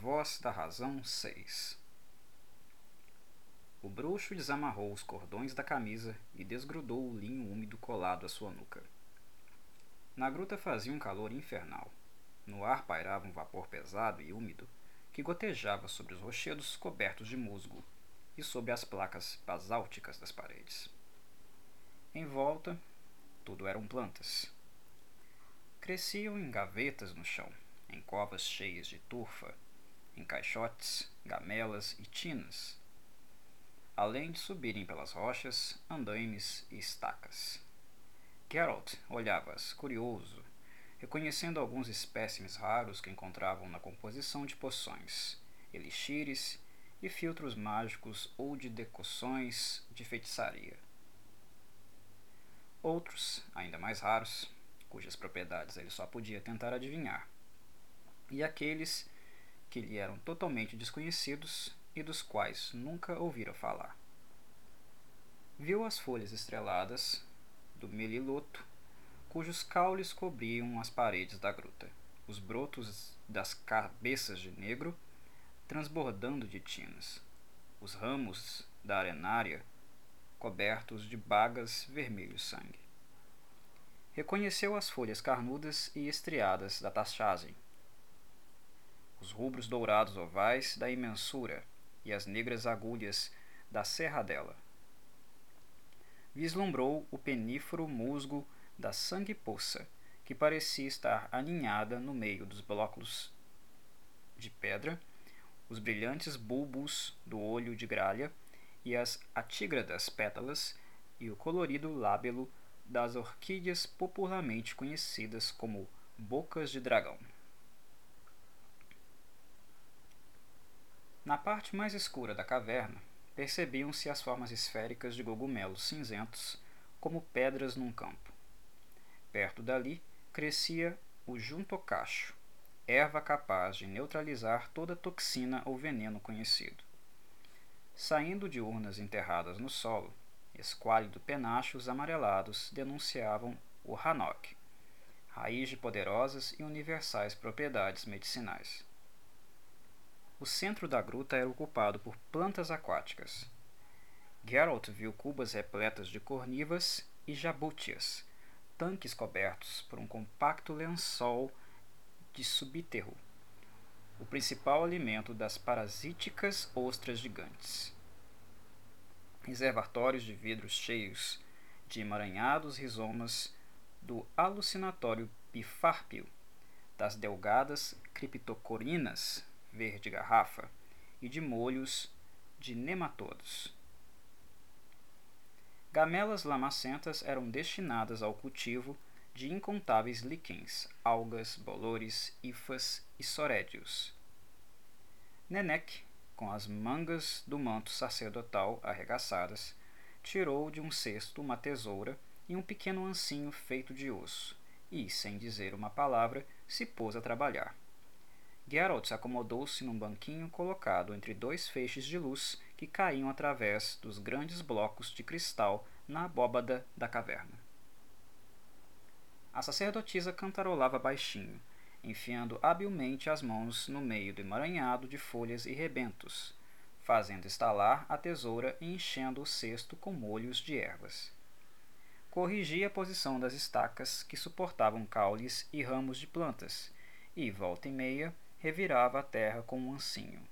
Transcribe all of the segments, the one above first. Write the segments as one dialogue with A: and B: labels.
A: voz da razão 6 O bruxo desamarrou os cordões da camisa e desgrudou o linho úmido colado à sua nuca. Na gruta fazia um calor infernal. No ar pairava um vapor pesado e úmido que gotejava sobre os rochedos cobertos de musgo e sobre as placas basálticas das paredes. Em volta, tudo eram plantas. Cresciam em gavetas no chão, em covas cheias de turfa, em caixotes, gamelas e tinas, além de subirem pelas rochas, andaimes e estacas. Geralt olhava-as, curioso, reconhecendo alguns espécimes raros que encontravam na composição de poções, elixires e filtros mágicos ou de decoções de feitiçaria. Outros, ainda mais raros, cujas propriedades ele só podia tentar adivinhar, e aqueles que lhe eram totalmente desconhecidos e dos quais nunca ouvira falar. Viu as folhas estreladas do meliloto, cujos caules cobriam as paredes da gruta, os brotos das cabeças de negro transbordando de tinas, os ramos da arenária cobertos de bagas vermelho sangue. Reconheceu as folhas carnudas e estriadas da tachagem, os rubros dourados ovais da imensura e as negras agulhas da serradela. Vislumbrou o penífero musgo da sangue-poça, que parecia estar aninhada no meio dos blocos de pedra, os brilhantes bulbos do olho de gralha e as atígradas pétalas e o colorido lábelo das orquídeas popularmente conhecidas como bocas de dragão. Na parte mais escura da caverna, percebiam-se as formas esféricas de cogumelos cinzentos, como pedras num campo. Perto dali crescia o juntocacho, erva capaz de neutralizar toda toxina ou veneno conhecido. Saindo de urnas enterradas no solo, esquálido penachos amarelados denunciavam o Hanok, raiz de poderosas e universais propriedades medicinais. O centro da gruta era ocupado por plantas aquáticas. Geralt viu cubas repletas de cornivas e jabútias, tanques cobertos por um compacto lençol de subterro, o principal alimento das parasíticas ostras gigantes. Reservatórios de vidros cheios de emaranhados rizomas do alucinatório bifárpio, das delgadas criptocorinas verde garrafa e de molhos de nematodos. Gamelas lamacentas eram destinadas ao cultivo de incontáveis líquens, algas, bolores, ifas e sorédios. Nenek, com as mangas do manto sacerdotal arregaçadas, tirou de um cesto uma tesoura e um pequeno ancinho feito de osso, e, sem dizer uma palavra, se pôs a trabalhar. Geralt acomodou-se num banquinho colocado entre dois feixes de luz que caíam através dos grandes blocos de cristal na abóbada da caverna. A sacerdotisa cantarolava baixinho, enfiando habilmente as mãos no meio do emaranhado de folhas e rebentos, fazendo estalar a tesoura e enchendo o cesto com molhos de ervas. Corrigia a posição das estacas que suportavam caules e ramos de plantas, e, volta e meia, revirava a terra com um ancinho.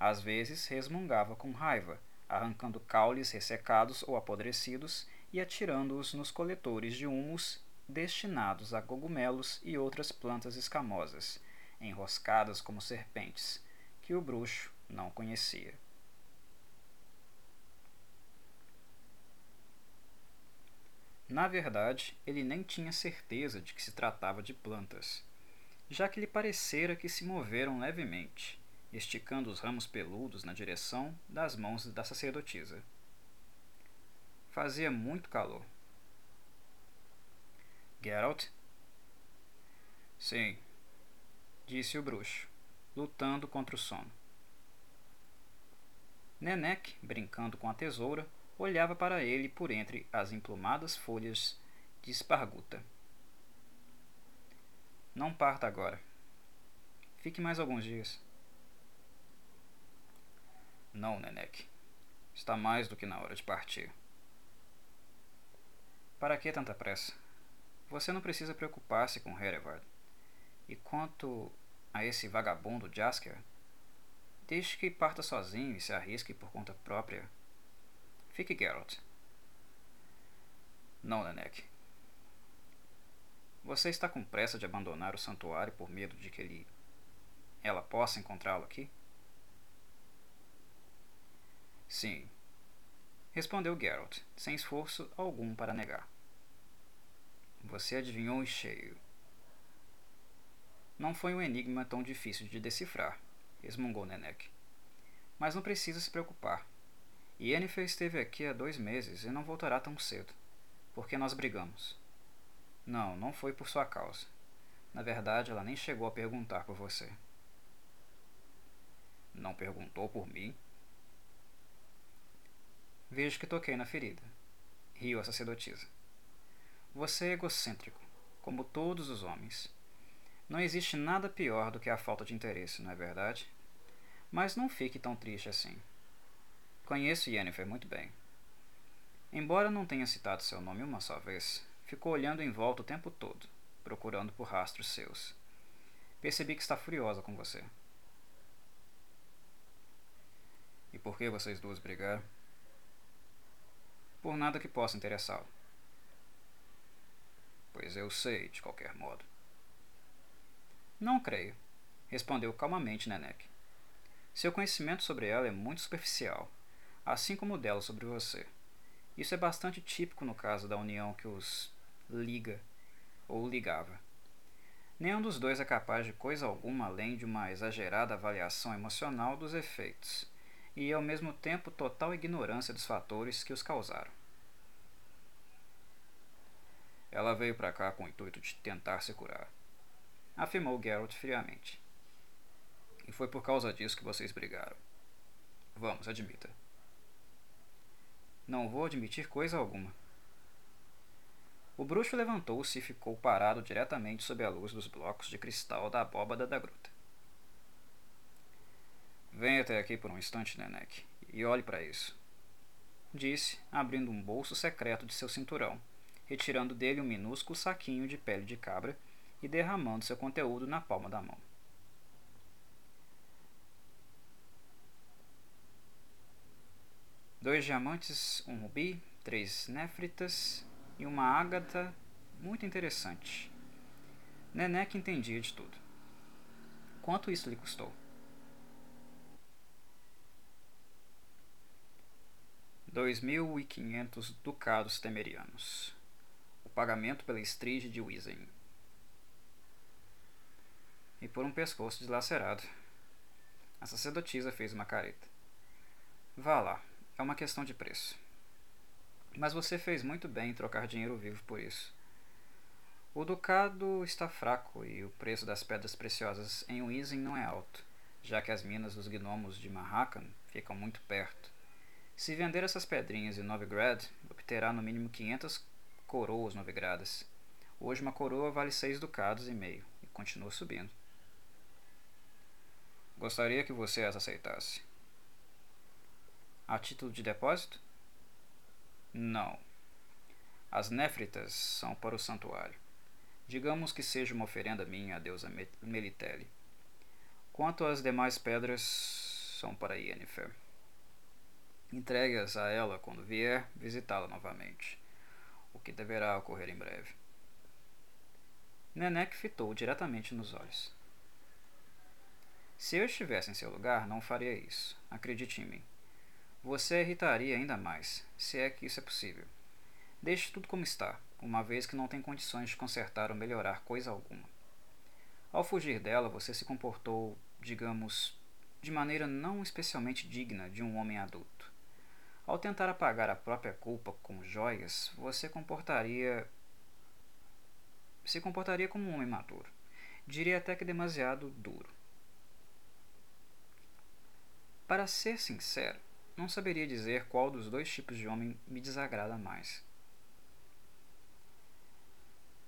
A: Às vezes resmungava com raiva, arrancando caules ressecados ou apodrecidos e atirando-os nos coletores de humus destinados a cogumelos e outras plantas escamosas, enroscadas como serpentes, que o bruxo não conhecia. Na verdade, ele nem tinha certeza de que se tratava de plantas já que lhe parecera que se moveram levemente, esticando os ramos peludos na direção das mãos da sacerdotisa. Fazia muito calor. Geralt? Sim, disse o bruxo, lutando contra o sono. Nenek, brincando com a tesoura, olhava para ele por entre as emplumadas folhas de esparguta. Não parta agora. Fique mais alguns dias. Não, Nenek. Está mais do que na hora de partir. Para que tanta pressa? Você não precisa preocupar-se com Herevard. E quanto a esse vagabundo Jasker, deixe que parta sozinho e se arrisque por conta própria. Fique Geralt. Não, Nenek. Você está com pressa de abandonar o santuário por medo de que ele ela possa encontrá-lo aqui? Sim, respondeu Geralt, sem esforço algum para negar. Você adivinhou em cheio. Não foi um enigma tão difícil de decifrar, resmungou Nenek. Mas não precisa se preocupar. Yennefer esteve aqui há dois meses e não voltará tão cedo, porque nós brigamos. Não, não foi por sua causa. Na verdade, ela nem chegou a perguntar por você. Não perguntou por mim? Vejo que toquei na ferida. Riu a sacerdotisa. Você é egocêntrico, como todos os homens. Não existe nada pior do que a falta de interesse, não é verdade? Mas não fique tão triste assim. Conheço Yennefer muito bem. Embora não tenha citado seu nome uma só vez, ficou olhando em volta o tempo todo, procurando por rastros seus. Percebi que está furiosa com você. E por que vocês duas brigaram? Por nada que possa interessá-lo. Pois eu sei, de qualquer modo. Não creio, respondeu calmamente Nenek. Seu conhecimento sobre ela é muito superficial, assim como o dela sobre você. Isso é bastante típico no caso da união que os liga ou ligava. Nenhum dos dois é capaz de coisa alguma além de uma exagerada avaliação emocional dos efeitos e, ao mesmo tempo, total ignorância dos fatores que os causaram. Ela veio para cá com o intuito de tentar se curar, afirmou Geralt friamente. E foi por causa disso que vocês brigaram. Vamos, admita. Não vou admitir coisa alguma. O bruxo levantou-se e ficou parado diretamente sob a luz dos blocos de cristal da abóbada da gruta. Venha até aqui por um instante, Nenek, e olhe para isso. Disse, abrindo um bolso secreto de seu cinturão, retirando dele um minúsculo saquinho de pele de cabra e derramando seu conteúdo na palma da mão. Dois diamantes, um rubi, três néfritas e uma ágata muito interessante. Nenek entendia de tudo. Quanto isso lhe custou? Dois mil e quinhentos ducados temerianos. O pagamento pela estrige de Wizen. E por um pescoço dilacerado. A sacerdotisa fez uma careta. Vá lá, é uma questão de preço. Mas você fez muito bem em trocar dinheiro vivo por isso. O ducado está fraco e o preço das pedras preciosas em Wizen não é alto, já que as minas dos gnomos de Marrakan ficam muito perto se vender essas pedrinhas em Novigrad, obterá no mínimo 500 coroas novigradas. Hoje uma coroa vale 6 ducados e meio e continua subindo. Gostaria que você as aceitasse. A título de depósito? Não. As néfritas são para o santuário. Digamos que seja uma oferenda minha à deusa Melitele. Quanto às demais pedras, são para Yennefer. Entregue-as a ela quando vier visitá-la novamente, o que deverá ocorrer em breve. Nenek fitou diretamente nos olhos. Se eu estivesse em seu lugar, não faria isso. Acredite em mim. Você irritaria ainda mais, se é que isso é possível. Deixe tudo como está, uma vez que não tem condições de consertar ou melhorar coisa alguma. Ao fugir dela, você se comportou, digamos, de maneira não especialmente digna de um homem adulto. Ao tentar apagar a própria culpa com joias, você comportaria se comportaria como um homem maduro. Diria até que demasiado duro. Para ser sincero, não saberia dizer qual dos dois tipos de homem me desagrada mais.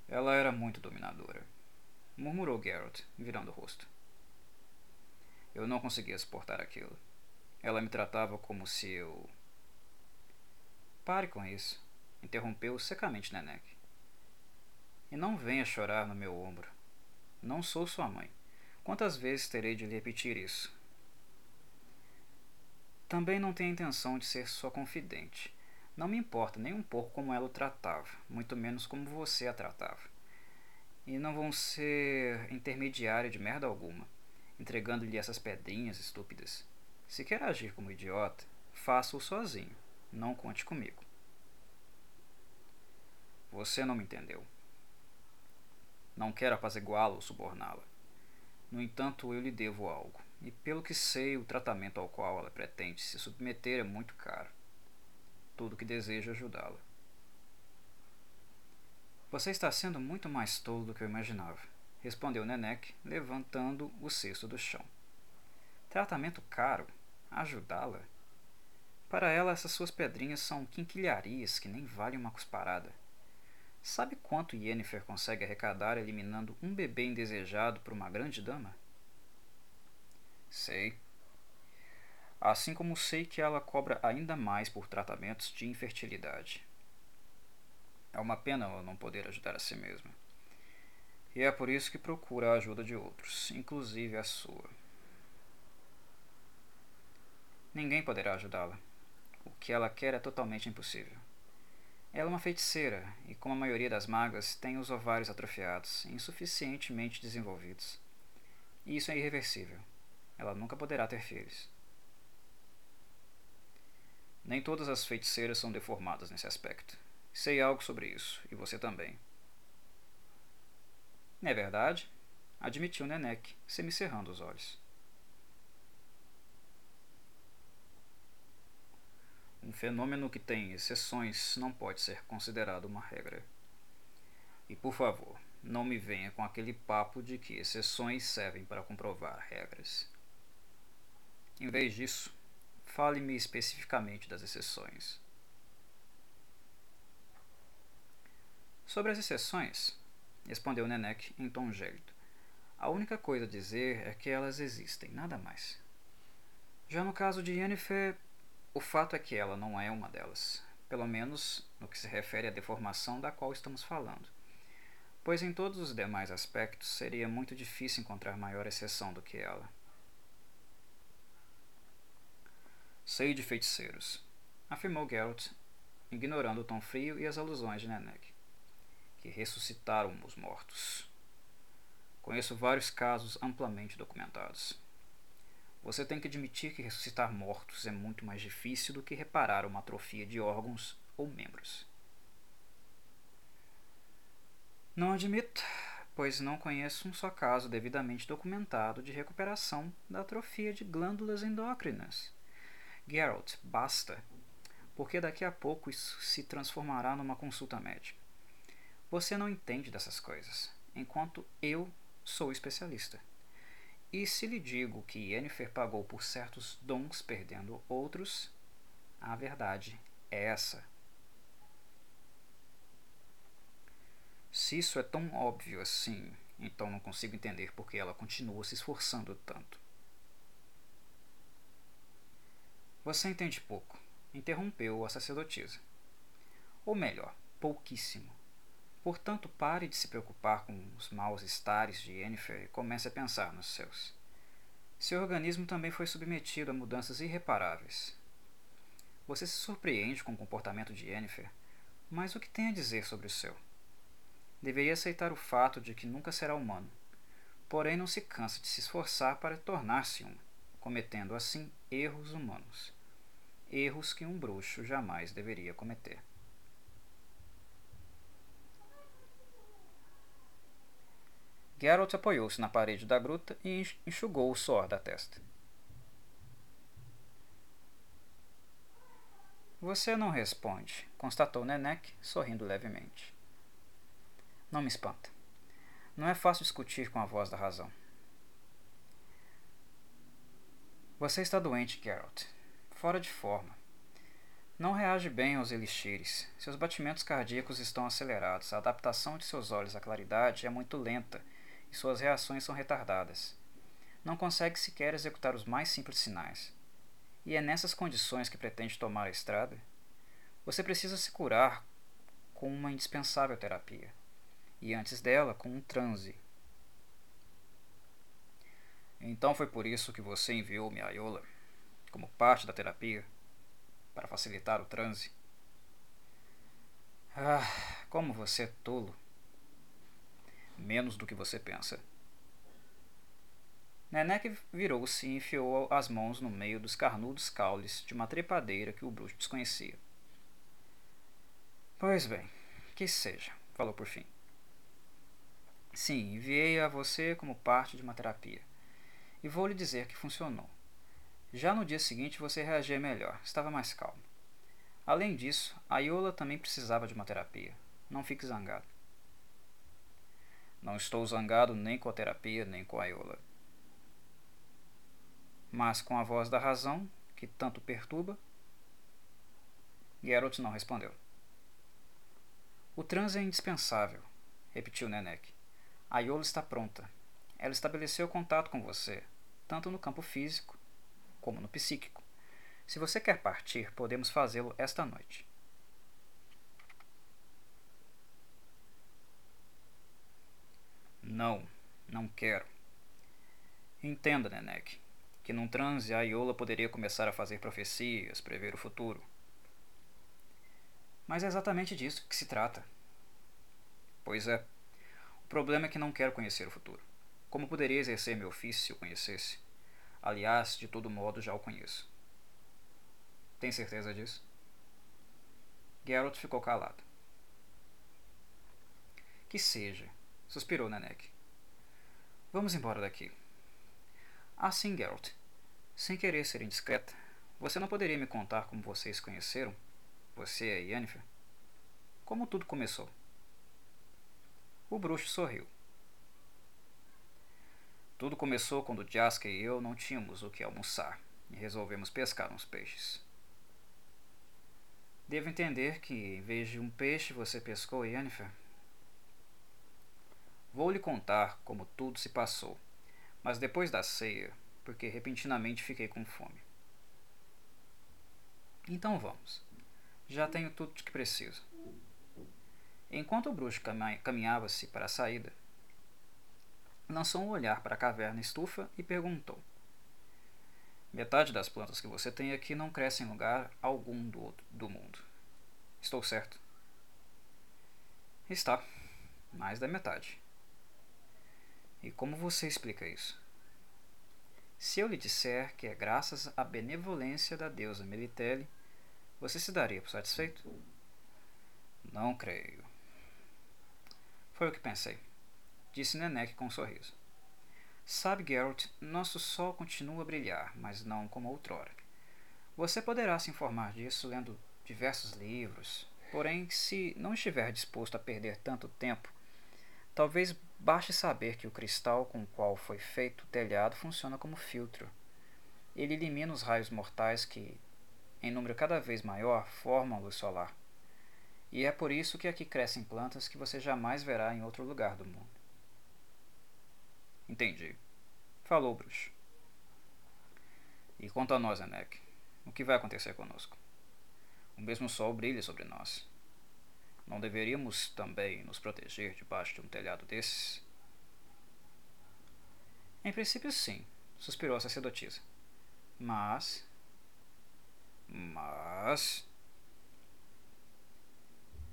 A: Ela era muito dominadora, murmurou Geralt, virando o rosto. Eu não conseguia suportar aquilo. Ela me tratava como se eu. Pare com isso, interrompeu secamente Nenek. E não venha chorar no meu ombro. Não sou sua mãe. Quantas vezes terei de lhe repetir isso? Também não tenho intenção de ser sua confidente. Não me importa nem um pouco como ela o tratava, muito menos como você a tratava. E não vão ser intermediário de merda alguma, entregando-lhe essas pedrinhas estúpidas. Se quer agir como idiota, faça-o sozinho. Não conte comigo. Você não me entendeu. Não quero apaziguá-la ou suborná-la. No entanto, eu lhe devo algo, e pelo que sei, o tratamento ao qual ela pretende se submeter é muito caro. Tudo que desejo é ajudá-la. Você está sendo muito mais tolo do que eu imaginava, respondeu Nenek, levantando o cesto do chão. Tratamento caro? Ajudá-la? Para ela, essas suas pedrinhas são quinquilharias que nem valem uma cusparada. Sabe quanto Yennefer consegue arrecadar eliminando um bebê indesejado por uma grande dama? Sei. Assim como sei que ela cobra ainda mais por tratamentos de infertilidade. É uma pena ela não poder ajudar a si mesma. E é por isso que procura a ajuda de outros, inclusive a sua. Ninguém poderá ajudá-la. O que ela quer é totalmente impossível. Ela é uma feiticeira e, como a maioria das magas, tem os ovários atrofiados, insuficientemente desenvolvidos. E isso é irreversível. Ela nunca poderá ter filhos. Nem todas as feiticeiras são deformadas nesse aspecto. Sei algo sobre isso, e você também. É verdade, admitiu Nenek, semicerrando os olhos. Um fenômeno que tem exceções não pode ser considerado uma regra. E por favor, não me venha com aquele papo de que exceções servem para comprovar regras. Em vez disso, fale-me especificamente das exceções. Sobre as exceções, respondeu Nenek em tom gélido. A única coisa a dizer é que elas existem, nada mais. Já no caso de Yennefer, o fato é que ela não é uma delas, pelo menos no que se refere à deformação da qual estamos falando, pois em todos os demais aspectos seria muito difícil encontrar maior exceção do que ela. Sei de feiticeiros, afirmou Geralt, ignorando o tom frio e as alusões de Nenek, que ressuscitaram os mortos. Conheço vários casos amplamente documentados. Você tem que admitir que ressuscitar mortos é muito mais difícil do que reparar uma atrofia de órgãos ou membros. Não admito, pois não conheço um só caso devidamente documentado de recuperação da atrofia de glândulas endócrinas. Geralt, basta, porque daqui a pouco isso se transformará numa consulta médica. Você não entende dessas coisas, enquanto eu sou especialista. E se lhe digo que Yennefer pagou por certos dons perdendo outros, a verdade é essa. Se isso é tão óbvio assim, então não consigo entender por que ela continua se esforçando tanto. Você entende pouco, interrompeu a sacerdotisa. Ou melhor, pouquíssimo. Portanto, pare de se preocupar com os maus estares de Yennefer e comece a pensar nos seus. Seu organismo também foi submetido a mudanças irreparáveis. Você se surpreende com o comportamento de Yennefer, mas o que tem a dizer sobre o seu? Deveria aceitar o fato de que nunca será humano, porém não se cansa de se esforçar para tornar-se um, cometendo assim erros humanos. Erros que um bruxo jamais deveria cometer. Geralt apoiou-se na parede da gruta e enxugou o suor da testa. Você não responde, constatou Nenek, sorrindo levemente. Não me espanta. Não é fácil discutir com a voz da razão. Você está doente, Geralt. Fora de forma. Não reage bem aos elixires. Seus batimentos cardíacos estão acelerados. A adaptação de seus olhos à claridade é muito lenta e suas reações são retardadas. Não consegue sequer executar os mais simples sinais. e é nessas condições que pretende tomar a estrada, você precisa se curar com uma indispensável terapia, e antes dela com um transe. Então foi por isso que você enviou-me a Iola, como parte da terapia, para facilitar o transe. Ah, como você é tolo. Menos do que você pensa. Nenek virou-se e enfiou as mãos no meio dos carnudos caules de uma trepadeira que o bruxo desconhecia. Pois bem, que seja, falou por fim. Sim, enviei a você como parte de uma terapia. E vou lhe dizer que funcionou. Já no dia seguinte você reagia melhor, estava mais calmo. Além disso, a Iola também precisava de uma terapia. Não fique zangado. Não estou zangado nem com a terapia, nem com a Iola mas com a voz da razão, que tanto perturba. Geralt não respondeu. O transe é indispensável, repetiu Nenek. A Yola está pronta. Ela estabeleceu contato com você, tanto no campo físico como no psíquico. Se você quer partir, podemos fazê-lo esta noite. Não, não quero. Entenda, Nenek que num transe a Iola poderia começar a fazer profecias, prever o futuro. Mas é exatamente disso que se trata. Pois é. O problema é que não quero conhecer o futuro. Como poderia exercer meu ofício se o conhecesse? Aliás, de todo modo já o conheço. Tem certeza disso? Geralt ficou calado. Que seja, suspirou Nanek. Vamos embora daqui. Ah, sim, Geralt. Sem querer ser indiscreta, você não poderia me contar como vocês conheceram? Você e Yennefer? Como tudo começou? O bruxo sorriu. Tudo começou quando Jaska e eu não tínhamos o que almoçar e resolvemos pescar uns peixes. Devo entender que, em vez de um peixe, você pescou Yennefer? Vou lhe contar como tudo se passou mas depois da ceia, porque repentinamente fiquei com fome. Então vamos. Já tenho tudo de que preciso. Enquanto o bruxo caminhava-se para a saída, lançou um olhar para a caverna estufa e perguntou: Metade das plantas que você tem aqui não crescem em lugar algum do, outro, do mundo. Estou certo? Está. Mais da metade. E como você explica isso? Se eu lhe disser que é graças à benevolência da deusa Melitele, você se daria por satisfeito? Não creio. Foi o que pensei, disse Nenek com um sorriso. Sabe, Geralt, nosso sol continua a brilhar, mas não como outrora. Você poderá se informar disso lendo diversos livros, porém, se não estiver disposto a perder tanto tempo, talvez Basta saber que o cristal com o qual foi feito o telhado funciona como filtro. Ele elimina os raios mortais que, em número cada vez maior, formam luz solar. E é por isso que aqui crescem plantas que você jamais verá em outro lugar do mundo. Entendi. Falou o bruxo. E quanto a nós, Enek, o que vai acontecer conosco? O mesmo sol brilha sobre nós. Não deveríamos também nos proteger debaixo de um telhado desses? Em princípio, sim, suspirou a sacerdotisa. Mas. Mas.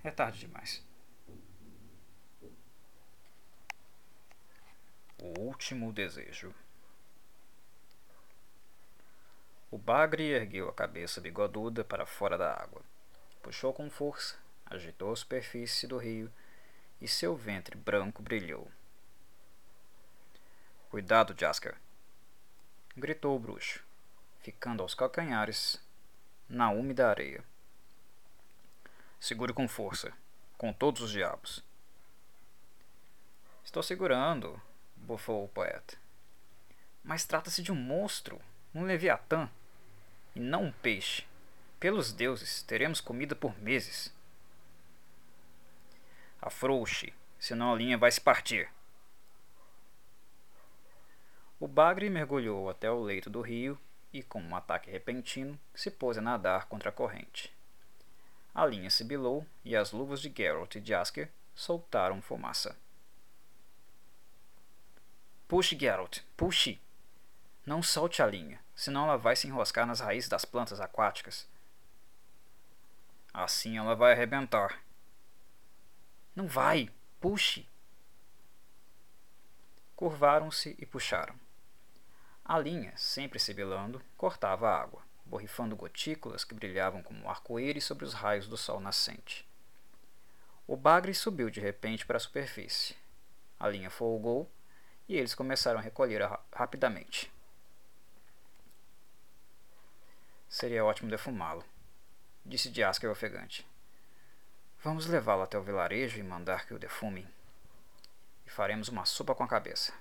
A: É tarde demais. O último desejo. O bagre ergueu a cabeça bigoduda para fora da água. Puxou com força agitou a superfície do rio e seu ventre branco brilhou. Cuidado, Jasker! gritou o bruxo, ficando aos calcanhares na úmida areia. Segure com força, com todos os diabos. Estou segurando, bufou o poeta. Mas trata-se de um monstro, um leviatã, e não um peixe. Pelos deuses, teremos comida por meses. Afrouxe, senão a linha vai se partir. O bagre mergulhou até o leito do rio e, com um ataque repentino, se pôs a nadar contra a corrente. A linha sibilou e as luvas de Geralt e Jasker soltaram fumaça. Puxe, Geralt, puxe! Não solte a linha, senão ela vai se enroscar nas raízes das plantas aquáticas. Assim ela vai arrebentar. Não vai! Puxe! Curvaram-se e puxaram. A linha, sempre sibilando, cortava a água, borrifando gotículas que brilhavam como arco-íris sobre os raios do sol nascente. O bagre subiu de repente para a superfície. A linha folgou e eles começaram a recolher rapidamente. Seria ótimo defumá-lo, disse Jasker ofegante. Vamos levá-lo até o vilarejo e mandar que o defumem. E faremos uma sopa com a cabeça.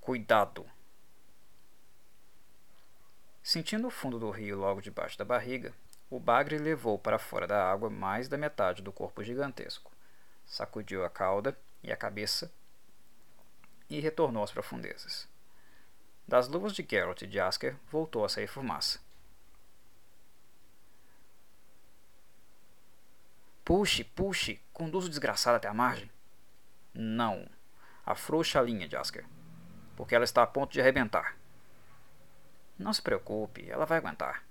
A: Cuidado! Sentindo o fundo do rio logo debaixo da barriga, o bagre levou para fora da água mais da metade do corpo gigantesco, sacudiu a cauda e a cabeça e retornou às profundezas. Das luvas de Geralt e de Asker voltou a sair fumaça. Puxe, puxe, conduza o desgraçado até a margem. Não. Afrouxa a linha, Jasker, porque ela está a ponto de arrebentar. Não se preocupe, ela vai aguentar.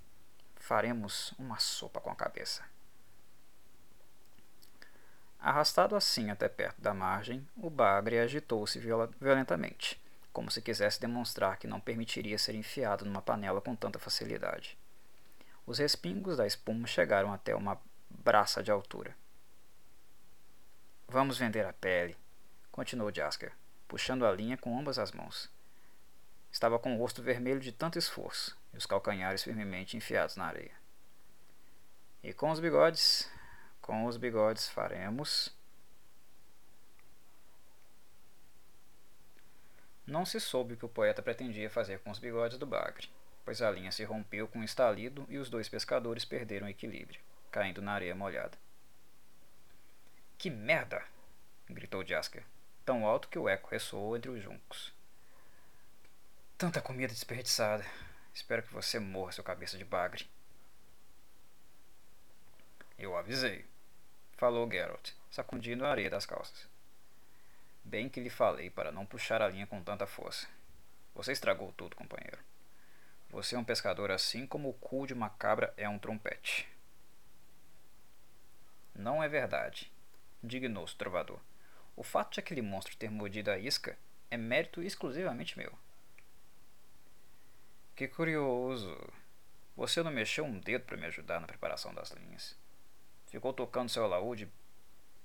A: Faremos uma sopa com a cabeça. Arrastado assim até perto da margem, o bagre agitou-se violentamente, como se quisesse demonstrar que não permitiria ser enfiado numa panela com tanta facilidade. Os respingos da espuma chegaram até uma braça de altura. Vamos vender a pele, continuou Jasker, puxando a linha com ambas as mãos. Estava com o rosto vermelho de tanto esforço e os calcanhares firmemente enfiados na areia. E com os bigodes, com os bigodes faremos. Não se soube o que o poeta pretendia fazer com os bigodes do bagre, pois a linha se rompeu com um estalido e os dois pescadores perderam o equilíbrio caindo na areia molhada. Que merda! gritou Jasker, tão alto que o eco ressoou entre os juncos. Tanta comida desperdiçada. Espero que você morra, seu cabeça de bagre. Eu avisei, falou Geralt, sacudindo a areia das calças. Bem que lhe falei para não puxar a linha com tanta força. Você estragou tudo, companheiro. Você é um pescador assim como o cu de uma cabra é um trompete. Não é verdade, indignou-se o trovador. O fato de aquele monstro ter mordido a isca é mérito exclusivamente meu. Que curioso. Você não mexeu um dedo para me ajudar na preparação das linhas. Ficou tocando seu alaúde,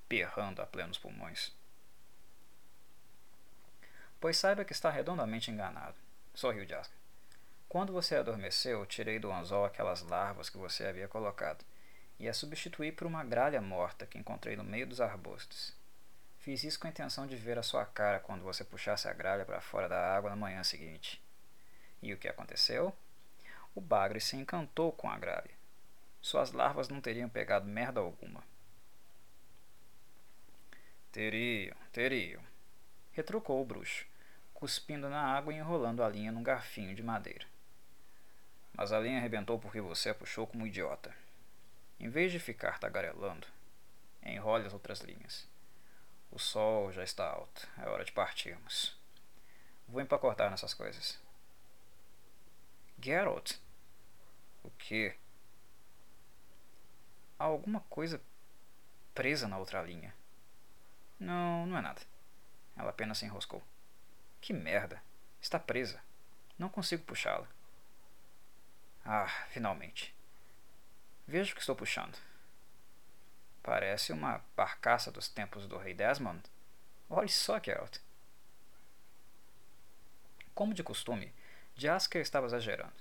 A: berrando a plenos pulmões. Pois saiba que está redondamente enganado, sorriu Jasker. Quando você adormeceu, tirei do anzol aquelas larvas que você havia colocado e a substituí por uma gralha morta que encontrei no meio dos arbustos. Fiz isso com a intenção de ver a sua cara quando você puxasse a gralha para fora da água na manhã seguinte. E o que aconteceu? O bagre se encantou com a gralha. Suas larvas não teriam pegado merda alguma. Teriam, teriam, retrucou o bruxo, cuspindo na água e enrolando a linha num garfinho de madeira. Mas a linha arrebentou porque você a puxou como idiota. Em vez de ficar tagarelando, enrole as outras linhas. O sol já está alto, é hora de partirmos. Vou empacotar nessas coisas. Geralt? O que? Há alguma coisa presa na outra linha. Não, não é nada. Ela apenas se enroscou. Que merda! Está presa. Não consigo puxá-la. Ah, finalmente. Veja o que estou puxando. Parece uma barcaça dos tempos do rei Desmond. Olhe só, Geralt. Como de costume, Jasker estava exagerando.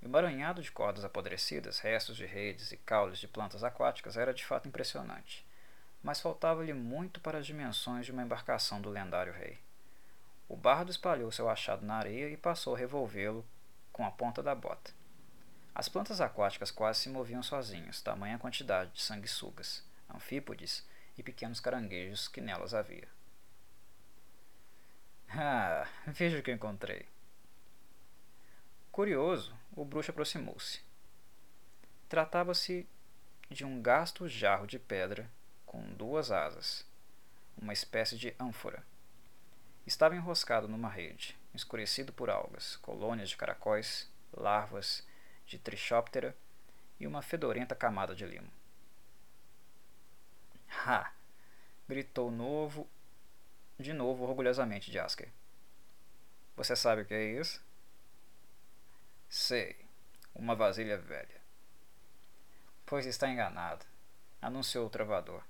A: O emaranhado de cordas apodrecidas, restos de redes e caules de plantas aquáticas era de fato impressionante, mas faltava-lhe muito para as dimensões de uma embarcação do lendário rei. O bardo espalhou seu achado na areia e passou a revolvê-lo com a ponta da bota. As plantas aquáticas quase se moviam sozinhas, tamanha quantidade de sanguessugas, anfípodes e pequenos caranguejos que nelas havia. Ah, veja o que encontrei. Curioso, o bruxo aproximou-se. Tratava-se de um gasto jarro de pedra com duas asas, uma espécie de ânfora. Estava enroscado numa rede, escurecido por algas, colônias de caracóis, larvas de trichóptera e uma fedorenta camada de limo. Ha! gritou novo, de novo orgulhosamente Jasker. Você sabe o que é isso? Sei, uma vasilha velha. Pois está enganado, anunciou o trovador,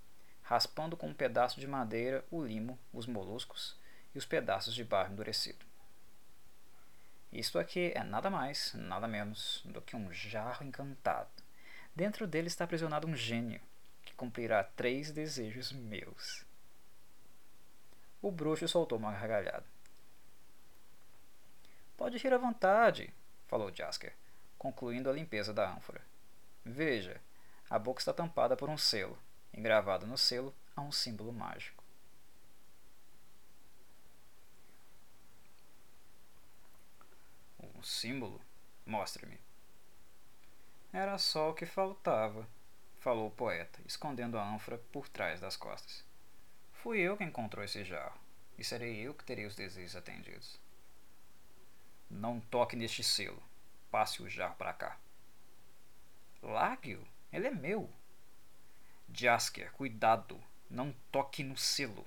A: raspando com um pedaço de madeira o limo, os moluscos e os pedaços de barro endurecido. Isto aqui é nada mais, nada menos do que um jarro encantado. Dentro dele está aprisionado um gênio que cumprirá três desejos meus. O bruxo soltou uma gargalhada. Pode rir à vontade, falou Jasker, concluindo a limpeza da ânfora. Veja, a boca está tampada por um selo. Engravado no selo há um símbolo mágico. Um símbolo? Mostre-me. Era só o que faltava, falou o poeta, escondendo a ânfora por trás das costas. Fui eu que encontrou esse jarro, e serei eu que terei os desejos atendidos. Não toque neste selo. Passe o jarro para cá. Largue-o, ele é meu. Jasker, cuidado, não toque no selo.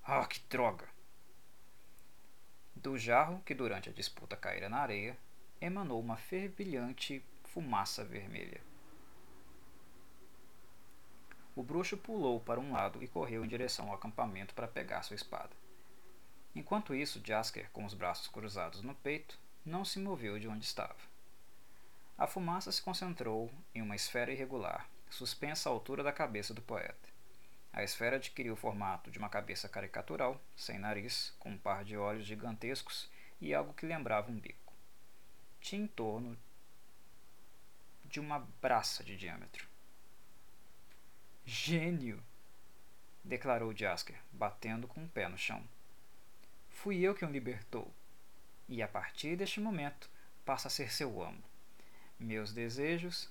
A: Ah, que droga! Do jarro, que durante a disputa caíra na areia, emanou uma fervilhante fumaça vermelha. O bruxo pulou para um lado e correu em direção ao acampamento para pegar sua espada. Enquanto isso, Jasker, com os braços cruzados no peito, não se moveu de onde estava. A fumaça se concentrou em uma esfera irregular, suspensa à altura da cabeça do poeta. A esfera adquiriu o formato de uma cabeça caricatural, sem nariz, com um par de olhos gigantescos e algo que lembrava um bico. Tinha em torno de uma braça de diâmetro. Gênio! declarou Jasker, batendo com o pé no chão. Fui eu quem o libertou, e a partir deste momento passa a ser seu amo. Meus desejos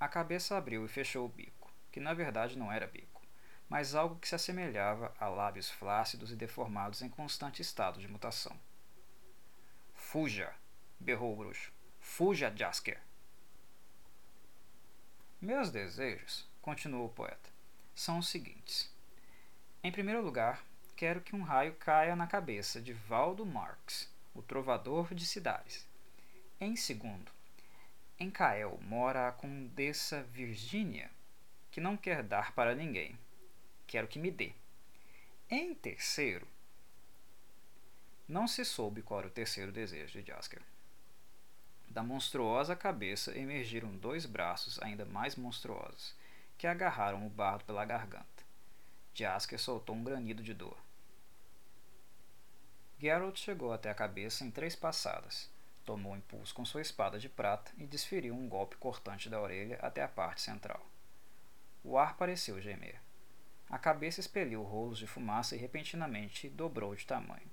A: a cabeça abriu e fechou o bico, que na verdade não era bico, mas algo que se assemelhava a lábios flácidos e deformados em constante estado de mutação. Fuja! berrou o bruxo. Fuja, Jasker! Meus desejos, continuou o poeta, são os seguintes. Em primeiro lugar, quero que um raio caia na cabeça de Valdo Marx, o trovador de cidades. Em segundo, em Cael mora a condessa Virgínia, que não quer dar para ninguém. Quero que me dê. Em terceiro, não se soube qual era o terceiro desejo de Jasker. Da monstruosa cabeça emergiram dois braços ainda mais monstruosos, que agarraram o bardo pela garganta. Jasker soltou um granido de dor. Geralt chegou até a cabeça em três passadas, Tomou impulso com sua espada de prata e desferiu um golpe cortante da orelha até a parte central. O ar pareceu gemer. A cabeça expeliu rolos de fumaça e repentinamente dobrou de tamanho.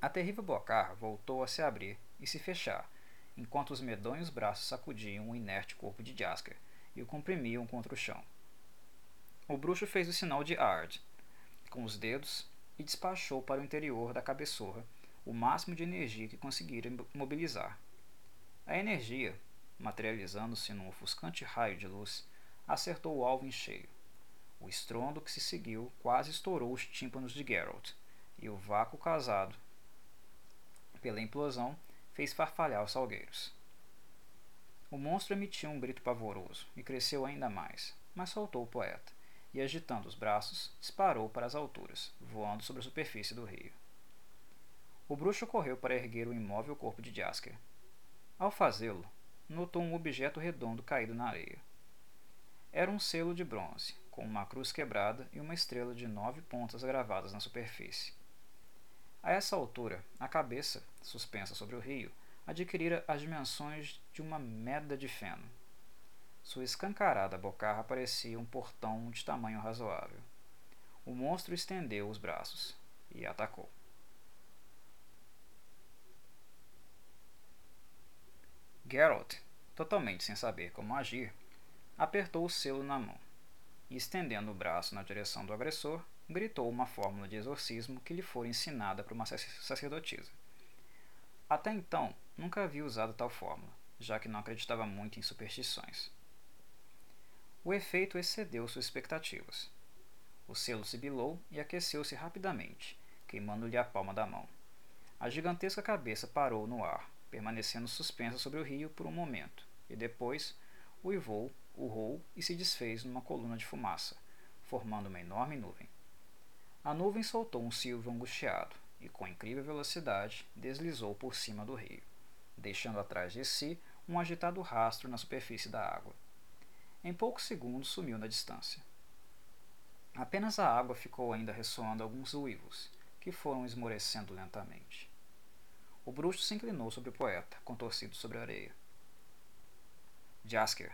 A: A terrível bocar voltou a se abrir e se fechar, enquanto os medonhos braços sacudiam o inerte corpo de Jasker e o comprimiam contra o chão. O bruxo fez o sinal de Ard com os dedos e despachou para o interior da cabeçorra o máximo de energia que conseguira mobilizar. A energia, materializando-se num ofuscante raio de luz, acertou o alvo em cheio. O estrondo que se seguiu quase estourou os tímpanos de Geralt, e o vácuo causado pela implosão fez farfalhar os salgueiros. O monstro emitiu um grito pavoroso e cresceu ainda mais, mas soltou o poeta, e agitando os braços, disparou para as alturas, voando sobre a superfície do rio. O bruxo correu para erguer o imóvel corpo de Jasker. Ao fazê-lo, notou um objeto redondo caído na areia. Era um selo de bronze, com uma cruz quebrada e uma estrela de nove pontas gravadas na superfície. A essa altura, a cabeça, suspensa sobre o rio, adquirira as dimensões de uma meda de feno. Sua escancarada bocarra parecia um portão de tamanho razoável. O monstro estendeu os braços e atacou. Geralt, totalmente sem saber como agir, apertou o selo na mão e, estendendo o braço na direção do agressor, gritou uma fórmula de exorcismo que lhe fora ensinada por uma sacerdotisa. Até então, nunca havia usado tal fórmula, já que não acreditava muito em superstições. O efeito excedeu suas expectativas. O selo sibilou e aqueceu-se rapidamente, queimando-lhe a palma da mão. A gigantesca cabeça parou no ar, permanecendo suspensa sobre o rio por um momento, e depois uivou, urrou e se desfez numa coluna de fumaça, formando uma enorme nuvem. A nuvem soltou um silvo angustiado e, com incrível velocidade, deslizou por cima do rio, deixando atrás de si um agitado rastro na superfície da água. Em poucos segundos sumiu na distância. Apenas a água ficou ainda ressoando alguns uivos, que foram esmorecendo lentamente. O bruxo se inclinou sobre o poeta, contorcido sobre a areia. Jasker,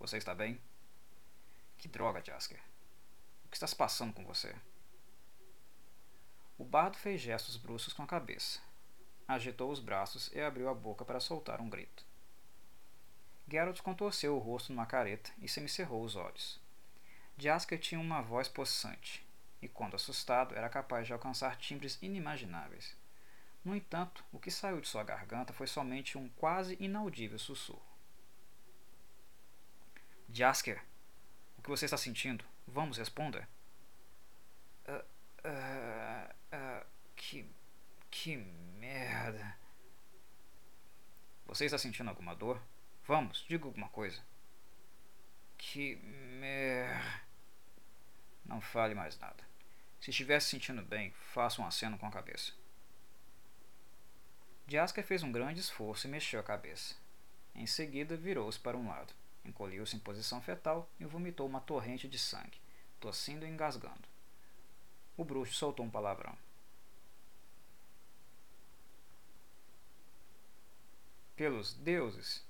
A: você está bem? Que droga, Jasker. O que está se passando com você? O bardo fez gestos bruscos com a cabeça. Agitou os braços e abriu a boca para soltar um grito. Geralt contorceu o rosto numa careta e semicerrou os olhos. Jasker tinha uma voz possante, e quando assustado era capaz de alcançar timbres inimagináveis. No entanto, o que saiu de sua garganta foi somente um quase inaudível sussurro. Jasker, o que você está sentindo? Vamos, responda. Uh, uh, uh, que. que merda. Você está sentindo alguma dor? Vamos, diga alguma coisa. Que mer. Não fale mais nada. Se estiver se sentindo bem, faça um aceno com a cabeça. Jasker fez um grande esforço e mexeu a cabeça. Em seguida, virou-se para um lado, encolheu-se em posição fetal e vomitou uma torrente de sangue, tossindo e engasgando. O bruxo soltou um palavrão. Pelos deuses!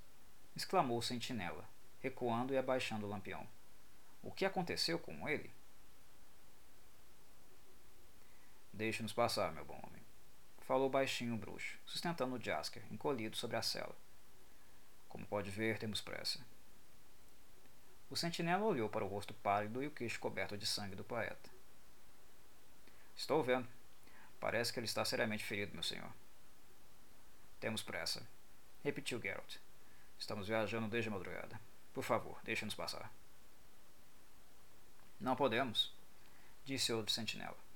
A: exclamou o sentinela, recuando e abaixando o lampião. O que aconteceu com ele? Deixe-nos passar, meu bom homem. Falou baixinho o bruxo, sustentando o Jasker, encolhido sobre a cela. Como pode ver, temos pressa. O sentinela olhou para o rosto pálido e o queixo coberto de sangue do poeta. Estou vendo. Parece que ele está seriamente ferido, meu senhor. Temos pressa, repetiu Geralt. Estamos viajando desde a madrugada. Por favor, deixe-nos passar. Não podemos, disse outro sentinela.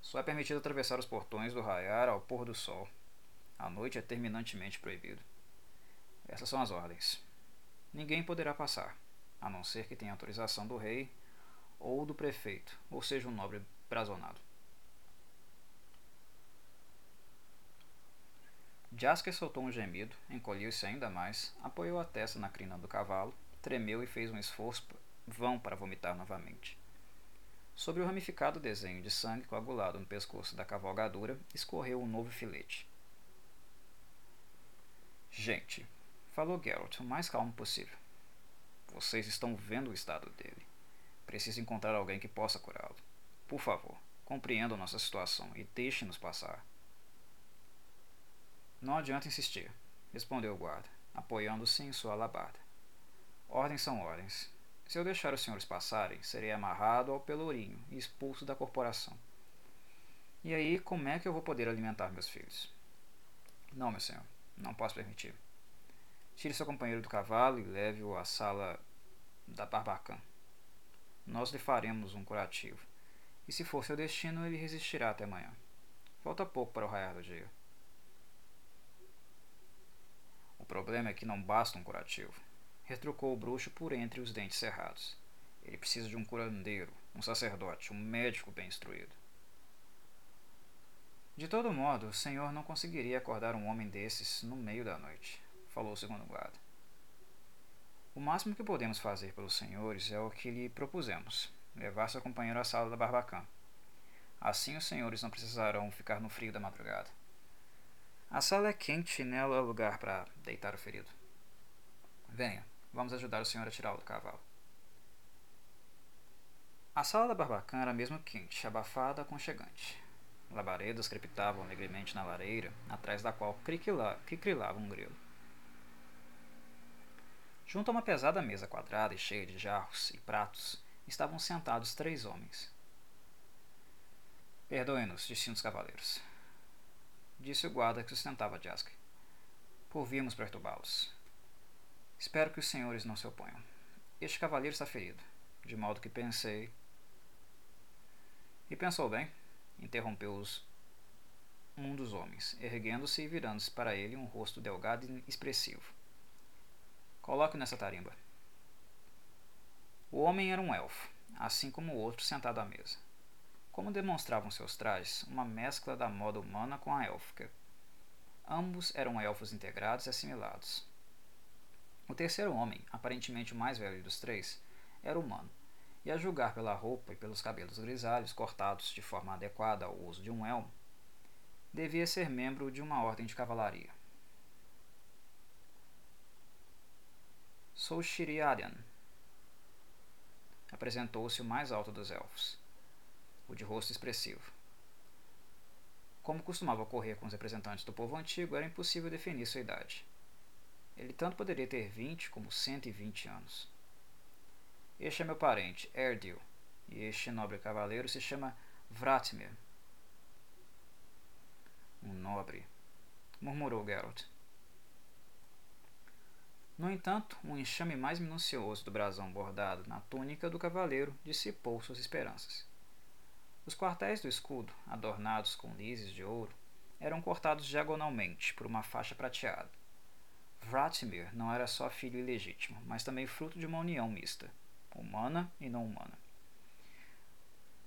A: Só é permitido atravessar os portões do raiar ao pôr do sol. A noite é terminantemente proibido. Essas são as ordens. Ninguém poderá passar, a não ser que tenha autorização do rei ou do prefeito, ou seja, um nobre brazonado. Jasker soltou um gemido, encolheu-se ainda mais, apoiou a testa na crina do cavalo, tremeu e fez um esforço vão para vomitar novamente. Sobre o ramificado desenho de sangue coagulado no pescoço da cavalgadura, escorreu um novo filete. Gente, falou Geralt o mais calmo possível. Vocês estão vendo o estado dele. Preciso encontrar alguém que possa curá-lo. Por favor, compreendam nossa situação e deixem-nos passar. Não adianta insistir, respondeu o guarda, apoiando-se em sua alabarda. Ordens são ordens. Se eu deixar os senhores passarem, serei amarrado ao pelourinho e expulso da corporação. E aí, como é que eu vou poder alimentar meus filhos? Não, meu senhor, não posso permitir. Tire seu companheiro do cavalo e leve-o à sala da Barbacã. Nós lhe faremos um curativo. E se for seu destino, ele resistirá até amanhã. Falta pouco para o raiar do dia. O problema é que não basta um curativo retrucou o bruxo por entre os dentes cerrados. Ele precisa de um curandeiro, um sacerdote, um médico bem instruído. De todo modo, o senhor não conseguiria acordar um homem desses no meio da noite, falou o segundo guarda. O máximo que podemos fazer pelos senhores é o que lhe propusemos: levar seu companheiro à sala da Barbacã. Assim os senhores não precisarão ficar no frio da madrugada. A sala é quente e nela há lugar para deitar o ferido. Venha, Vamos ajudar o senhor a tirá-lo do cavalo. A sala da Barbacã era mesmo quente, abafada, aconchegante. Labaredas crepitavam alegremente na lareira, atrás da qual cicrilava um grilo. Junto a uma pesada mesa quadrada e cheia de jarros e pratos, estavam sentados três homens. Perdoem-nos, distintos cavaleiros, disse o guarda que sustentava Jask, por virmos perturbá-los. Espero que os senhores não se oponham. Este cavaleiro está ferido, de modo que pensei. E pensou bem, interrompeu-os um dos homens, erguendo-se e virando-se para ele um rosto delgado e expressivo. Coloque nessa tarimba. O homem era um elfo, assim como o outro sentado à mesa. Como demonstravam seus trajes, uma mescla da moda humana com a élfica. Ambos eram elfos integrados e assimilados. O terceiro homem, aparentemente o mais velho dos três, era humano, e a julgar pela roupa e pelos cabelos grisalhos cortados de forma adequada ao uso de um elmo, devia ser membro de uma ordem de cavalaria. Sou Shiriadian. Apresentou-se o mais alto dos elfos, o de rosto expressivo. Como costumava ocorrer com os representantes do povo antigo, era impossível definir sua idade. Ele tanto poderia ter 20 como 120 anos. Este é meu parente, Erdil, e este nobre cavaleiro se chama Vratmir. Um nobre, murmurou Geralt. No entanto, um enxame mais minucioso do brasão bordado na túnica do cavaleiro dissipou suas esperanças. Os quartéis do escudo, adornados com lises de ouro, eram cortados diagonalmente por uma faixa prateada. Vratmir não era só filho ilegítimo, mas também fruto de uma união mista, humana e não humana.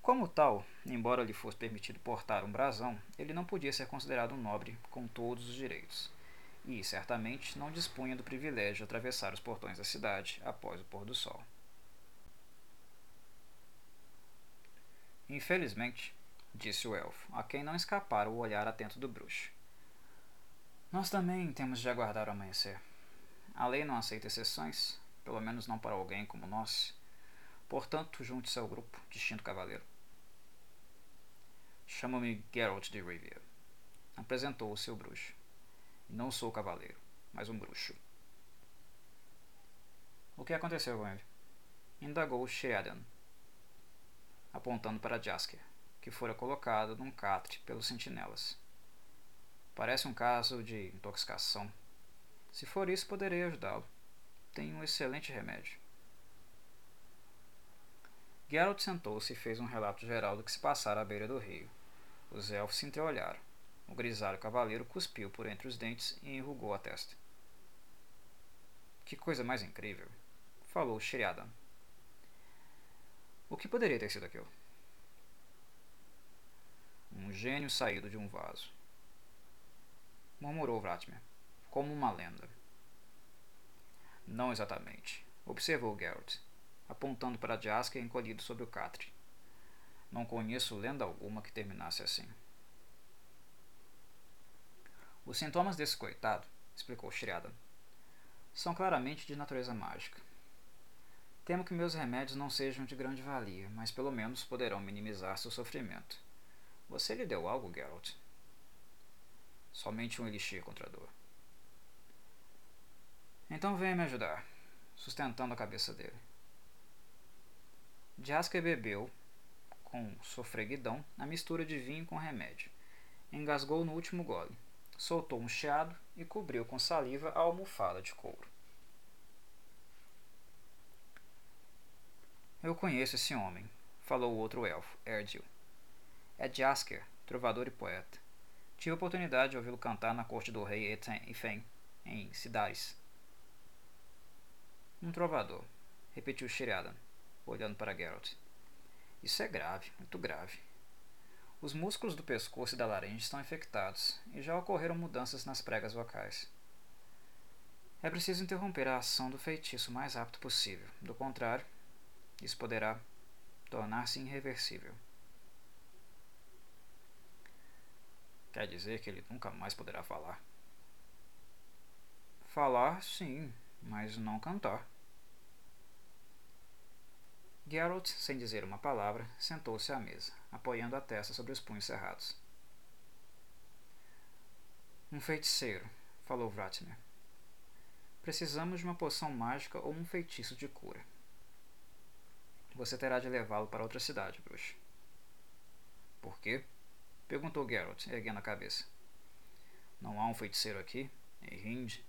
A: Como tal, embora lhe fosse permitido portar um brasão, ele não podia ser considerado um nobre com todos os direitos, e certamente não dispunha do privilégio de atravessar os portões da cidade após o pôr do sol. Infelizmente, disse o elfo, a quem não escapara o olhar atento do bruxo. Nós também temos de aguardar o amanhecer. A lei não aceita exceções, pelo menos não para alguém como nós. Portanto, junte-se ao grupo, distinto cavaleiro. Chamo-me Geralt de Rivia. Apresentou o seu bruxo. Não sou cavaleiro, mas um bruxo. O que aconteceu com ele? Indagou Sheadan, apontando para Jasker, que fora colocado num catre pelos sentinelas. Parece um caso de intoxicação. Se for isso, poderei ajudá-lo. Tenho um excelente remédio. Geralt sentou-se e fez um relato geral do que se passara à beira do rio. Os elfos se entreolharam. O grisalho cavaleiro cuspiu por entre os dentes e enrugou a testa. Que coisa mais incrível! falou Sheriadan. O que poderia ter sido aquilo? Um gênio saído de um vaso murmurou Vladimir, como uma lenda. Não exatamente, observou Geralt, apontando para Jasker encolhido sobre o catre. Não conheço lenda alguma que terminasse assim. Os sintomas desse coitado, explicou Shriadan, são claramente de natureza mágica. Temo que meus remédios não sejam de grande valia, mas pelo menos poderão minimizar seu sofrimento. Você lhe deu algo, Geralt? Somente um elixir contra a dor. Então venha me ajudar, sustentando a cabeça dele. Jasker bebeu, com sofreguidão, a mistura de vinho com remédio. Engasgou no último gole, soltou um chiado e cobriu com saliva a almofada de couro. Eu conheço esse homem, falou o outro elfo, Erdil. É Jasker, trovador e poeta. Tive a oportunidade de ouvi-lo cantar na corte do rei Efen, em Sidaris. Um trovador, repetiu Sheridan, olhando para Geralt. Isso é grave, muito grave. Os músculos do pescoço e da laringe estão infectados e já ocorreram mudanças nas pregas vocais. É preciso interromper a ação do feitiço o mais rápido possível. Do contrário, isso poderá tornar-se irreversível. Quer dizer que ele nunca mais poderá falar? Falar, sim, mas não cantar. Geralt, sem dizer uma palavra, sentou-se à mesa, apoiando a testa sobre os punhos cerrados. Um feiticeiro, falou Vratner. Precisamos de uma poção mágica ou um feitiço de cura. Você terá de levá-lo para outra cidade, bruxa. Por quê? Perguntou Geralt, erguendo a cabeça. Não há um feiticeiro aqui? Em Hind?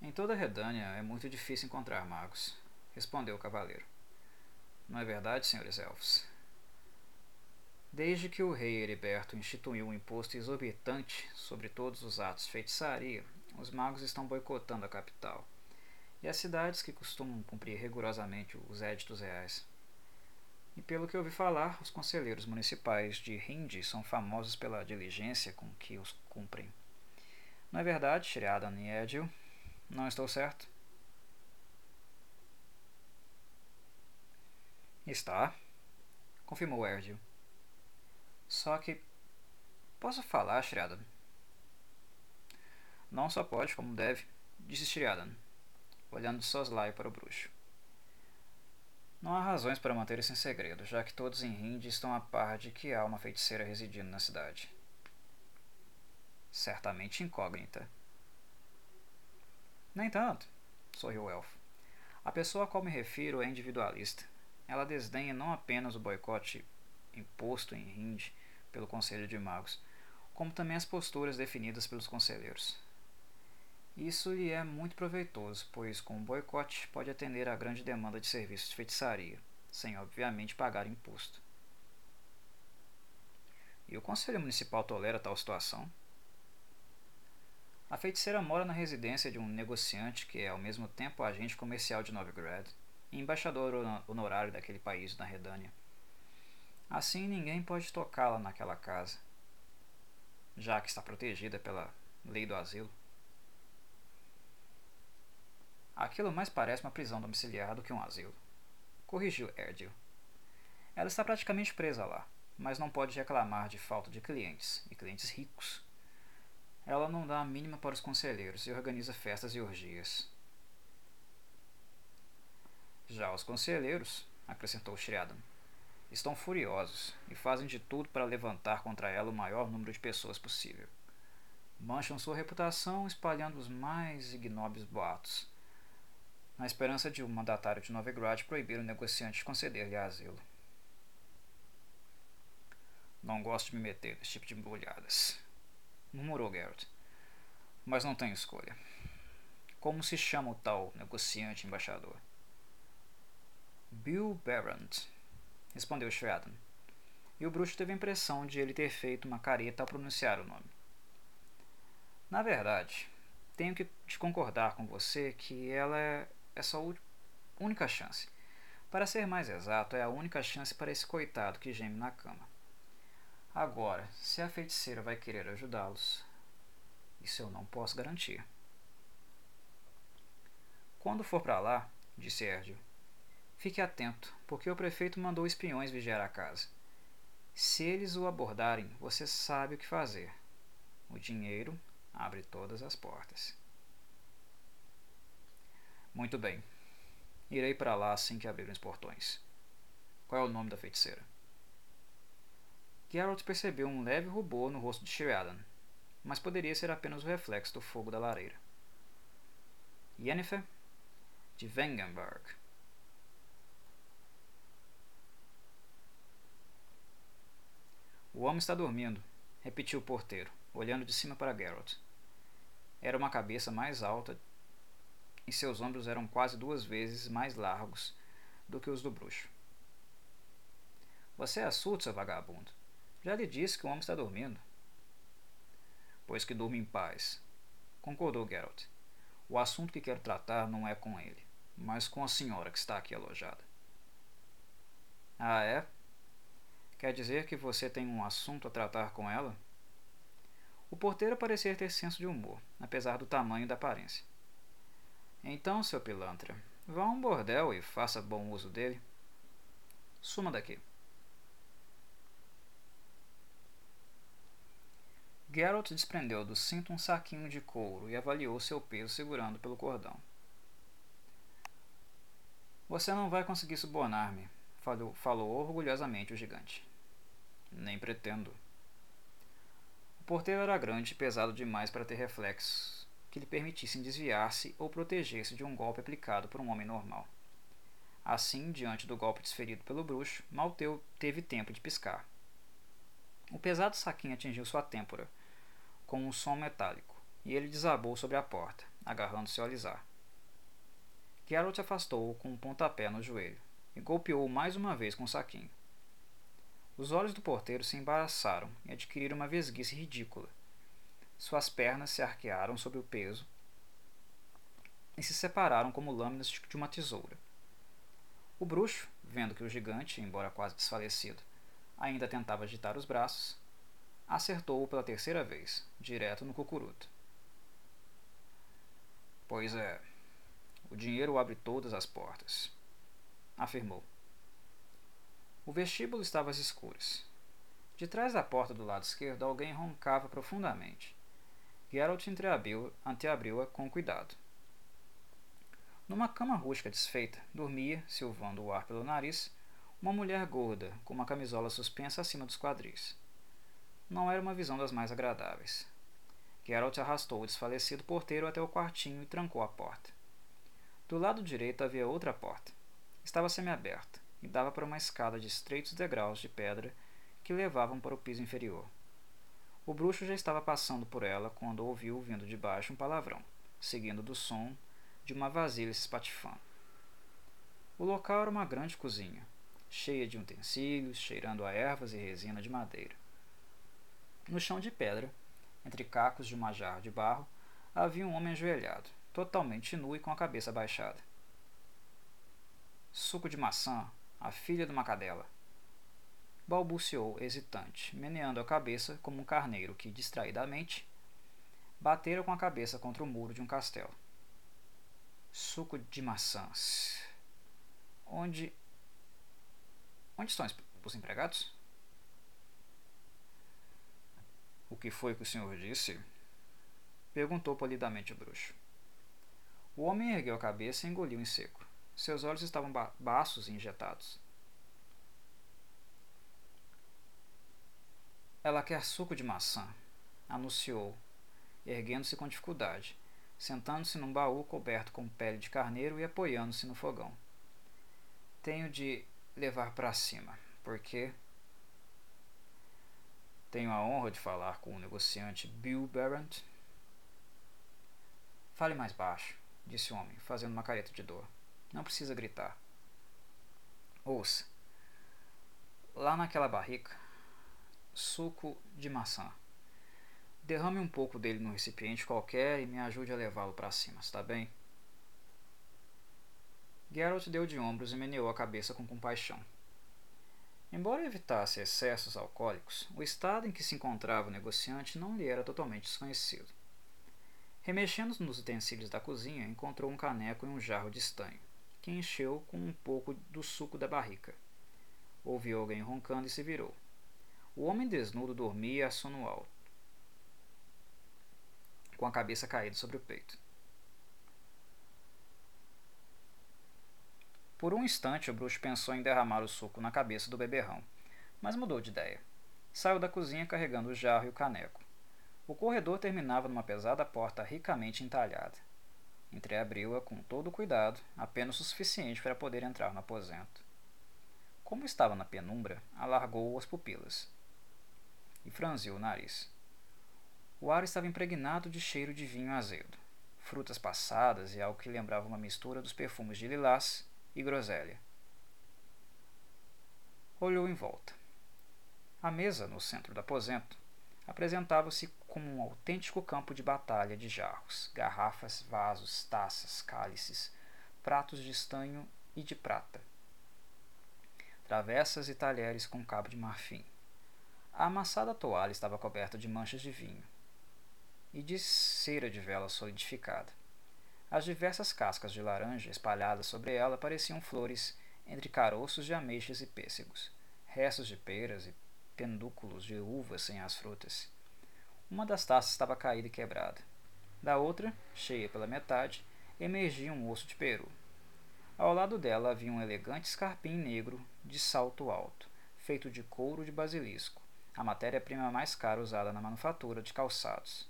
A: Em toda a Redânia é muito difícil encontrar magos, respondeu o cavaleiro. Não é verdade, senhores elfos? Desde que o rei Heriberto instituiu um imposto exorbitante sobre todos os atos de feitiçaria, os magos estão boicotando a capital e as cidades que costumam cumprir rigorosamente os éditos reais. E pelo que ouvi falar, os conselheiros municipais de Hindi são famosos pela diligência com que os cumprem. Não é verdade, Shriadan e Edil? Não estou certo? Está, confirmou Erdil. Só que. Posso falar, Shriadan? Não só pode, como deve, disse Shriadan, olhando soslaio para o bruxo. Não há razões para manter isso em segredo, já que todos em Hindi estão a par de que há uma feiticeira residindo na cidade. Certamente incógnita. Nem tanto, sorriu o elfo. A pessoa a qual me refiro é individualista. Ela desdenha não apenas o boicote imposto em Hindi pelo Conselho de Magos, como também as posturas definidas pelos conselheiros. Isso lhe é muito proveitoso, pois com o boicote pode atender à grande demanda de serviços de feitiçaria, sem obviamente pagar imposto. E o Conselho Municipal tolera tal situação? A feiticeira mora na residência de um negociante que é ao mesmo tempo agente comercial de Novigrad e embaixador honorário daquele país na Redânia. Assim ninguém pode tocá-la naquela casa, já que está protegida pela lei do asilo. Aquilo mais parece uma prisão domiciliar do que um asilo. Corrigiu Erdil. Ela está praticamente presa lá, mas não pode reclamar de falta de clientes, e clientes ricos. Ela não dá a mínima para os conselheiros e organiza festas e orgias. Já os conselheiros, acrescentou Shriadan, estão furiosos e fazem de tudo para levantar contra ela o maior número de pessoas possível. Mancham sua reputação espalhando os mais ignóbeis boatos na esperança de um mandatário de Novigrad proibir o negociante de conceder-lhe asilo. Não gosto de me meter nesse tipo de embrulhadas, murmurou Geralt. Mas não tenho escolha. Como se chama o tal negociante embaixador? Bill Barrant, respondeu Sheridan. E o bruxo teve a impressão de ele ter feito uma careta ao pronunciar o nome. Na verdade, tenho que concordar com você que ela é essa única chance. Para ser mais exato, é a única chance para esse coitado que geme na cama. Agora, se a feiticeira vai querer ajudá-los, isso eu não posso garantir. Quando for para lá, disse Erdio, fique atento, porque o prefeito mandou espiões vigiar a casa. Se eles o abordarem, você sabe o que fazer. O dinheiro abre todas as portas. Muito bem. Irei para lá assim que abrirem os portões. Qual é o nome da feiticeira? Geralt percebeu um leve rubor no rosto de Sheridan, mas poderia ser apenas o reflexo do fogo da lareira. Yennefer de Wengenberg. O homem está dormindo, repetiu o porteiro, olhando de cima para Geralt. Era uma cabeça mais alta e seus ombros eram quase duas vezes mais largos do que os do bruxo. Você é seu vagabundo. Já lhe disse que o homem está dormindo. Pois que durma em paz, concordou Geralt. O assunto que quero tratar não é com ele, mas com a senhora que está aqui alojada. Ah, é? Quer dizer que você tem um assunto a tratar com ela? O porteiro parecia ter senso de humor, apesar do tamanho da aparência. Então, seu pilantra, vá a um bordel e faça bom uso dele. Suma daqui. Geralt desprendeu do cinto um saquinho de couro e avaliou seu peso segurando pelo cordão. Você não vai conseguir subornar-me, falou, falou orgulhosamente o gigante. Nem pretendo. O porteiro era grande e pesado demais para ter reflexos que lhe permitissem desviar-se ou proteger-se de um golpe aplicado por um homem normal. Assim, diante do golpe desferido pelo bruxo, Malteu teve tempo de piscar. O pesado saquinho atingiu sua têmpora, com um som metálico, e ele desabou sobre a porta, agarrando-se ao alisar. Geralt afastou-o com um pontapé no joelho e golpeou-o mais uma vez com o saquinho. Os olhos do porteiro se embaraçaram e adquiriram uma vesguice ridícula. Suas pernas se arquearam sob o peso e se separaram como lâminas de uma tesoura. O bruxo, vendo que o gigante, embora quase desfalecido, ainda tentava agitar os braços, acertou-o pela terceira vez, direto no cucuruto. Pois é, o dinheiro abre todas as portas, afirmou. O vestíbulo estava às escuras. De trás da porta do lado esquerdo, alguém roncava profundamente. Geralt entreabriu-a com cuidado. Numa cama rústica desfeita, dormia, silvando o ar pelo nariz, uma mulher gorda, com uma camisola suspensa acima dos quadris. Não era uma visão das mais agradáveis. Geralt arrastou o desfalecido porteiro até o quartinho e trancou a porta. Do lado direito havia outra porta. Estava semiaberta e dava para uma escada de estreitos degraus de pedra que levavam para o piso inferior. O bruxo já estava passando por ela quando ouviu vindo de baixo um palavrão, seguindo do som de uma vasilha se espatifando. O local era uma grande cozinha, cheia de utensílios, cheirando a ervas e resina de madeira. No chão de pedra, entre cacos de uma jarra de barro, havia um homem ajoelhado, totalmente nu e com a cabeça baixada. Suco de maçã, a filha de uma cadela. Balbuciou hesitante, meneando a cabeça como um carneiro que, distraidamente, batera com a cabeça contra o muro de um castelo. Suco de maçãs. Onde. Onde estão os empregados? O que foi que o senhor disse? Perguntou polidamente o bruxo. O homem ergueu a cabeça e engoliu em seco. Seus olhos estavam ba baços e injetados. Ela quer suco de maçã, anunciou, erguendo-se com dificuldade, sentando-se num baú coberto com pele de carneiro e apoiando-se no fogão. Tenho de levar para cima, porque tenho a honra de falar com o negociante Bill Barrett. Fale mais baixo, disse o homem, fazendo uma careta de dor. Não precisa gritar. Ouça. Lá naquela barrica, suco de maçã. Derrame um pouco dele num recipiente qualquer e me ajude a levá-lo para cima, está bem? Geralt deu de ombros e meneou a cabeça com compaixão. Embora evitasse excessos alcoólicos, o estado em que se encontrava o negociante não lhe era totalmente desconhecido. Remexendo nos utensílios da cozinha, encontrou um caneco e um jarro de estanho que encheu com um pouco do suco da barrica. Ouviu alguém roncando e se virou. O homem desnudo dormia a sono alto, com a cabeça caída sobre o peito. Por um instante, o bruxo pensou em derramar o suco na cabeça do beberrão, mas mudou de ideia. Saiu da cozinha carregando o jarro e o caneco. O corredor terminava numa pesada porta ricamente entalhada. Entreabriu-a com todo cuidado, apenas o suficiente para poder entrar no aposento. Como estava na penumbra, alargou as pupilas e franziu o nariz. O ar estava impregnado de cheiro de vinho azedo, frutas passadas e algo que lembrava uma mistura dos perfumes de lilás e groselha. Olhou em volta. A mesa, no centro do aposento, apresentava-se como um autêntico campo de batalha de jarros, garrafas, vasos, taças, cálices, pratos de estanho e de prata, travessas e talheres com cabo de marfim. A amassada toalha estava coberta de manchas de vinho e de cera de vela solidificada. As diversas cascas de laranja espalhadas sobre ela pareciam flores entre caroços de ameixas e pêssegos, restos de peras e pendúculos de uvas sem as frutas. Uma das taças estava caída e quebrada. Da outra, cheia pela metade, emergia um osso de peru. Ao lado dela havia um elegante escarpim negro de salto alto, feito de couro de basilisco, a matéria-prima mais cara usada na manufatura de calçados.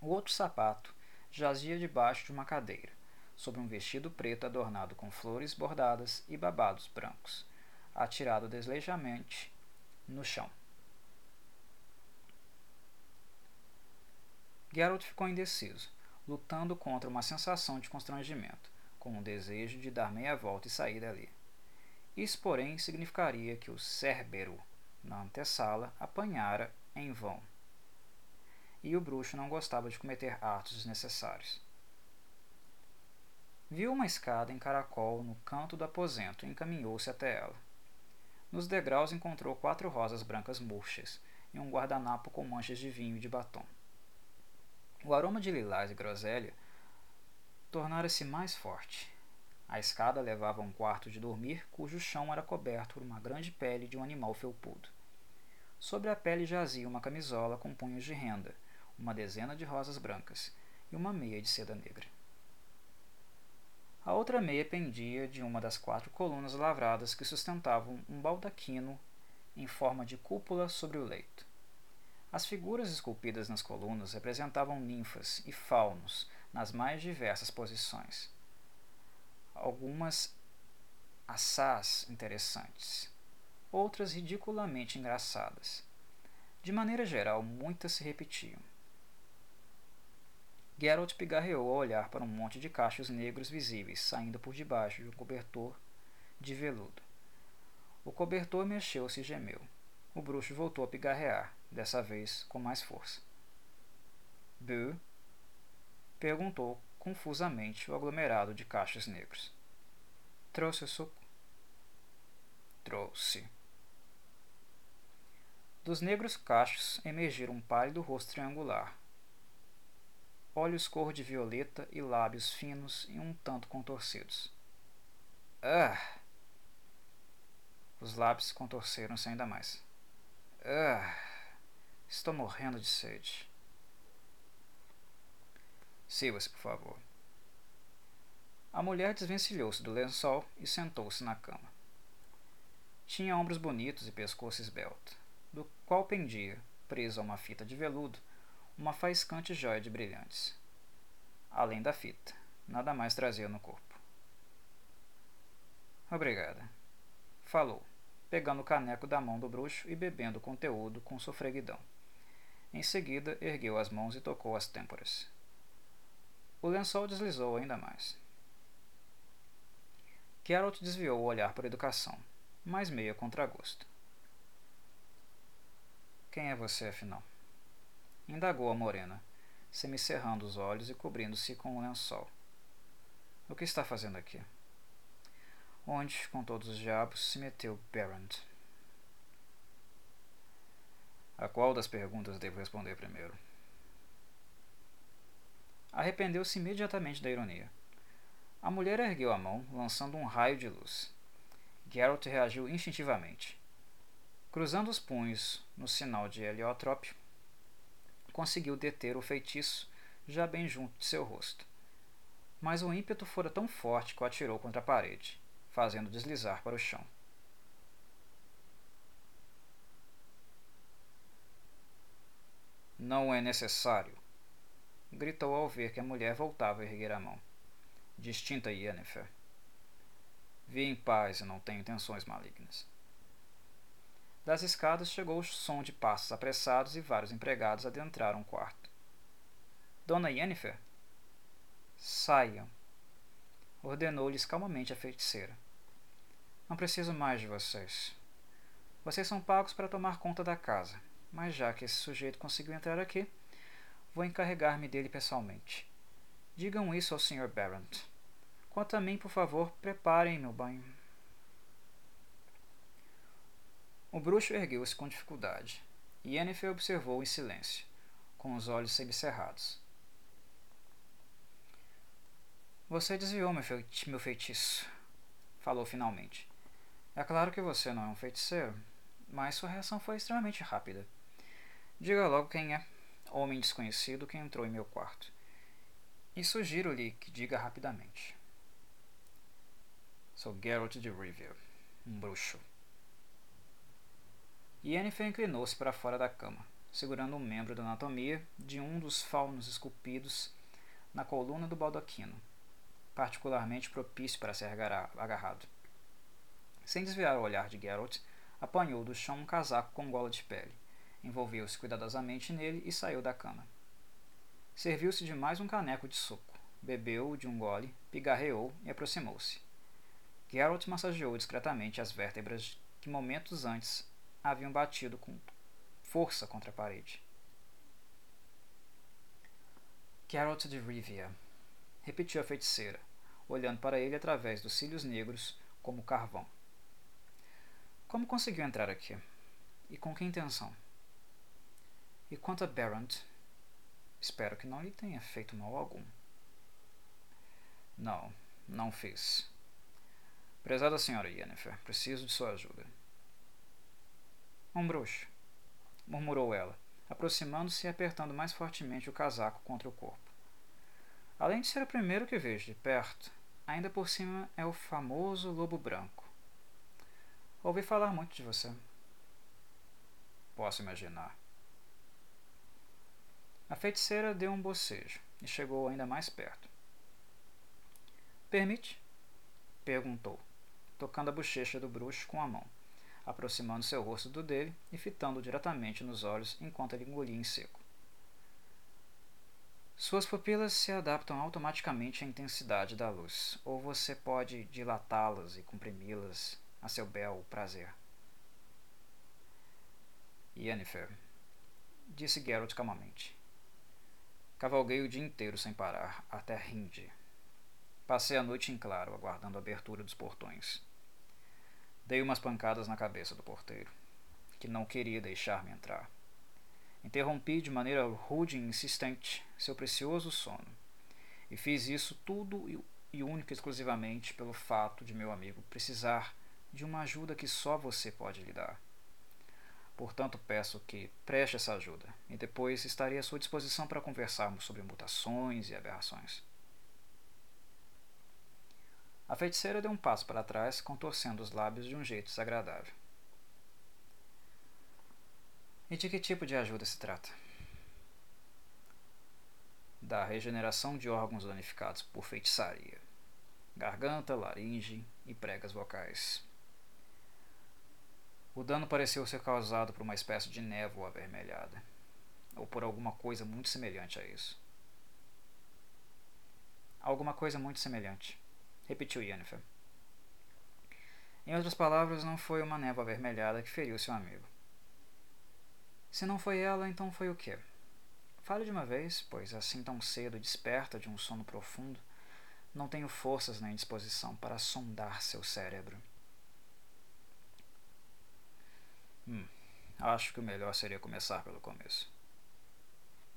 A: O outro sapato jazia debaixo de uma cadeira, sobre um vestido preto adornado com flores bordadas e babados brancos, atirado desleixamente no chão. Geralt ficou indeciso, lutando contra uma sensação de constrangimento, com o desejo de dar meia volta e sair dali. Isso, porém, significaria que o Cérbero, na antessala, apanhara em vão. E o bruxo não gostava de cometer atos desnecessários. Viu uma escada em caracol no canto do aposento e encaminhou-se até ela. Nos degraus encontrou quatro rosas brancas murchas e um guardanapo com manchas de vinho e de batom. O aroma de lilás e groselha tornara-se mais forte. A escada levava a um quarto de dormir, cujo chão era coberto por uma grande pele de um animal felpudo. Sobre a pele jazia uma camisola com punhos de renda, uma dezena de rosas brancas e uma meia de seda negra. A outra meia pendia de uma das quatro colunas lavradas que sustentavam um baldaquino em forma de cúpula sobre o leito. As figuras esculpidas nas colunas representavam ninfas e faunos nas mais diversas posições. Algumas assás interessantes, outras ridiculamente engraçadas. De maneira geral, muitas se repetiam. Geralt pigarreou ao olhar para um monte de cachos negros visíveis saindo por debaixo de um cobertor de veludo. O cobertor mexeu-se e gemeu. O bruxo voltou a pigarrear, dessa vez com mais força. Bu perguntou confusamente o aglomerado de cachos negros. Trouxe o suco? Trouxe. Dos negros cachos emergiram um pálido rosto triangular, olhos cor de violeta e lábios finos e um tanto contorcidos. Ah! Os lábios contorceram-se ainda mais. Ah! Estou morrendo de sede. Sirva-se, por favor. A mulher desvencilhou-se do lençol e sentou-se na cama. Tinha ombros bonitos e pescoço esbelto, do qual pendia, preso a uma fita de veludo, uma faiscante joia de brilhantes. Além da fita, nada mais trazia no corpo. Obrigada. Falou, pegando o caneco da mão do bruxo e bebendo o conteúdo com sofreguidão. Em seguida, ergueu as mãos e tocou as têmporas. O lençol deslizou ainda mais. Geralt desviou o olhar a educação, mas meio a contragosto. Quem é você, afinal? indagou a morena, semicerrando os olhos e cobrindo-se com o um lençol. O que está fazendo aqui? Onde, com todos os diabos, se meteu Berrand? A qual das perguntas devo responder primeiro? Arrependeu-se imediatamente da ironia. A mulher ergueu a mão, lançando um raio de luz. Geralt reagiu instintivamente. Cruzando os punhos no sinal de heliotrópio, conseguiu deter o feitiço já bem junto de seu rosto. Mas o ímpeto fora tão forte que o atirou contra a parede, fazendo deslizar para o chão. Não é necessário, gritou ao ver que a mulher voltava a erguer a mão. Distinta Yennefer. Vi em paz e não tenho intenções malignas. Das escadas chegou o som de passos apressados e vários empregados adentraram o quarto. Dona Yennefer? Saiam, ordenou-lhes calmamente a feiticeira. Não preciso mais de vocês. Vocês são pagos para tomar conta da casa, mas já que esse sujeito conseguiu entrar aqui, vou encarregar-me dele pessoalmente. Digam isso ao Sr. Barrett. Quanto a mim, por favor, preparem meu banho. O bruxo ergueu-se com dificuldade, e Yennefer observou em silêncio, com os olhos semicerrados. Você desviou meu, feiti meu feitiço, falou finalmente. É claro que você não é um feiticeiro, mas sua reação foi extremamente rápida. Diga logo quem é, homem desconhecido que entrou em meu quarto. E sugiro-lhe que diga rapidamente. Sou Geralt de Rivia, um bruxo. Yennefer inclinou-se para fora da cama, segurando um membro da anatomia de um dos faunos esculpidos na coluna do baldaquino, particularmente propício para ser agarrado. Sem desviar o olhar de Geralt, apanhou do chão um casaco com gola de pele, envolveu-se cuidadosamente nele e saiu da cama. Serviu-se de mais um caneco de suco, bebeu de um gole, pigarreou e aproximou-se. Geralt massageou discretamente as vértebras que momentos antes haviam batido com força contra a parede. Geralt de Rivia, repetiu a feiticeira, olhando para ele através dos cílios negros como carvão. Como conseguiu entrar aqui? E com que intenção? E quanto a Barrent, espero que não lhe tenha feito mal algum. Não, não fiz. Prezada senhora Yennefer, preciso de sua ajuda. Um bruxo, murmurou ela, aproximando-se e apertando mais fortemente o casaco contra o corpo. Além de ser o primeiro que vejo de perto, ainda por cima é o famoso lobo branco. Ouvi falar muito de você. Posso imaginar. A feiticeira deu um bocejo e chegou ainda mais perto. Permite? perguntou, tocando a bochecha do bruxo com a mão, aproximando seu rosto do dele e fitando diretamente nos olhos enquanto ele engolia em seco. Suas pupilas se adaptam automaticamente à intensidade da luz, ou você pode dilatá-las e comprimi-las a seu bel prazer. Yennefer, disse Geralt calmamente. Cavalguei o dia inteiro sem parar, até Rinde. Passei a noite em claro, aguardando a abertura dos portões. Dei umas pancadas na cabeça do porteiro, que não queria deixar-me entrar. Interrompi de maneira rude e insistente seu precioso sono, e fiz isso tudo e único exclusivamente pelo fato de meu amigo precisar de uma ajuda que só você pode lhe dar. Portanto, peço que preste essa ajuda, e depois estarei à sua disposição para conversarmos sobre mutações e aberrações. A feiticeira deu um passo para trás, contorcendo os lábios de um jeito desagradável. E de que tipo de ajuda se trata? Da regeneração de órgãos danificados por feitiçaria, garganta, laringe e pregas vocais. O dano pareceu ser causado por uma espécie de névoa avermelhada, ou por alguma coisa muito semelhante a isso. Alguma coisa muito semelhante, repetiu Yennefer. Em outras palavras, não foi uma névoa avermelhada que feriu seu amigo. Se não foi ela, então foi o quê? Fale de uma vez, pois assim tão cedo desperta de um sono profundo, não tenho forças nem disposição para sondar seu cérebro. Hum, acho que o melhor seria começar pelo começo.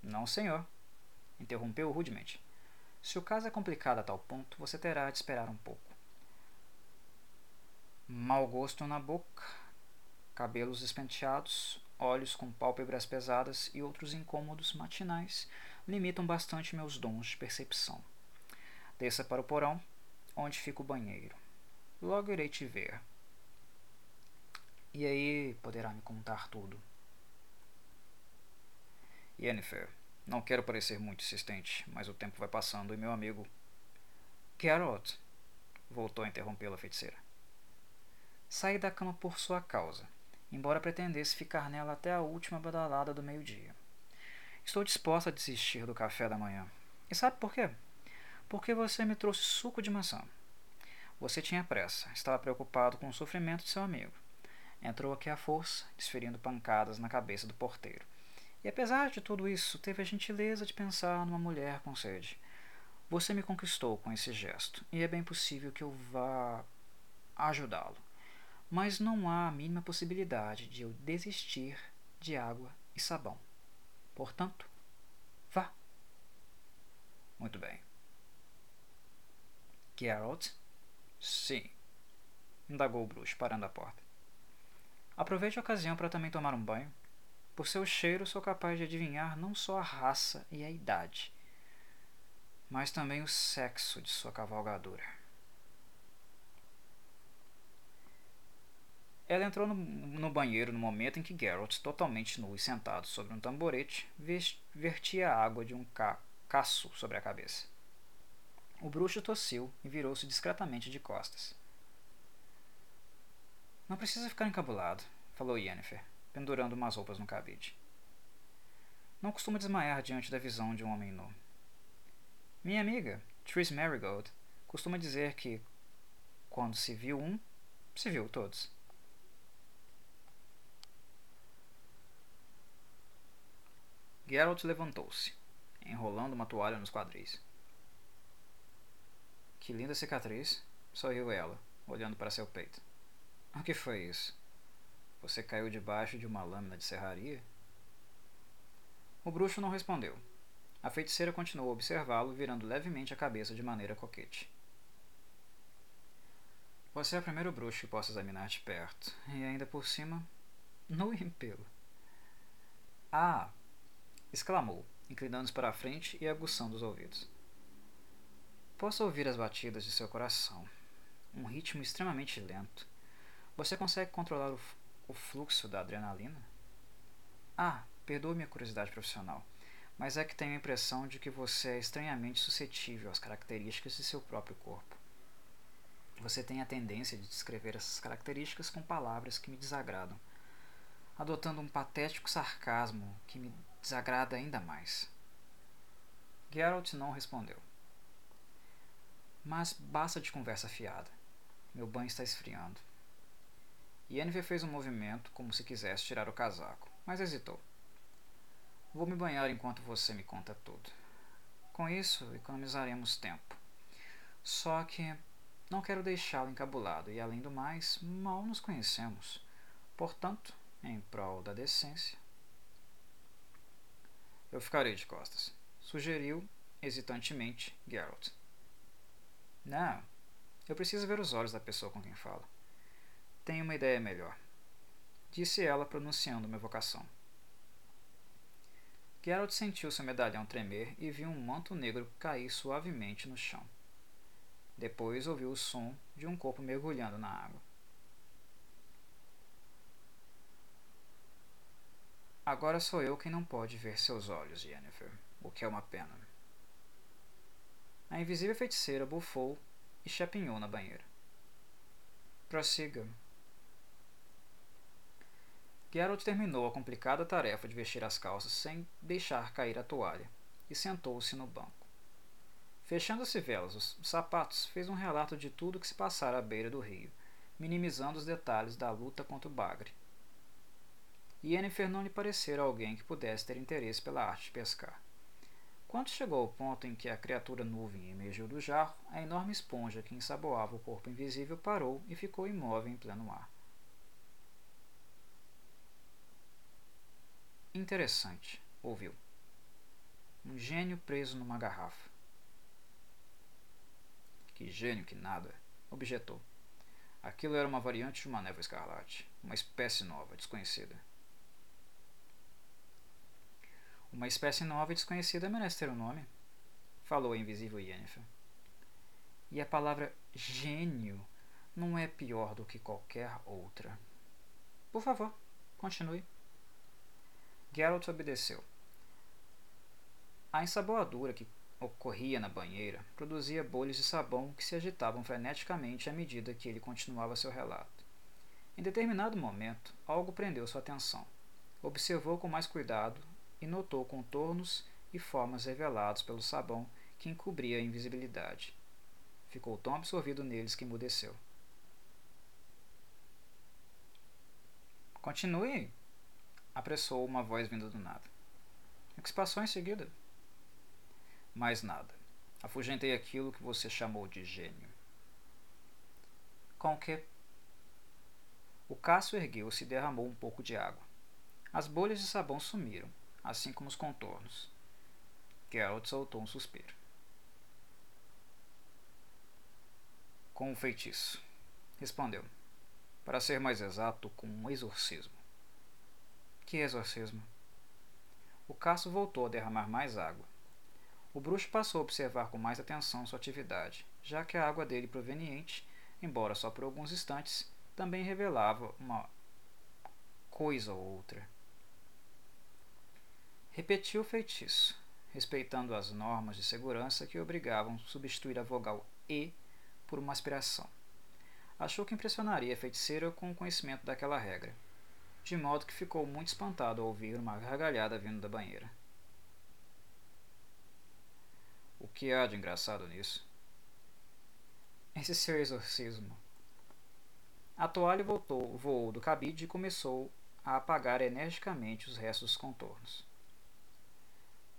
A: Não, senhor, interrompeu rudemente. Se o caso é complicado a tal ponto, você terá de esperar um pouco. Mau gosto na boca, cabelos despenteados, olhos com pálpebras pesadas e outros incômodos matinais limitam bastante meus dons de percepção. Desça para o porão, onde fica o banheiro. Logo irei te ver. E aí poderá me contar tudo. Yennefer, não quero parecer muito insistente, mas o tempo vai passando e meu amigo. Geralt, voltou a interrompê-la a feiticeira. Saí da cama por sua causa, embora pretendesse ficar nela até a última badalada do meio-dia. Estou disposta a desistir do café da manhã. E sabe por quê? Porque você me trouxe suco de maçã. Você tinha pressa, estava preocupado com o sofrimento de seu amigo. Entrou aqui à força, desferindo pancadas na cabeça do porteiro. E apesar de tudo isso, teve a gentileza de pensar numa mulher com sede. Você me conquistou com esse gesto, e é bem possível que eu vá ajudá-lo. Mas não há a mínima possibilidade de eu desistir de água e sabão. Portanto, vá. Muito bem. Geralt? Sim. Indagou o bruxo, parando a porta. Aproveite a ocasião para também tomar um banho. Por seu cheiro, sou capaz de adivinhar não só a raça e a idade, mas também o sexo de sua cavalgadora. Ela entrou no, no, banheiro no momento em que Geralt, totalmente nu e sentado sobre um tamborete, vertia a água de um ca caço sobre a cabeça. O bruxo tossiu e virou-se discretamente de costas. Não precisa ficar encabulado, falou Yennefer, pendurando umas roupas no cabide. Não costumo desmaiar diante da visão de um homem nu. Minha amiga, Tris Marigold, costuma dizer que quando se viu um, se viu todos. Geralt levantou-se, enrolando uma toalha nos quadris. Que linda cicatriz, sorriu ela, olhando para seu peito. O que foi isso? Você caiu debaixo de uma lâmina de serraria? O bruxo não respondeu. A feiticeira continuou a observá-lo, virando levemente a cabeça de maneira coquete. Você é o primeiro bruxo que posso examinar de perto, e ainda por cima, no impelo. Ah! exclamou, inclinando-se para a frente e aguçando os ouvidos. Posso ouvir as batidas de seu coração, um ritmo extremamente lento. Você consegue controlar o, o fluxo da adrenalina? Ah, perdoe minha curiosidade profissional, mas é que tenho a impressão de que você é estranhamente suscetível às características de seu próprio corpo. Você tem a tendência de descrever essas características com palavras que me desagradam, adotando um patético sarcasmo que me desagrada ainda mais. Geralt não respondeu. Mas basta de conversa fiada. Meu banho está esfriando. Yennefer fez um movimento como se quisesse tirar o casaco, mas hesitou. Vou me banhar enquanto você me conta tudo. Com isso, economizaremos tempo. Só que não quero deixá-lo encabulado e, além do mais, mal nos conhecemos. Portanto, em prol da decência, eu ficarei de costas, sugeriu hesitantemente Geralt. Não, eu preciso ver os olhos da pessoa com quem falo. Tenho uma ideia melhor, disse ela, pronunciando uma evocação. Geralt sentiu seu medalhão tremer e viu um manto negro cair suavemente no chão. Depois ouviu o som de um corpo mergulhando na água. Agora sou eu quem não pode ver seus olhos, Jennifer, o que é uma pena. A invisível feiticeira bufou e chapinhou na banheira. Prossiga. Geralt terminou a complicada tarefa de vestir as calças sem deixar cair a toalha e sentou-se no banco. Fechando-se velas os sapatos, fez um relato de tudo o que se passara à beira do rio, minimizando os detalhes da luta contra o bagre Yennefer não lhe parecera alguém que pudesse ter interesse pela arte de pescar. Quando chegou ao ponto em que a criatura nuvem emergiu do jarro, a enorme esponja que ensaboava o corpo invisível parou e ficou imóvel em pleno ar. Interessante, ouviu. Um gênio preso numa garrafa. Que gênio que nada, objetou. Aquilo era uma variante de uma névoa escarlate, uma espécie nova, desconhecida. Uma espécie nova e desconhecida merece ter um nome, falou a invisível Yennefer. E a palavra gênio não é pior do que qualquer outra. Por favor, continue. Geralt obedeceu. A ensaboadura que ocorria na banheira produzia bolhas de sabão que se agitavam freneticamente à medida que ele continuava seu relato. Em determinado momento, algo prendeu sua atenção. Observou com mais cuidado e notou contornos e formas revelados pelo sabão que encobria a invisibilidade. Ficou tão absorvido neles que emudeceu. Continue, apressou uma voz vinda do nada. O que se passou em seguida? Mais nada. Afugentei aquilo que você chamou de gênio. Com que? O Cássio ergueu-se e derramou um pouco de água. As bolhas de sabão sumiram assim como os contornos. Geralt soltou um suspiro. Com um feitiço, respondeu. Para ser mais exato, com um exorcismo. Que exorcismo? O caço voltou a derramar mais água. O bruxo passou a observar com mais atenção sua atividade, já que a água dele proveniente, embora só por alguns instantes, também revelava uma coisa ou outra. Repetiu o feitiço, respeitando as normas de segurança que obrigavam a substituir a vogal E por uma aspiração. Achou que impressionaria a feiticeira com o conhecimento daquela regra, de modo que ficou muito espantado ao ouvir uma gargalhada vindo da banheira. O que há de engraçado nisso? Esse seu exorcismo. A toalha voltou, voou do cabide e começou a apagar energicamente os restos dos contornos.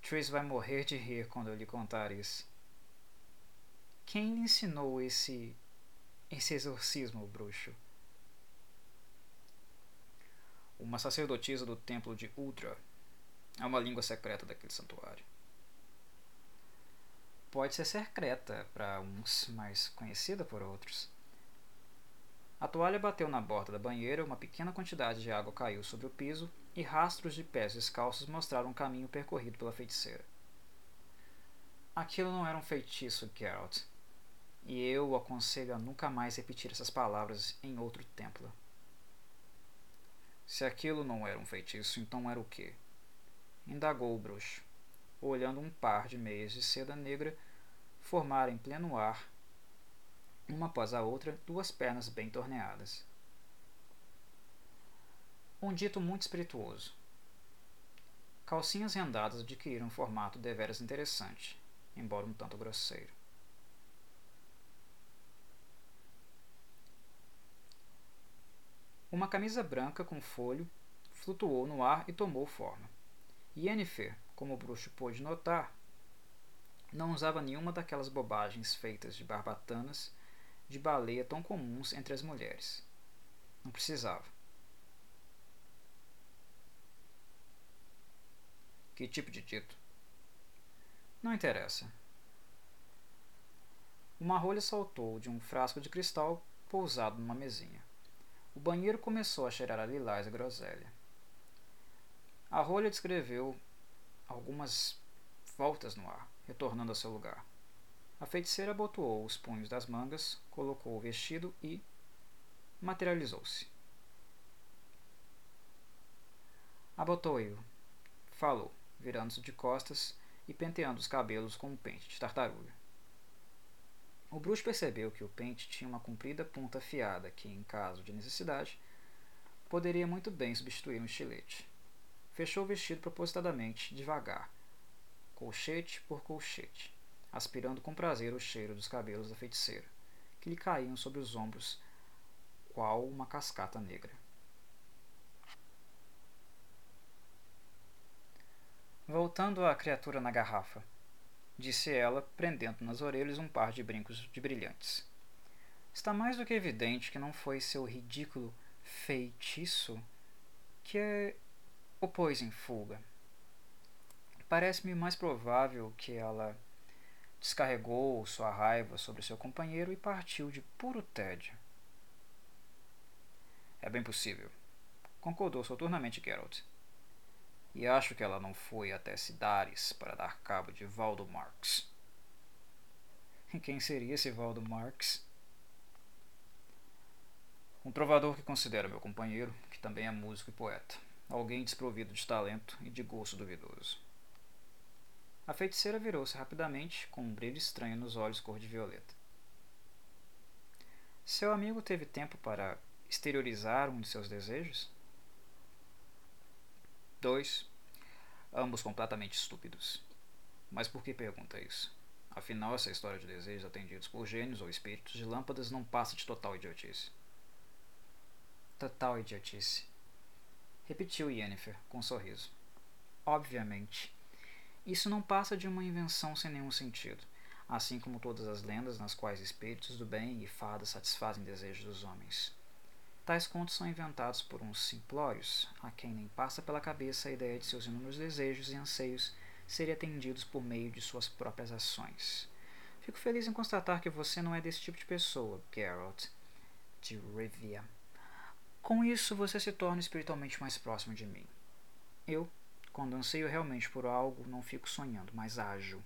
A: Tris vai morrer de rir quando eu lhe contar isso. Quem lhe ensinou esse esse exorcismo, bruxo? Uma sacerdotisa do templo de Udra. É uma língua secreta daquele santuário pode ser secreta para uns, mas conhecida por outros. A toalha bateu na borda da banheira, uma pequena quantidade de água caiu sobre o piso e rastros de pés descalços mostraram o caminho percorrido pela feiticeira. Aquilo não era um feitiço, Geralt, e eu o aconselho a nunca mais repetir essas palavras em outro templo. Se aquilo não era um feitiço, então era o quê? Indagou o bruxo olhando um par de meias de seda negra formar em pleno ar, uma após a outra, duas pernas bem torneadas. Um dito muito espirituoso. Calcinhas rendadas adquiriram um formato deveras interessante, embora um tanto grosseiro. Uma camisa branca com folho flutuou no ar e tomou forma. Yennefer, como o bruxo pôde notar, não usava nenhuma daquelas bobagens feitas de barbatanas de baleia tão comuns entre as mulheres. Não precisava. Que tipo de dito? Não interessa. Uma rolha saltou de um frasco de cristal pousado numa mesinha. O banheiro começou a cheirar a lilás e groselha. A rolha descreveu algumas voltas no ar, retornando ao seu lugar. A feiticeira abotoou os punhos das mangas, colocou o vestido e materializou-se. Abotoei-o, falou, virando-se de costas e penteando os cabelos com um pente de tartaruga. O bruxo percebeu que o pente tinha uma comprida ponta afiada que, em caso de necessidade, poderia muito bem substituir um estilete. Fechou o vestido propositadamente, devagar, colchete por colchete, aspirando com prazer o cheiro dos cabelos da feiticeira, que lhe caíam sobre os ombros, qual uma cascata negra. Voltando à criatura na garrafa, disse ela, prendendo nas orelhas um par de brincos de brilhantes. Está mais do que evidente que não foi seu ridículo feitiço que o pôs em fuga. Parece-me mais provável que ela descarregou sua raiva sobre seu companheiro e partiu de puro tédio. É bem possível, concordou soturnamente Geralt. E acho que ela não foi até Cidares para dar cabo de Valdo Marx. E quem seria esse Valdo Marx? Um trovador que considera meu companheiro, que também é músico e poeta alguém desprovido de talento e de gosto duvidoso. A feiticeira virou-se rapidamente, com um brilho estranho nos olhos cor de violeta. Seu amigo teve tempo para exteriorizar um de seus desejos? Dois, ambos completamente estúpidos. Mas por que pergunta isso? Afinal, essa história de desejos atendidos por gênios ou espíritos de lâmpadas não passa de total idiotice. Total idiotice repetiu Yennefer com um sorriso. Obviamente. Isso não passa de uma invenção sem nenhum sentido, assim como todas as lendas nas quais espíritos do bem e fadas satisfazem desejos dos homens. Tais contos são inventados por uns simplórios, a quem nem passa pela cabeça a ideia de seus inúmeros desejos e anseios serem atendidos por meio de suas próprias ações. Fico feliz em constatar que você não é desse tipo de pessoa, Geralt de Rivia. Com isso, você se torna espiritualmente mais próximo de mim. Eu, quando anseio realmente por algo, não fico sonhando, mas ajo.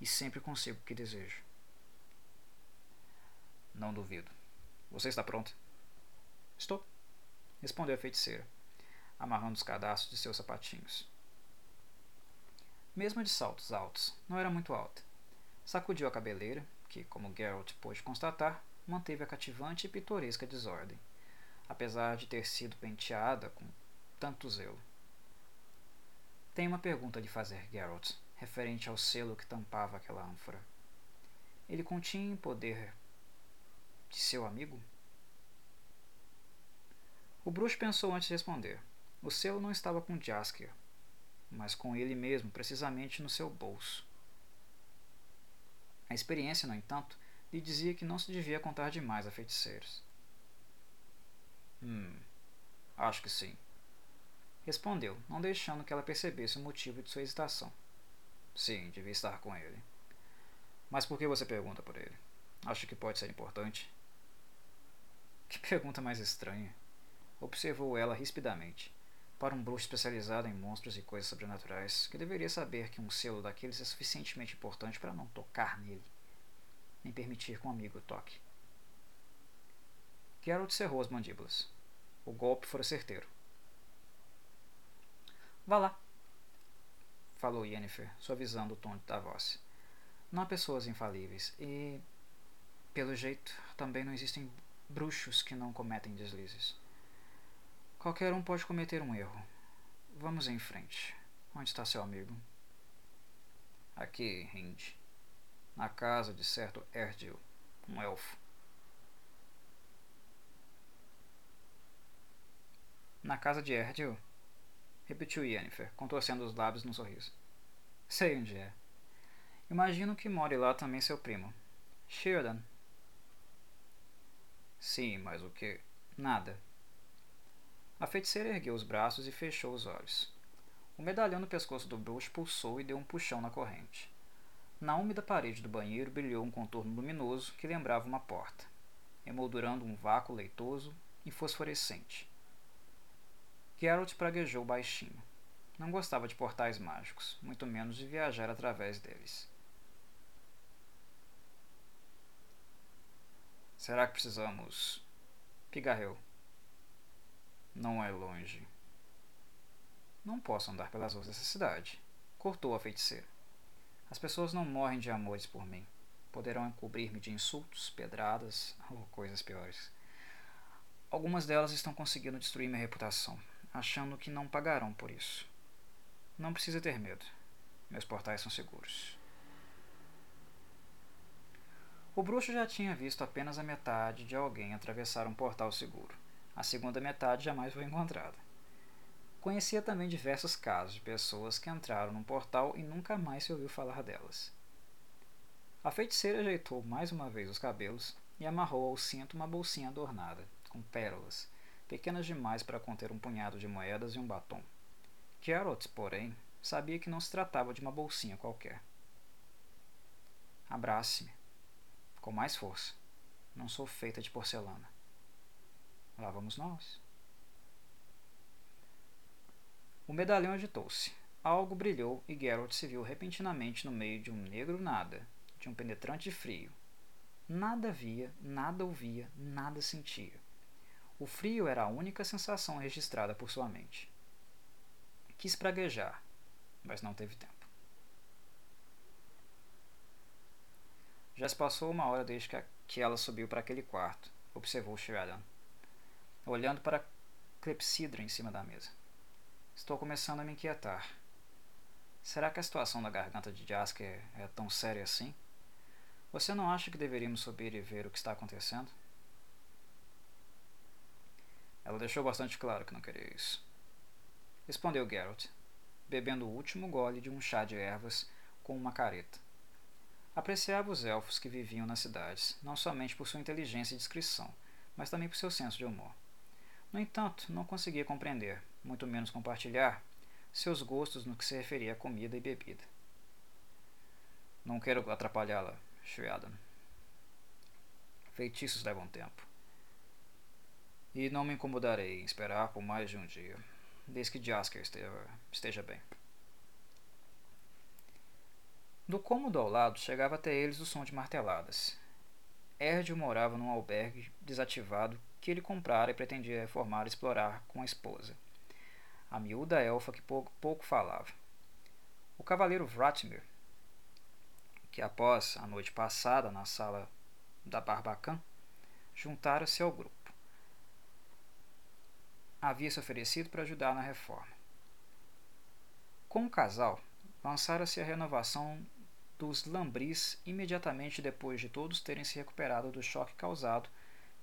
A: E sempre consigo o que desejo. Não duvido. Você está pronto? Estou, respondeu a feiticeira, amarrando os cadastros de seus sapatinhos. Mesmo de saltos altos, não era muito alta. Sacudiu a cabeleira, que, como Geralt pôde constatar, manteve a cativante e pitoresca desordem, apesar de ter sido penteada com tanto zelo. Tenho uma pergunta a lhe fazer, Geralt, referente ao selo que tampava aquela ânfora. Ele continha poder de seu amigo? O bruxo pensou antes de responder. O selo não estava com Jaskier, mas com ele mesmo, precisamente no seu bolso. A experiência, no entanto, lhe dizia que não se devia contar demais a feiticeiros. Hum, acho que sim. Respondeu, não deixando que ela percebesse o motivo de sua hesitação. Sim, devia estar com ele. Mas por que você pergunta por ele? Acho que pode ser importante. Que pergunta mais estranha. Observou ela rispidamente. Para um bruxo especializado em monstros e coisas sobrenaturais, que deveria saber que um selo daqueles é suficientemente importante para não tocar nele, nem permitir que um amigo toque. Geralt cerrou as mandíbulas. O golpe fora certeiro. Vá lá, falou Yennefer, suavizando o tom da voz. Não há pessoas infalíveis e, pelo jeito, também não existem bruxos que não cometem deslizes. Qualquer um pode cometer um erro. Vamos em frente. Onde está seu amigo? Aqui, Hind. Na casa de certo Erdil, um elfo. Na casa de Erdil? Repetiu Yennefer, contorcendo os lábios num sorriso. Sei onde é. Imagino que more lá também seu primo. Sheridan. Sim, mas o que? Nada. A feiticeira ergueu os braços e fechou os olhos. O medalhão no pescoço do bruxo pulsou e deu um puxão na corrente. Na úmida parede do banheiro brilhou um contorno luminoso que lembrava uma porta, emoldurando um vácuo leitoso e fosforescente. Geralt praguejou baixinho. Não gostava de portais mágicos, muito menos de viajar através deles. Será que precisamos? Pigarreu. Não é longe. Não posso andar pelas ruas dessa cidade. Cortou a feiticeira. As pessoas não morrem de amores por mim. Poderão encobrir-me de insultos, pedradas ou coisas piores. Algumas delas estão conseguindo destruir minha reputação, achando que não pagarão por isso. Não precisa ter medo. Meus portais são seguros. O bruxo já tinha visto apenas a metade de alguém atravessar um portal seguro. A segunda metade jamais foi encontrada. Conhecia também diversos casos de pessoas que entraram num portal e nunca mais se ouviu falar delas. A feiticeira ajeitou mais uma vez os cabelos e amarrou ao cinto uma bolsinha adornada, com pérolas, pequenas demais para conter um punhado de moedas e um batom. Geralt, porém, sabia que não se tratava de uma bolsinha qualquer. Abrace-me, com mais força. Não sou feita de porcelana. Lá vamos nós. O medalhão agitou-se. Algo brilhou e Geralt se viu repentinamente no meio de um negro nada, de um penetrante frio. Nada via, nada ouvia, nada sentia. O frio era a única sensação registrada por sua mente. Quis praguejar, mas não teve tempo. Já se passou uma hora desde que ela subiu para aquele quarto, observou Sheridan olhando para a clepsidra em cima da mesa. Estou começando a me inquietar. Será que a situação da garganta de Jasker é tão séria assim? Você não acha que deveríamos subir e ver o que está acontecendo? Ela deixou bastante claro que não queria isso. Respondeu Geralt, bebendo o último gole de um chá de ervas com uma careta. Apreciava os elfos que viviam nas cidades, não somente por sua inteligência e discrição, mas também por seu senso de humor. No entanto, não conseguia compreender, muito menos compartilhar, seus gostos no que se referia a comida e bebida. Não quero atrapalhá-la, Shriadan. Feitiços levam tempo. E não me incomodarei em esperar por mais de um dia, desde que Jasker esteja, esteja bem. Do cômodo ao lado chegava até eles o som de marteladas. Erdil morava num albergue desativado que ele comprara e pretendia reformar e explorar com a esposa, a miúda elfa que pouco, pouco falava. O cavaleiro Vratmir, que após a noite passada na sala da Barbacã, juntara-se ao grupo. Havia se oferecido para ajudar na reforma. Com o casal, lançara-se a renovação dos lambris imediatamente depois de todos terem se recuperado do choque causado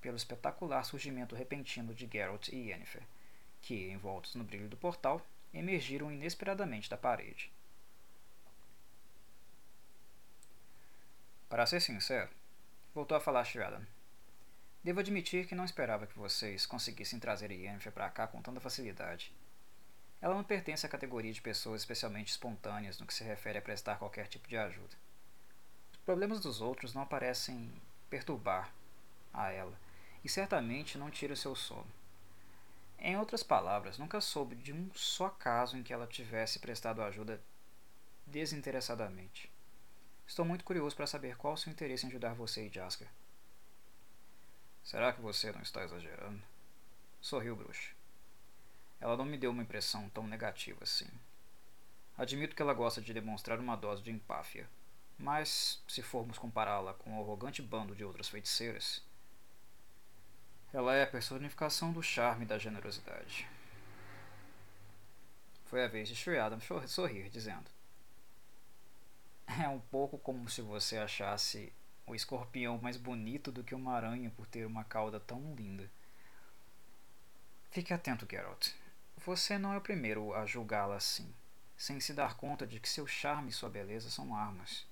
A: pelo espetacular surgimento repentino de Geralt e Yennefer, que, envoltos no brilho do portal, emergiram inesperadamente da parede. Para ser sincero, voltou a falar Sheridan. Devo admitir que não esperava que vocês conseguissem trazer Yennefer para cá com tanta facilidade. Ela não pertence à categoria de pessoas especialmente espontâneas no que se refere a prestar qualquer tipo de ajuda. Os problemas dos outros não parecem perturbar a ela, e certamente não tira seu sono. Em outras palavras, nunca soube de um só caso em que ela tivesse prestado ajuda desinteressadamente. Estou muito curioso para saber qual o seu interesse em ajudar você e Jasker. Será que você não está exagerando? Sorriu o bruxo. Ela não me deu uma impressão tão negativa assim. Admito que ela gosta de demonstrar uma dose de empáfia, mas se formos compará-la com o arrogante bando de outras feiticeiras, ela é a personificação do charme e da generosidade. Foi a vez de Sri Adam sorrir, dizendo: É um pouco como se você achasse o escorpião mais bonito do que uma aranha por ter uma cauda tão linda. Fique atento, Geralt. Você não é o primeiro a julgá-la assim, sem se dar conta de que seu charme e sua beleza são armas.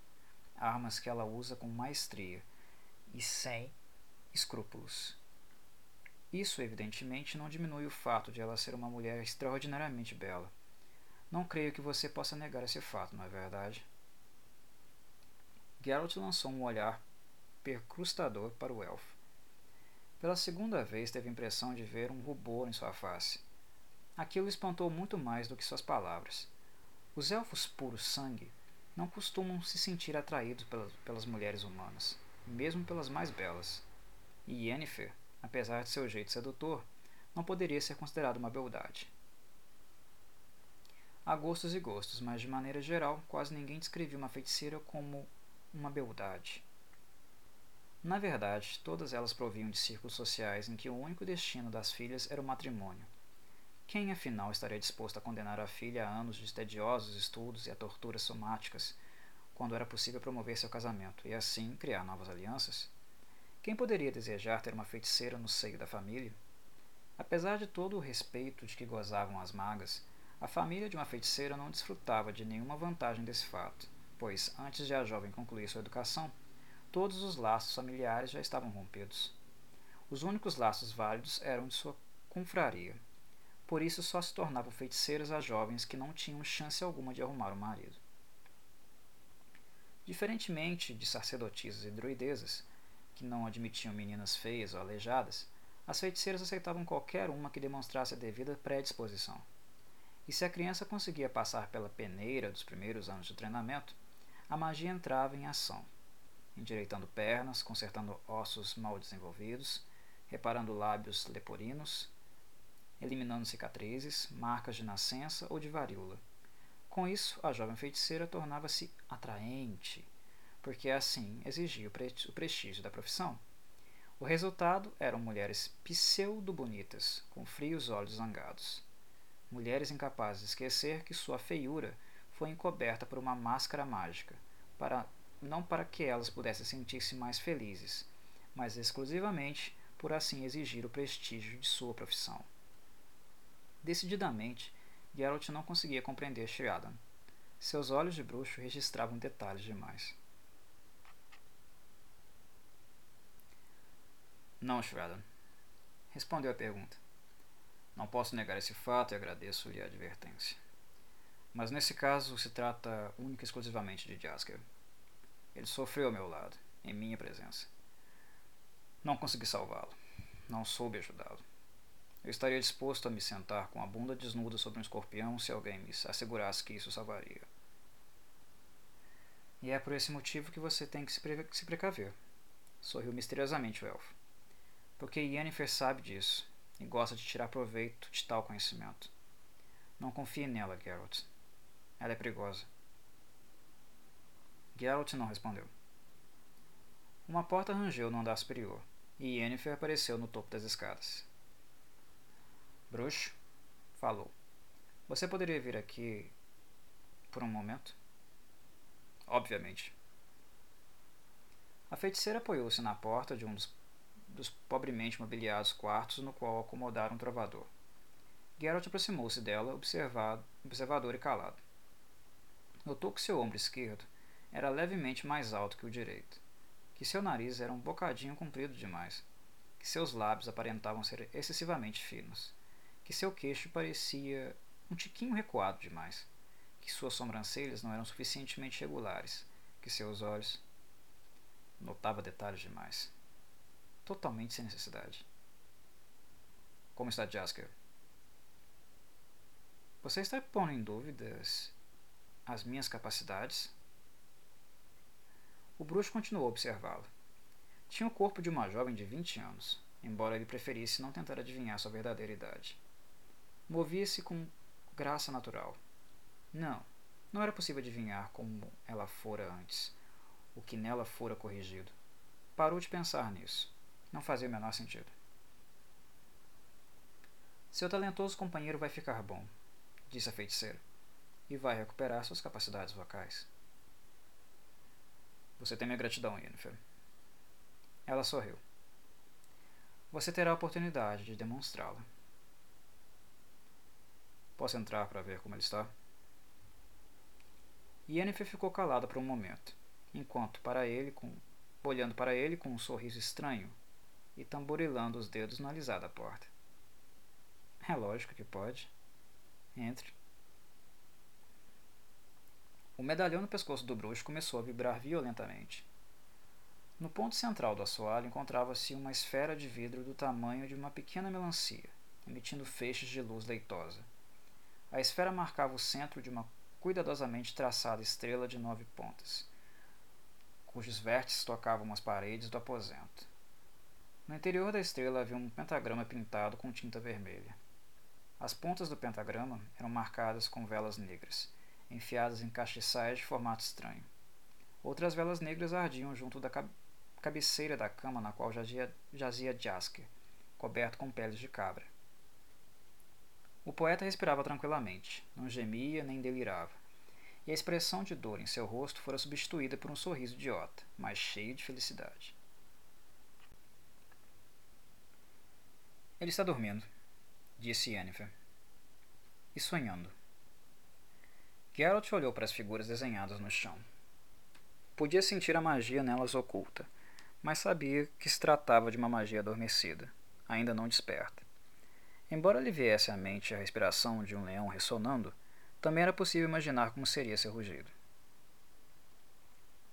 A: Armas que ela usa com maestria e sem escrúpulos. Isso, evidentemente, não diminui o fato de ela ser uma mulher extraordinariamente bela. Não creio que você possa negar esse fato, não é verdade? Geralt lançou um olhar percrustador para o elfo. Pela segunda vez teve a impressão de ver um rubor em sua face. Aquilo espantou muito mais do que suas palavras. Os elfos puros sangue não costumam se sentir atraídos pelas, pelas mulheres humanas, mesmo pelas mais belas. E Yennefer, apesar de seu jeito sedutor, não poderia ser considerada uma beldade. Há gostos e gostos, mas de maneira geral, quase ninguém descrevia uma feiticeira como uma beldade. Na verdade, todas elas provinham de círculos sociais em que o único destino das filhas era o matrimônio. Quem, afinal, estaria disposto a condenar a filha a anos de tediosos estudos e a torturas somáticas, quando era possível promover seu casamento e, assim, criar novas alianças? Quem poderia desejar ter uma feiticeira no seio da família? Apesar de todo o respeito de que gozavam as magas, a família de uma feiticeira não desfrutava de nenhuma vantagem desse fato pois antes de a jovem concluir sua educação, todos os laços familiares já estavam rompidos. Os únicos laços válidos eram de sua confraria. Por isso só se tornavam feiticeiras as jovens que não tinham chance alguma de arrumar um marido. Diferentemente de sacerdotisas e druidezas, que não admitiam meninas feias ou aleijadas, as feiticeiras aceitavam qualquer uma que demonstrasse a devida predisposição. E se a criança conseguia passar pela peneira dos primeiros anos de treinamento, a magia entrava em ação, endireitando pernas, consertando ossos mal desenvolvidos, reparando lábios leporinos, eliminando cicatrizes, marcas de nascença ou de varíola. Com isso, a jovem feiticeira tornava-se atraente, porque assim exigia o prestígio da profissão. O resultado eram mulheres pseudo-bonitas, com frios olhos zangados. Mulheres incapazes de esquecer que sua feiura foi encoberta por uma máscara mágica, para, não para que elas pudessem sentir-se mais felizes, mas exclusivamente por assim exigir o prestígio de sua profissão. Decididamente, Geralt não conseguia compreender Sheridan. Seus olhos de bruxo registravam detalhes demais. Não, Sheridan. Respondeu a pergunta. Não posso negar esse fato e agradeço-lhe a advertência. Mas nesse caso se trata única e exclusivamente de Jasker. Ele sofreu ao meu lado, em minha presença. Não consegui salvá-lo. Não soube ajudá-lo. Eu estaria disposto a me sentar com a bunda desnuda sobre um escorpião se alguém me assegurasse que isso salvaria. E é por esse motivo que você tem que se, pre se precaver. Sorriu misteriosamente o elfo. Porque Yennefer sabe disso e gosta de tirar proveito de tal conhecimento. Não confie nela, Geralt. Ela é perigosa. Geralt não respondeu. Uma porta rangeu no andar superior e Yennefer apareceu no topo das escadas. Bruxo, falou. Você poderia vir aqui por um momento? Obviamente. A feiticeira apoiou-se na porta de um dos, dos pobremente mobiliados quartos no qual acomodara um trovador. Geralt aproximou-se dela, observador e calado. Notou que seu ombro esquerdo era levemente mais alto que o direito, que seu nariz era um bocadinho comprido demais, que seus lábios aparentavam ser excessivamente finos, que seu queixo parecia um tiquinho recuado demais, que suas sobrancelhas não eram suficientemente regulares, que seus olhos. Notava detalhes demais. Totalmente sem necessidade. Como está Jasker? Você está pondo em dúvidas as minhas capacidades? O bruxo continuou a observá-la. Tinha o corpo de uma jovem de 20 anos, embora ele preferisse não tentar adivinhar sua verdadeira idade. Movia-se com graça natural. Não, não era possível adivinhar como ela fora antes, o que nela fora corrigido. Parou de pensar nisso. Não fazia o menor sentido. Seu talentoso companheiro vai ficar bom, disse a feiticeira, e vai recuperar suas capacidades vocais. Você tem minha gratidão, Yennefer. Ela sorriu. Você terá a oportunidade de demonstrá-la. Posso entrar para ver como ele está? Yennefer ficou calada por um momento, enquanto para ele, com, olhando para ele com um sorriso estranho e tamborilando os dedos na alisada porta. É lógico que pode. Entre. O medalhão no pescoço do bruxo começou a vibrar violentamente. No ponto central do assoalho encontrava-se uma esfera de vidro do tamanho de uma pequena melancia, emitindo feixes de luz leitosa. A esfera marcava o centro de uma cuidadosamente traçada estrela de nove pontas, cujos vértices tocavam as paredes do aposento. No interior da estrela havia um pentagrama pintado com tinta vermelha. As pontas do pentagrama eram marcadas com velas negras, enfiadas em castiçais de formato estranho. Outras velas negras ardiam junto da cabeceira da cama na qual jazia, jazia Jasker, coberto com peles de cabra. O poeta respirava tranquilamente, não gemia nem delirava, e a expressão de dor em seu rosto fora substituída por um sorriso idiota, mas cheio de felicidade. Ele está dormindo, disse Yennefer, e sonhando. Geralt olhou para as figuras desenhadas no chão. Podia sentir a magia nelas oculta, mas sabia que se tratava de uma magia adormecida, ainda não desperta. Embora lhe viesse à mente a respiração de um leão ressonando, também era possível imaginar como seria seu rugido.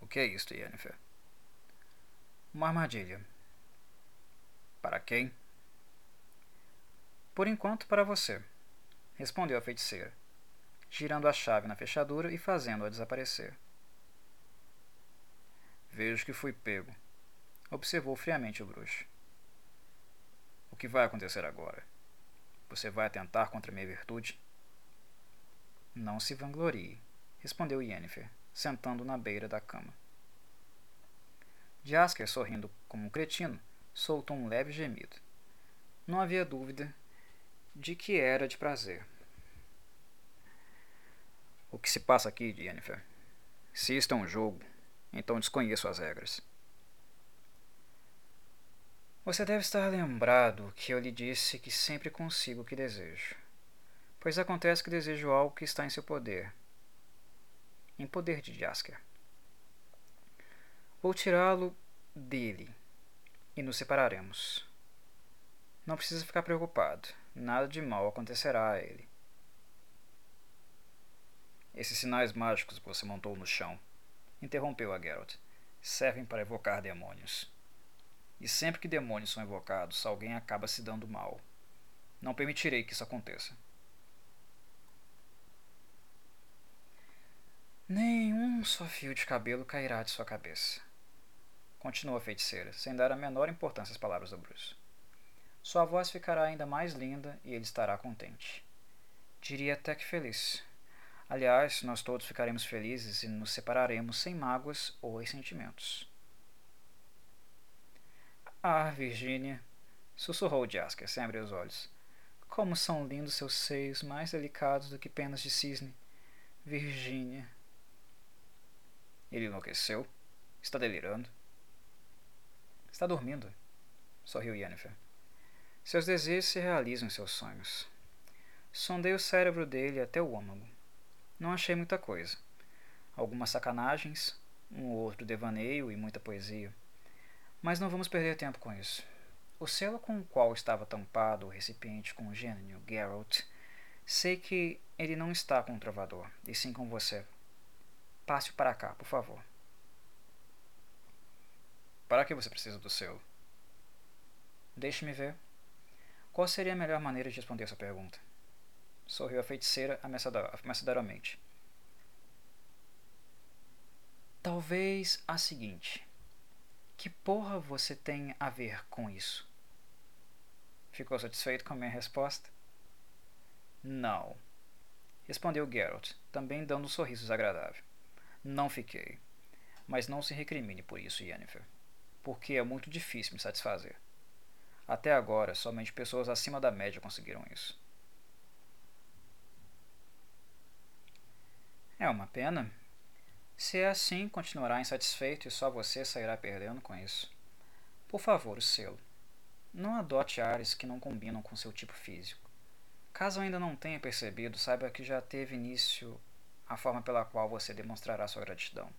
A: O que é isto, Yennefer? Uma armadilha. Para quem? Por enquanto, para você, respondeu a feiticeira, girando a chave na fechadura e fazendo-a desaparecer. Vejo que fui pego, observou friamente o bruxo. O que vai acontecer agora? Você vai atentar contra minha virtude? Não se vanglorie, respondeu Yennefer, sentando na beira da cama. Jasker, sorrindo como um cretino, soltou um leve gemido. Não havia dúvida de que era de prazer. O que se passa aqui, Yennefer? Se isto é um jogo, então desconheço as regras. Você deve estar lembrado que eu lhe disse que sempre consigo o que desejo. Pois acontece que desejo algo que está em seu poder. Em poder de Jasker. Vou tirá-lo dele e nos separaremos. Não precisa ficar preocupado. Nada de mal acontecerá a ele. Esses sinais mágicos que você montou no chão, interrompeu a Geralt, servem para evocar demônios. E sempre que demônios são evocados, alguém acaba se dando mal. Não permitirei que isso aconteça. Nenhum só fio de cabelo cairá de sua cabeça. Continuou a feiticeira, sem dar a menor importância às palavras do Bruce. Sua voz ficará ainda mais linda e ele estará contente. Diria até que feliz. Aliás, nós todos ficaremos felizes e nos separaremos sem mágoas ou ressentimentos. Ah, Virginia, sussurrou Jasker sem abrir os olhos. Como são lindos seus seios, mais delicados do que penas de cisne. Virginia. Ele enlouqueceu? Está delirando? Está dormindo, sorriu Yennefer. Seus desejos se realizam em seus sonhos. Sondei o cérebro dele até o âmago. Não achei muita coisa. Algumas sacanagens, um ou outro devaneio e muita poesia. Mas não vamos perder tempo com isso. O selo com o qual estava tampado o recipiente com o gênio Geralt, sei que ele não está com o trovador, e sim com você. Passe-o para cá, por favor. Para que você precisa do selo? Deixe-me ver. Qual seria a melhor maneira de responder essa pergunta? Sorriu a feiticeira ameaçadoramente. Talvez a seguinte. Que porra você tem a ver com isso? Ficou satisfeito com a minha resposta? Não. Respondeu Geralt, também dando um sorriso desagradável. Não fiquei. Mas não se recrimine por isso, Yennefer. Porque é muito difícil me satisfazer. Até agora, somente pessoas acima da média conseguiram isso. É uma pena, se é assim, continuará insatisfeito e só você sairá perdendo com isso. Por favor, o selo. Não adote ares que não combinam com seu tipo físico. Caso ainda não tenha percebido, saiba que já teve início a forma pela qual você demonstrará sua gratidão.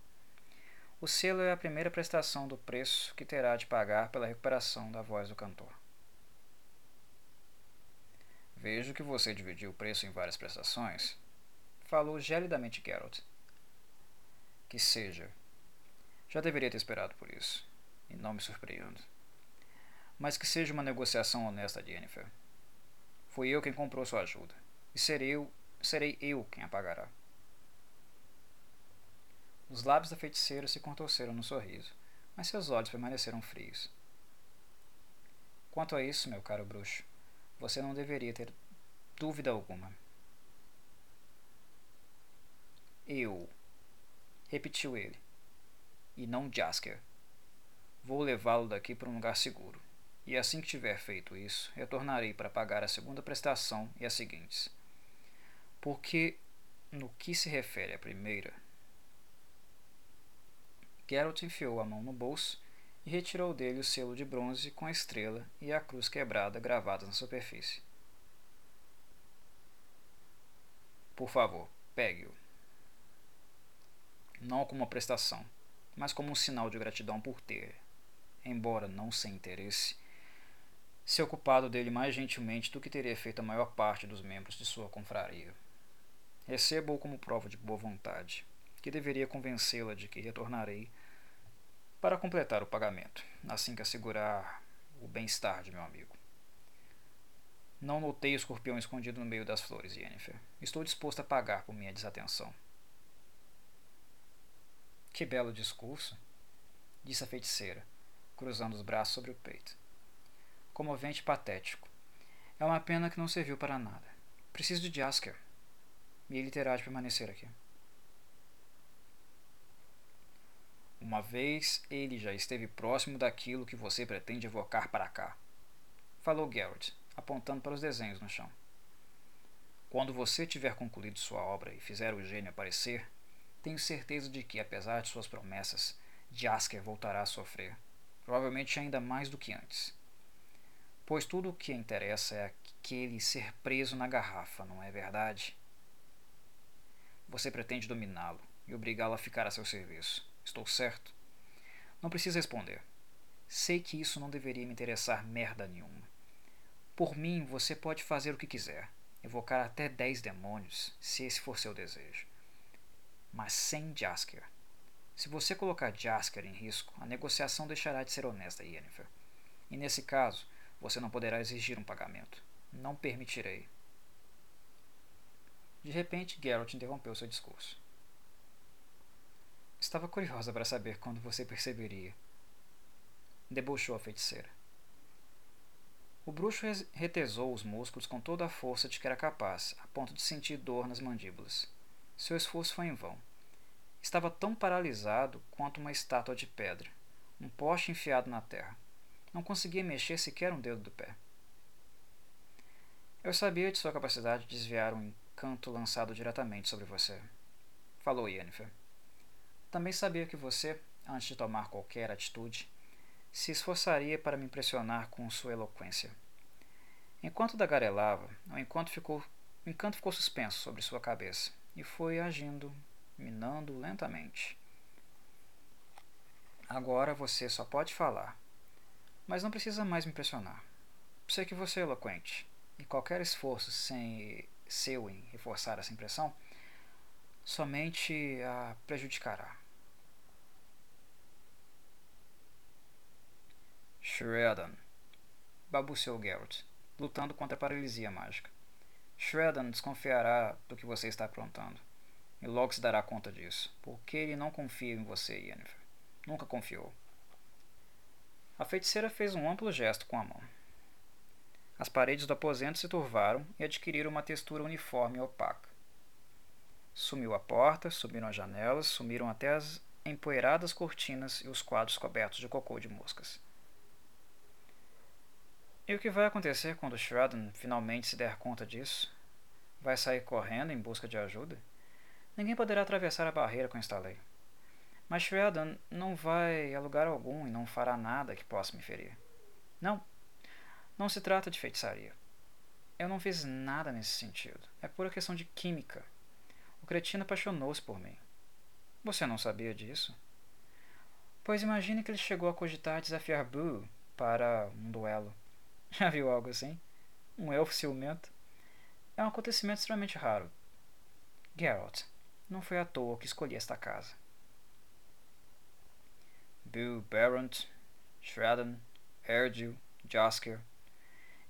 A: O selo é a primeira prestação do preço que terá de pagar pela recuperação da voz do cantor. Vejo que você dividiu o preço em várias prestações, falou gelidamente Geralt. Que seja. Já deveria ter esperado por isso. E não me surpreendo. Mas que seja uma negociação honesta, Jennifer. Fui eu quem comprou sua ajuda. E serei eu, serei eu quem a pagará. Os lábios da feiticeira se contorceram no sorriso, mas seus olhos permaneceram frios. Quanto a isso, meu caro bruxo, você não deveria ter dúvida alguma. Eu repetiu ele. E não Jasker. Vou levá-lo daqui para um lugar seguro. E assim que tiver feito isso, retornarei para pagar a segunda prestação e as seguintes. Porque, no que se refere à primeira, Geralt enfiou a mão no bolso e retirou dele o selo de bronze com a estrela e a cruz quebrada gravadas na superfície. Por favor, pegue-o não como uma prestação, mas como um sinal de gratidão por ter, embora não sem interesse, se ocupado dele mais gentilmente do que teria feito a maior parte dos membros de sua confraria. Receba-o como prova de boa vontade, que deveria convencê-la de que retornarei para completar o pagamento, assim que assegurar o bem-estar de meu amigo. Não notei o escorpião escondido no meio das flores, Yennefer. Estou disposto a pagar por minha desatenção. Que belo discurso, disse a feiticeira, cruzando os braços sobre o peito. Comovente e patético. É uma pena que não serviu para nada. Preciso de Jasker. E ele terá de permanecer aqui. Uma vez ele já esteve próximo daquilo que você pretende evocar para cá. Falou Geralt, apontando para os desenhos no chão. Quando você tiver concluído sua obra e fizer o gênio aparecer, tenho certeza de que, apesar de suas promessas, Jasker voltará a sofrer, provavelmente ainda mais do que antes. Pois tudo o que interessa é aquele ser preso na garrafa, não é verdade? Você pretende dominá-lo e obrigá-lo a ficar a seu serviço. Estou certo? Não precisa responder. Sei que isso não deveria me interessar merda nenhuma. Por mim, você pode fazer o que quiser, evocar até dez demônios, se esse for seu desejo mas sem Jasker. Se você colocar Jasker em risco, a negociação deixará de ser honesta, Yennefer. E nesse caso, você não poderá exigir um pagamento. Não permitirei. De repente, Geralt interrompeu seu discurso. Estava curiosa para saber quando você perceberia. Debochou a feiticeira. O bruxo retesou os músculos com toda a força de que era capaz, a ponto de sentir dor nas mandíbulas. Seu esforço foi em vão. Estava tão paralisado quanto uma estátua de pedra, um poste enfiado na terra. Não conseguia mexer sequer um dedo do pé. Eu sabia de sua capacidade de desviar um encanto lançado diretamente sobre você, falou Yennefer. Também sabia que você, antes de tomar qualquer atitude, se esforçaria para me impressionar com sua eloquência. Enquanto dagarelava, o encanto ficou, o encanto ficou suspenso sobre sua cabeça e foi agindo, minando lentamente. Agora você só pode falar, mas não precisa mais me impressionar. Sei que você é eloquente, e qualquer esforço sem seu em reforçar essa impressão somente a prejudicará. Shreddan, balbuciou Geralt, lutando contra a paralisia mágica. Shreddan desconfiará do que você está aprontando, e logo se dará conta disso, porque ele não confia em você, Yennefer. Nunca confiou. A feiticeira fez um amplo gesto com a mão. As paredes do aposento se turvaram e adquiriram uma textura uniforme e opaca. Sumiu a porta, subiram as janelas, sumiram até as empoeiradas cortinas e os quadros cobertos de cocô de moscas. E o que vai acontecer quando Shradden finalmente se der conta disso? Vai sair correndo em busca de ajuda? Ninguém poderá atravessar a barreira com esta lei. Mas Shradden não vai a lugar algum e não fará nada que possa me ferir. Não, não se trata de feitiçaria. Eu não fiz nada nesse sentido. É pura questão de química. O cretino apaixonou-se por mim. Você não sabia disso? Pois imagine que ele chegou a cogitar desafiar Boo para um duelo. Já viu algo assim? Um elfo ciumento? É um acontecimento extremamente raro. Geralt, não foi à toa que escolhi esta casa. Bill Barrent, Shredden, Erdil, Jaskier.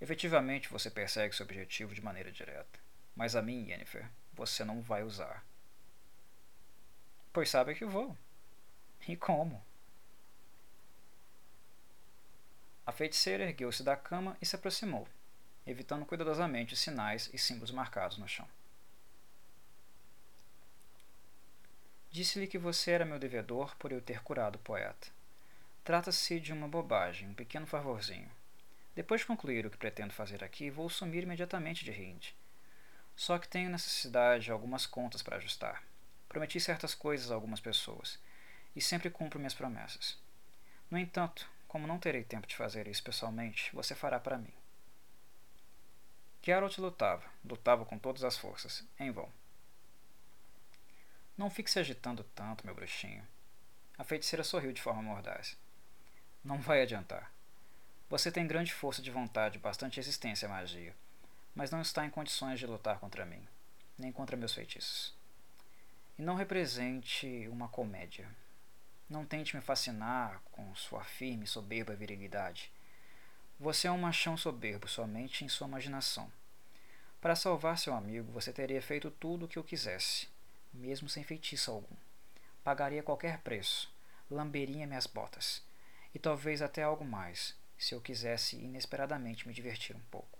A: Efetivamente você persegue seu objetivo de maneira direta. Mas a mim, Yennefer, você não vai usar. Pois sabe que vou. E como? A feiticeira ergueu-se da cama e se aproximou, evitando cuidadosamente os sinais e símbolos marcados no chão. Disse-lhe que você era meu devedor por eu ter curado o poeta. Trata-se de uma bobagem, um pequeno favorzinho. Depois de concluir o que pretendo fazer aqui, vou sumir imediatamente de Rind. Só que tenho necessidade de algumas contas para ajustar. Prometi certas coisas a algumas pessoas, e sempre cumpro minhas promessas. No entanto, como não terei tempo de fazer isso pessoalmente, você fará para mim. Geralt lutava, lutava com todas as forças, em vão. Não fique se agitando tanto, meu bruxinho. A feiticeira sorriu de forma mordaz. Não vai adiantar. Você tem grande força de vontade e bastante resistência à magia, mas não está em condições de lutar contra mim, nem contra meus feitiços. E não represente uma comédia. Não tente me fascinar com sua firme e soberba virilidade. Você é um machão soberbo somente em sua imaginação. Para salvar seu amigo, você teria feito tudo o que eu quisesse, mesmo sem feitiço algum. Pagaria qualquer preço, lamberia minhas botas, e talvez até algo mais, se eu quisesse inesperadamente me divertir um pouco.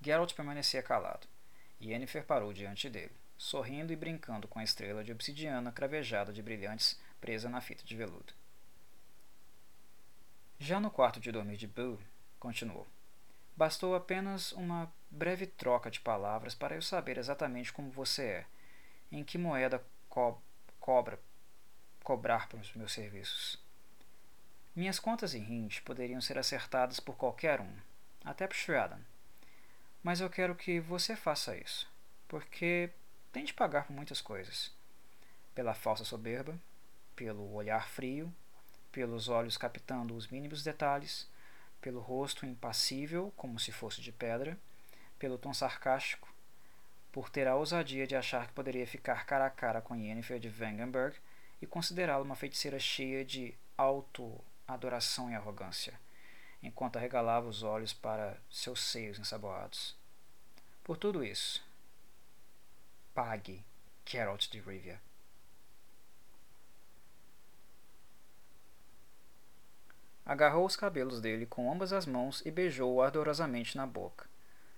A: Geralt permanecia calado, e Yennefer parou diante dele sorrindo e brincando com a estrela de obsidiana cravejada de brilhantes presa na fita de veludo. Já no quarto de dormir de Bill, continuou. Bastou apenas uma breve troca de palavras para eu saber exatamente como você é, em que moeda co cobra cobrar pelos meus serviços. Minhas contas em Hind poderiam ser acertadas por qualquer um, até por Shradan. Mas eu quero que você faça isso, porque tem de pagar por muitas coisas. Pela falsa soberba, pelo olhar frio, pelos olhos captando os mínimos detalhes, pelo rosto impassível, como se fosse de pedra, pelo tom sarcástico, por ter a ousadia de achar que poderia ficar cara a cara com Yennefer de Vangenberg e considerá-la uma feiticeira cheia de auto-adoração e arrogância, enquanto arregalava os olhos para seus seios ensaboados. Por tudo isso, pague Geralt de Rivia. Agarrou os cabelos dele com ambas as mãos e beijou-o ardorosamente na boca,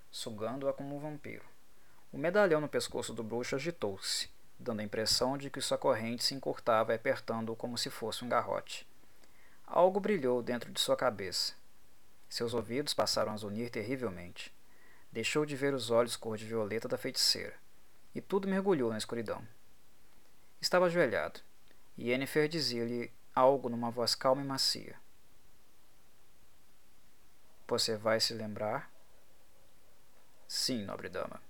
A: sugando-a como um vampiro. O medalhão no pescoço do bruxo agitou-se, dando a impressão de que sua corrente se encurtava apertando-o como se fosse um garrote. Algo brilhou dentro de sua cabeça. Seus ouvidos passaram a zunir terrivelmente. Deixou de ver os olhos cor de violeta da feiticeira, e tudo mergulhou na escuridão. Estava ajoelhado, e Yennefer dizia-lhe algo numa voz calma e macia. Você vai se lembrar? Sim, nobre dama.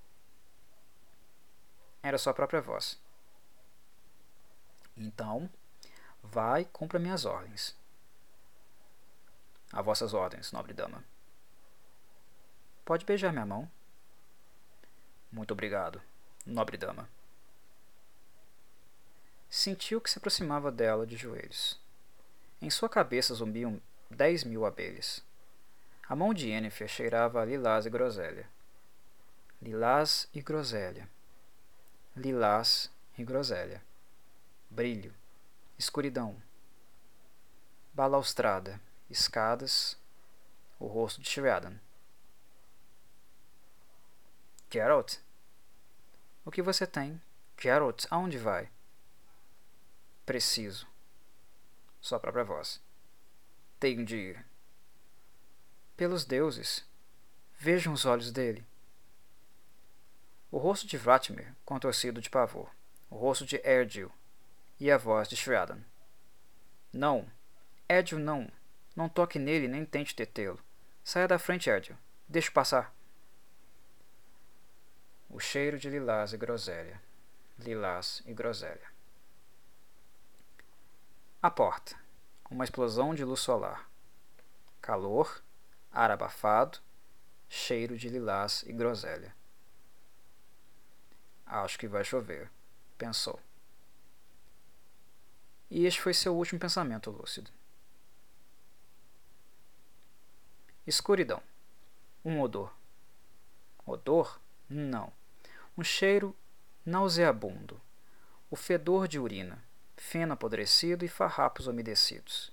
A: Era sua própria voz. Então, vai cumpra minhas ordens. A vossas ordens, nobre dama. Pode beijar minha mão. Muito obrigado, nobre dama. Sentiu que se aproximava dela de joelhos. Em sua cabeça zumbiam dez mil abelhas. A mão de Yennefer cheirava a lilás e groselha. Lilás e groselha. Lilás e groselha. Brilho. Escuridão. Balaustrada. Escadas. O rosto de Sheridan. Geralt? O que você tem? Geralt, aonde vai? Preciso. Sua própria voz. Tenho de ir. Pelos deuses, vejam os olhos dele. O rosto de Vladimir contorcido de pavor. O rosto de Erdil. E a voz de Shriadan. Não. Erdil, não. Não toque nele nem tente detê-lo. Saia da frente, Erdil. Deixe passar. O cheiro de lilás e groselha. Lilás e groselha. A porta. Uma explosão de luz solar. Calor, ar abafado, cheiro de lilás e groselha. Acho que vai chover, pensou. E este foi seu último pensamento lúcido. Escuridão. Um odor. Odor? Não. Um cheiro nauseabundo. O fedor de urina feno apodrecido e farrapos umedecidos.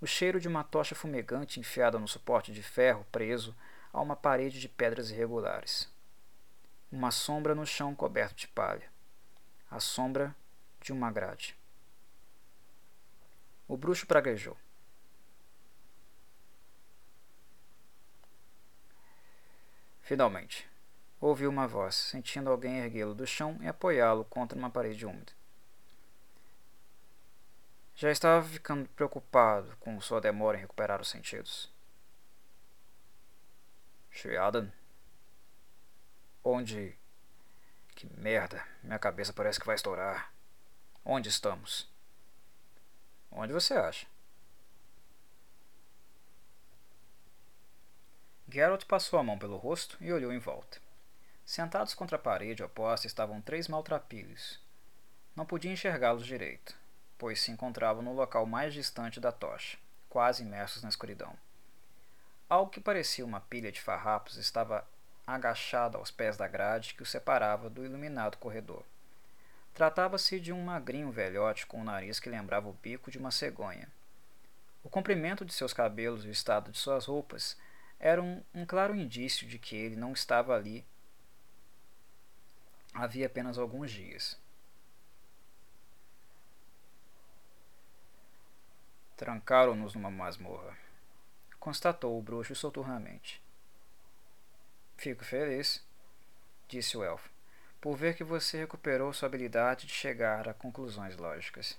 A: O cheiro de uma tocha fumegante enfiada no suporte de ferro preso a uma parede de pedras irregulares. Uma sombra no chão coberto de palha. A sombra de uma grade. O bruxo praguejou. Finalmente, ouviu uma voz, sentindo alguém erguê-lo do chão e apoiá-lo contra uma parede úmida. Já estava ficando preocupado com sua demora em recuperar os sentidos. Shriadan? Onde. Que merda, minha cabeça parece que vai estourar. Onde estamos? Onde você acha? Geralt passou a mão pelo rosto e olhou em volta. Sentados contra a parede oposta estavam três maltrapilhos. Não podia enxergá-los direito pois se encontravam no local mais distante da tocha, quase imersos na escuridão. Algo que parecia uma pilha de farrapos estava agachado aos pés da grade que o separava do iluminado corredor. Tratava-se de um magrinho velhote com o um nariz que lembrava o bico de uma cegonha. O comprimento de seus cabelos e o estado de suas roupas eram um claro indício de que ele não estava ali havia apenas alguns dias. Trancaram-nos numa masmorra, constatou o bruxo soturnamente. Fico feliz, disse o elfo, por ver que você recuperou sua habilidade de chegar a conclusões lógicas.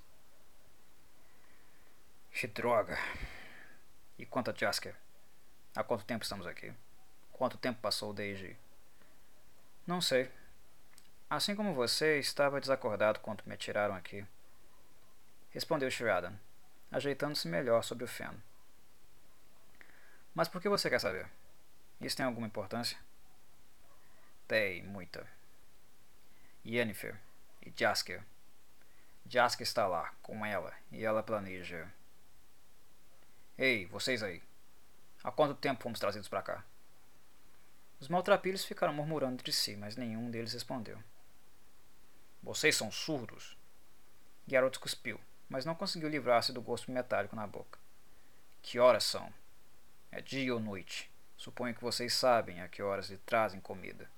A: Que droga! E quanto a Jasker? Há quanto tempo estamos aqui? Quanto tempo passou desde. Não sei. Assim como você, estava desacordado quando me atiraram aqui. Respondeu Sheridan ajeitando-se melhor sobre o feno. Mas por que você quer saber? Isso tem alguma importância? Tem, muita. Yennefer e Jasker. Jasker está lá, com ela, e ela planeja. Ei, vocês aí. Há quanto tempo fomos trazidos para cá? Os maltrapilhos ficaram murmurando entre si, mas nenhum deles respondeu. Vocês são surdos? Geralt cuspiu mas não conseguiu livrar-se do gosto metálico na boca. Que horas são? É dia ou noite? Suponho que vocês sabem a que horas lhe trazem comida.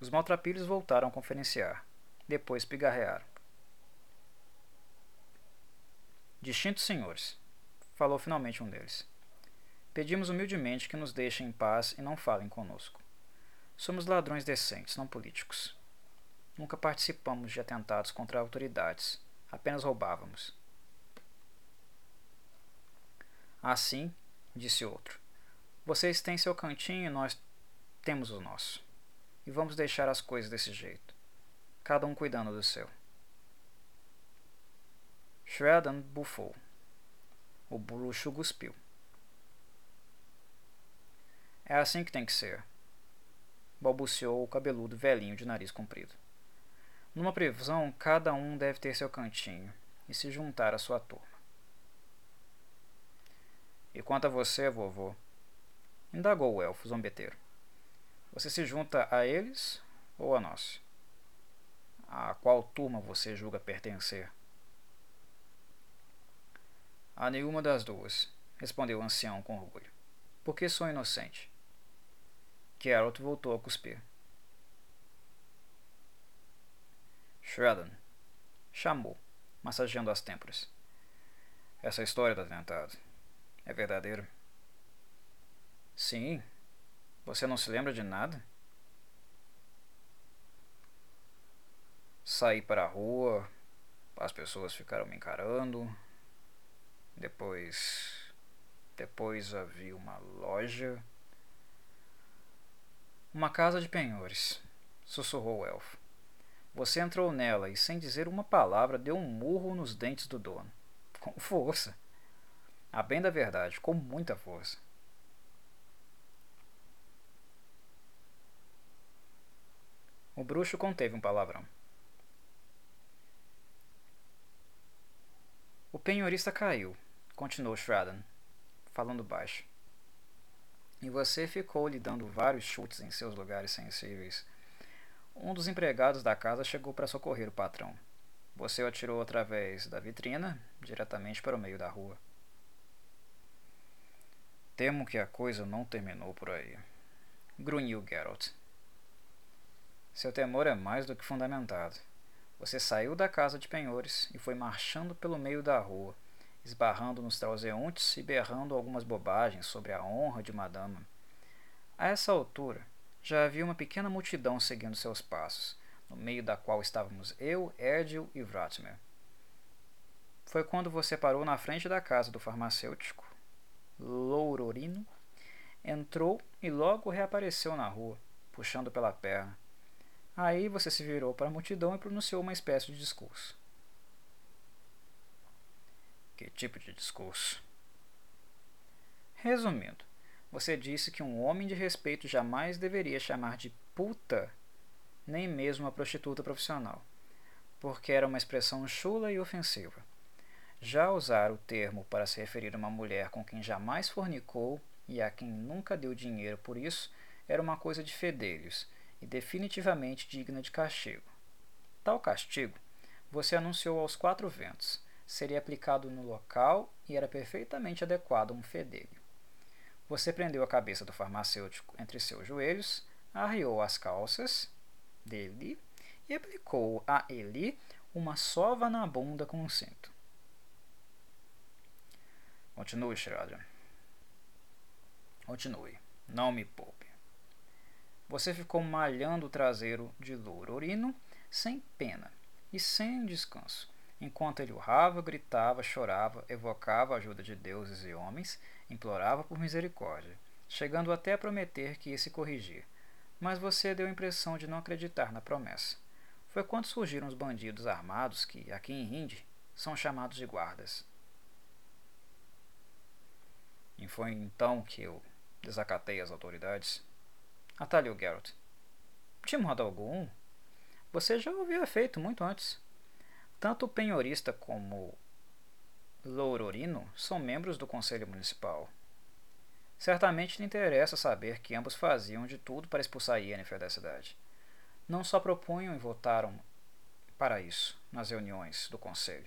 A: Os maltrapilhos voltaram a conferenciar. Depois pigarrearam. Distintos senhores, falou finalmente um deles. Pedimos humildemente que nos deixem em paz e não falem conosco. Somos ladrões decentes, não políticos. Nunca participamos de atentados contra autoridades, apenas roubávamos. Assim, disse outro, vocês têm seu cantinho e nós temos o nosso. E vamos deixar as coisas desse jeito, cada um cuidando do seu. Sheridan bufou. O bruxo cuspiu. É assim que tem que ser, balbuciou o cabeludo velhinho de nariz comprido. Numa previsão, cada um deve ter seu cantinho e se juntar à sua turma. E quanto a você, vovô? Indagou o elfo zombeteiro. Você se junta a eles ou a nós? A qual turma você julga pertencer? A nenhuma das duas, respondeu o ancião com orgulho. Porque sou inocente. Geralt voltou a cuspir. Shredden chamou, massageando as têmporas. Essa história do atentado é verdadeira? Sim. Você não se lembra de nada? Saí para a rua, as pessoas ficaram me encarando, depois. Depois havia uma loja. Uma casa de penhores, sussurrou o elfo. Você entrou nela e, sem dizer uma palavra, deu um murro nos dentes do dono. Com força. A bem da verdade, com muita força. O bruxo conteve um palavrão. O penhorista caiu, continuou Shradan, falando baixo. E você ficou lhe dando vários chutes em seus lugares sensíveis. Um dos empregados da casa chegou para socorrer o patrão. Você o atirou através da vitrina, diretamente para o meio da rua. Temo que a coisa não terminou por aí. Grunhiu Geralt. Seu temor é mais do que fundamentado. Você saiu da casa de penhores e foi marchando pelo meio da rua, esbarrando nos transeuntes e berrando algumas bobagens sobre a honra de uma dama. A essa altura, já havia uma pequena multidão seguindo seus passos, no meio da qual estávamos eu, Erdil e Vratmer. Foi quando você parou na frente da casa do farmacêutico, Lourorino, entrou e logo reapareceu na rua, puxando pela perna. Aí você se virou para a multidão e pronunciou uma espécie de discurso. Que tipo de discurso? Resumindo, você disse que um homem de respeito jamais deveria chamar de puta nem mesmo uma prostituta profissional, porque era uma expressão chula e ofensiva. Já usar o termo para se referir a uma mulher com quem jamais fornicou e a quem nunca deu dinheiro por isso era uma coisa de fedelhos e definitivamente digna de castigo. Tal castigo, você anunciou aos quatro ventos, seria aplicado no local e era perfeitamente adequado a um fedelho. Você prendeu a cabeça do farmacêutico entre seus joelhos, arriou as calças dele e aplicou a ele uma sova na bunda com um cinto. Continue, Schrader. Continue. Não me poupe. Você ficou malhando o traseiro de Lourorino sem pena e sem descanso, enquanto ele urrava, gritava, chorava, evocava a ajuda de deuses e homens, implorava por misericórdia, chegando até a prometer que ia se corrigir. Mas você deu a impressão de não acreditar na promessa. Foi quando surgiram os bandidos armados que, aqui em Hindi, são chamados de guardas. E foi então que eu desacatei as autoridades atalhou Geralt. De modo algum. Você já o havia feito muito antes. Tanto o penhorista como Lourorino são membros do Conselho Municipal. Certamente lhe interessa saber que ambos faziam de tudo para expulsar Yennefer da cidade. Não só propunham e votaram para isso nas reuniões do Conselho,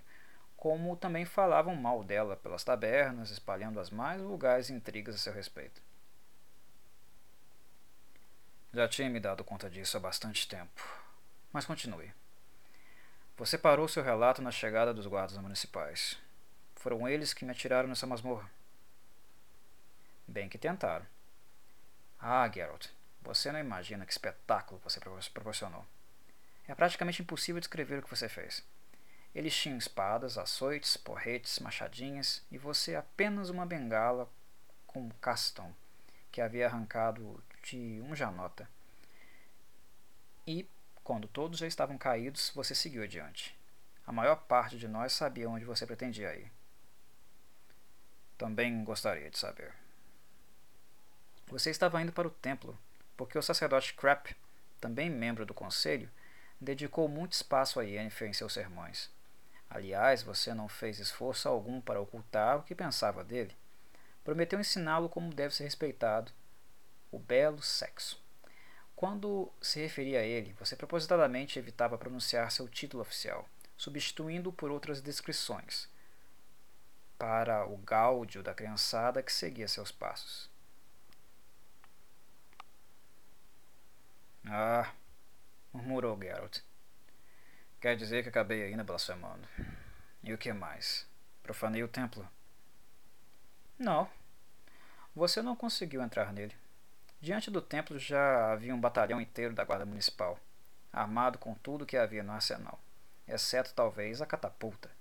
A: como também falavam mal dela pelas tabernas, espalhando as mais vulgares intrigas a seu respeito. Já tinha me dado conta disso há bastante tempo. Mas continue. Você parou seu relato na chegada dos guardas municipais. Foram eles que me atiraram nessa masmorra. Bem que tentaram. Ah, Geralt, você não imagina que espetáculo você proporcionou. É praticamente impossível descrever o que você fez. Eles tinham espadas, açoites, porretes, machadinhas e você apenas uma bengala com castão que havia arrancado de um janota. E, quando todos já estavam caídos, você seguiu adiante. A maior parte de nós sabia onde você pretendia ir. Também gostaria de saber. Você estava indo para o templo, porque o sacerdote Crap, também membro do conselho, dedicou muito espaço a Yennefer em seus sermões. Aliás, você não fez esforço algum para ocultar o que pensava dele. Prometeu ensiná-lo como deve ser respeitado o belo sexo. Quando se referia a ele, você propositadamente evitava pronunciar seu título oficial, substituindo-o por outras descrições, para o gáudio da criançada que seguia seus passos. Ah, murmurou Geralt. Quer dizer que acabei ainda blasfemando. E o que mais? Profanei o templo? Não. Você não conseguiu entrar nele. Diante do templo já havia um batalhão inteiro da guarda municipal, armado com tudo que havia no arsenal, exceto talvez a catapulta.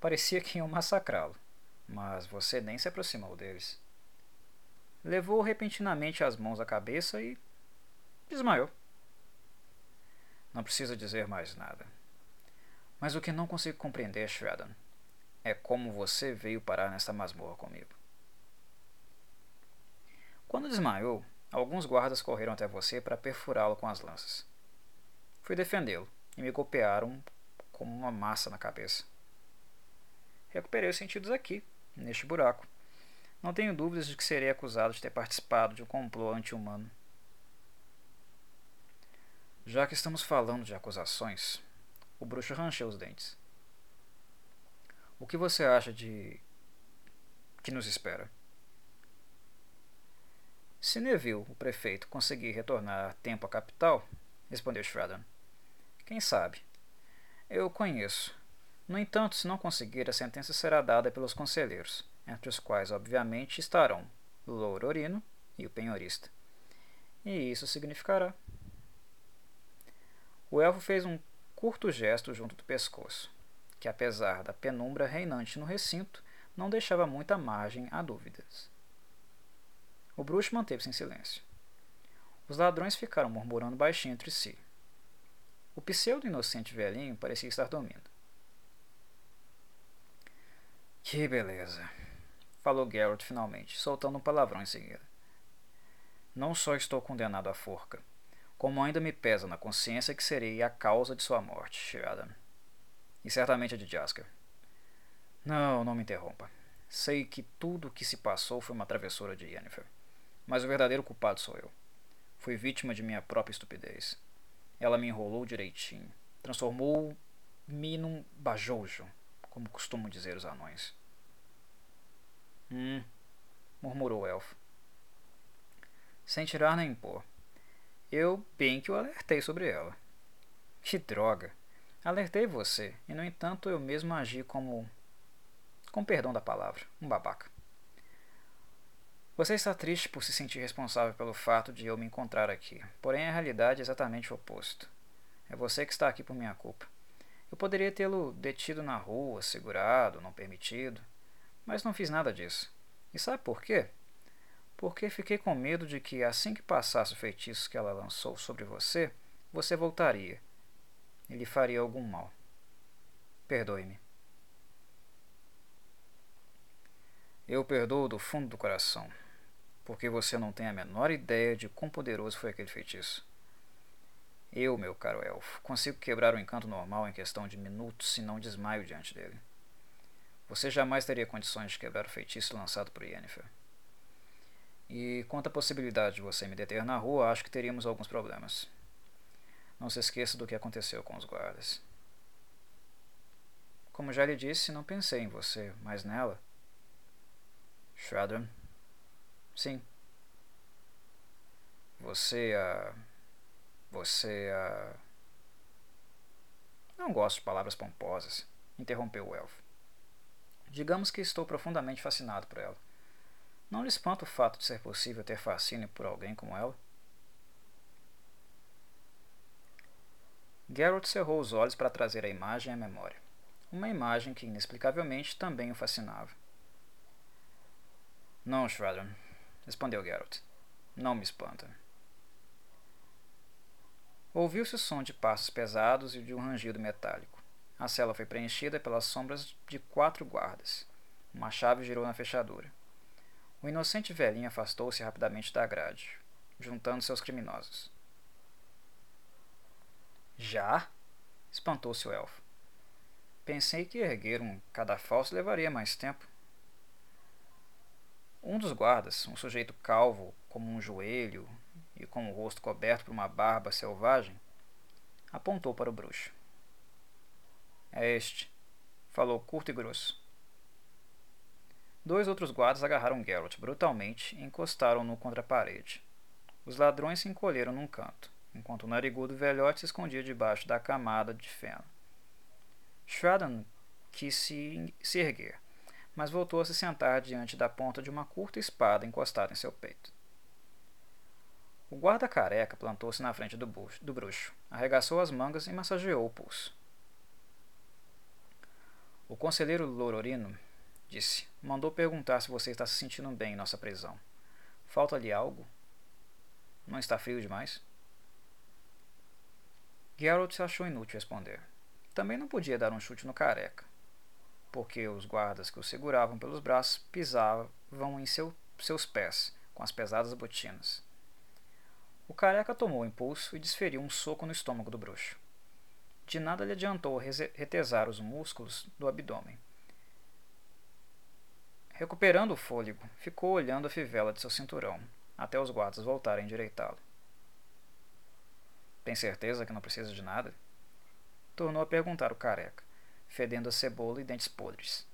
A: Parecia que iam massacrá-lo, mas você nem se aproximou deles. Levou repentinamente as mãos à cabeça e desmaiou. Não precisa dizer mais nada. Mas o que não consigo compreender, Shredden, é como você veio parar nesta masmorra comigo. Quando desmaiou, alguns guardas correram até você para perfurá-lo com as lanças. Fui defendê-lo e me golpearam como uma massa na cabeça. Recuperei os sentidos aqui, neste buraco. Não tenho dúvidas de que serei acusado de ter participado de um complô anti-humano. Já que estamos falando de acusações, o bruxo rancheu os dentes. O que você acha de. que nos espera? Se Neville, o prefeito, conseguir retornar a tempo à capital, respondeu Shraddon. Quem sabe? Eu conheço. No entanto, se não conseguir, a sentença será dada pelos conselheiros, entre os quais, obviamente, estarão o lourorino e o penhorista. E isso significará o elfo fez um curto gesto junto do pescoço, que apesar da penumbra reinante no recinto, não deixava muita margem a dúvidas. O bruxo manteve-se em silêncio. Os ladrões ficaram murmurando baixinho entre si. O pseudo-inocente velhinho parecia estar dormindo. Que beleza! falou Geralt finalmente, soltando um palavrão em seguida. Não só estou condenado à forca, como ainda me pesa na consciência que serei a causa de sua morte, Sheridan. E certamente a de Jasker. Não, não me interrompa. Sei que tudo o que se passou foi uma travessura de Yennefer. Mas o verdadeiro culpado sou eu. Fui vítima de minha própria estupidez. Ela me enrolou direitinho. Transformou-me num bajojo, como costumam dizer os anões. Hum, murmurou o elfo. Sem tirar nem pôr. Eu bem que o alertei sobre ela. Que droga! Alertei você, e no entanto eu mesmo agi como. com perdão da palavra, um babaca. Você está triste por se sentir responsável pelo fato de eu me encontrar aqui, porém a realidade é exatamente o oposto. É você que está aqui por minha culpa. Eu poderia tê-lo detido na rua, segurado, não permitido, mas não fiz nada disso. E sabe por quê? porque fiquei com medo de que, assim que passasse o feitiço que ela lançou sobre você, você voltaria e lhe faria algum mal. Perdoe-me. Eu perdoo do fundo do coração, porque você não tem a menor ideia de quão poderoso foi aquele feitiço. Eu, meu caro elfo, consigo quebrar o encanto normal em questão de minutos se não desmaio diante dele. Você jamais teria condições de quebrar o feitiço lançado por Yennefer. E quanto à possibilidade de você me deter na rua, acho que teríamos alguns problemas. Não se esqueça do que aconteceu com os guardas. Como já lhe disse, não pensei em você, mas nela. Shradram. Sim. Você, ah. Você, ah. Não gosto de palavras pomposas, interrompeu o elfo. Digamos que estou profundamente fascinado por ela. Não lhe espanta o fato de ser possível ter fascínio por alguém como ela? Geralt cerrou os olhos para trazer a imagem à memória. Uma imagem que inexplicavelmente também o fascinava. Não, Shradon, respondeu Geralt. Não me espanta. Ouviu-se o som de passos pesados e de um rangido metálico. A cela foi preenchida pelas sombras de quatro guardas. Uma chave girou na fechadura. O inocente velhinho afastou-se rapidamente da grade, juntando seus criminosos. Já? espantou-se o elfo. Pensei que erguer um cadafalso levaria mais tempo. Um dos guardas, um sujeito calvo como um joelho e com o rosto coberto por uma barba selvagem, apontou para o bruxo. É este, falou curto e grosso. Dois outros guardas agarraram Geralt brutalmente e encostaram-no contra a parede. Os ladrões se encolheram num canto, enquanto o narigudo velhote se escondia debaixo da camada de feno. Shradan quis se, se erguer, mas voltou a se sentar diante da ponta de uma curta espada encostada em seu peito. O guarda careca plantou-se na frente do, do bruxo, arregaçou as mangas e massageou o pulso. O conselheiro Lororino disse. Mandou perguntar se você está se sentindo bem em nossa prisão. Falta-lhe algo? Não está frio demais? Geralt achou inútil responder. Também não podia dar um chute no careca, porque os guardas que o seguravam pelos braços pisavam em seu, seus pés com as pesadas botinas. O careca tomou o impulso e desferiu um soco no estômago do bruxo. De nada lhe adiantou retesar os músculos do abdômen. Recuperando o fôlego, ficou olhando a fivela de seu cinturão, até os guardas voltarem a endireitá-lo. Tem certeza que não precisa de nada? Tornou a perguntar o careca, fedendo a cebola e dentes podres.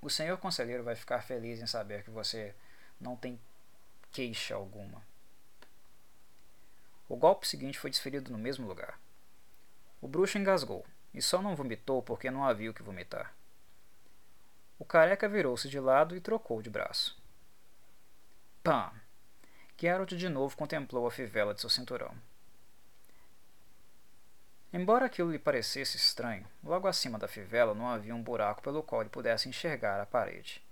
A: O senhor conselheiro vai ficar feliz em saber que você não tem queixa alguma. O golpe seguinte foi desferido no mesmo lugar. O bruxo engasgou, e só não vomitou porque não havia o que vomitar. O careca virou-se de lado e trocou de braço. Pam! Geralt de novo contemplou a fivela de seu cinturão. Embora aquilo lhe parecesse estranho, logo acima da fivela não havia um buraco pelo qual ele pudesse enxergar a parede.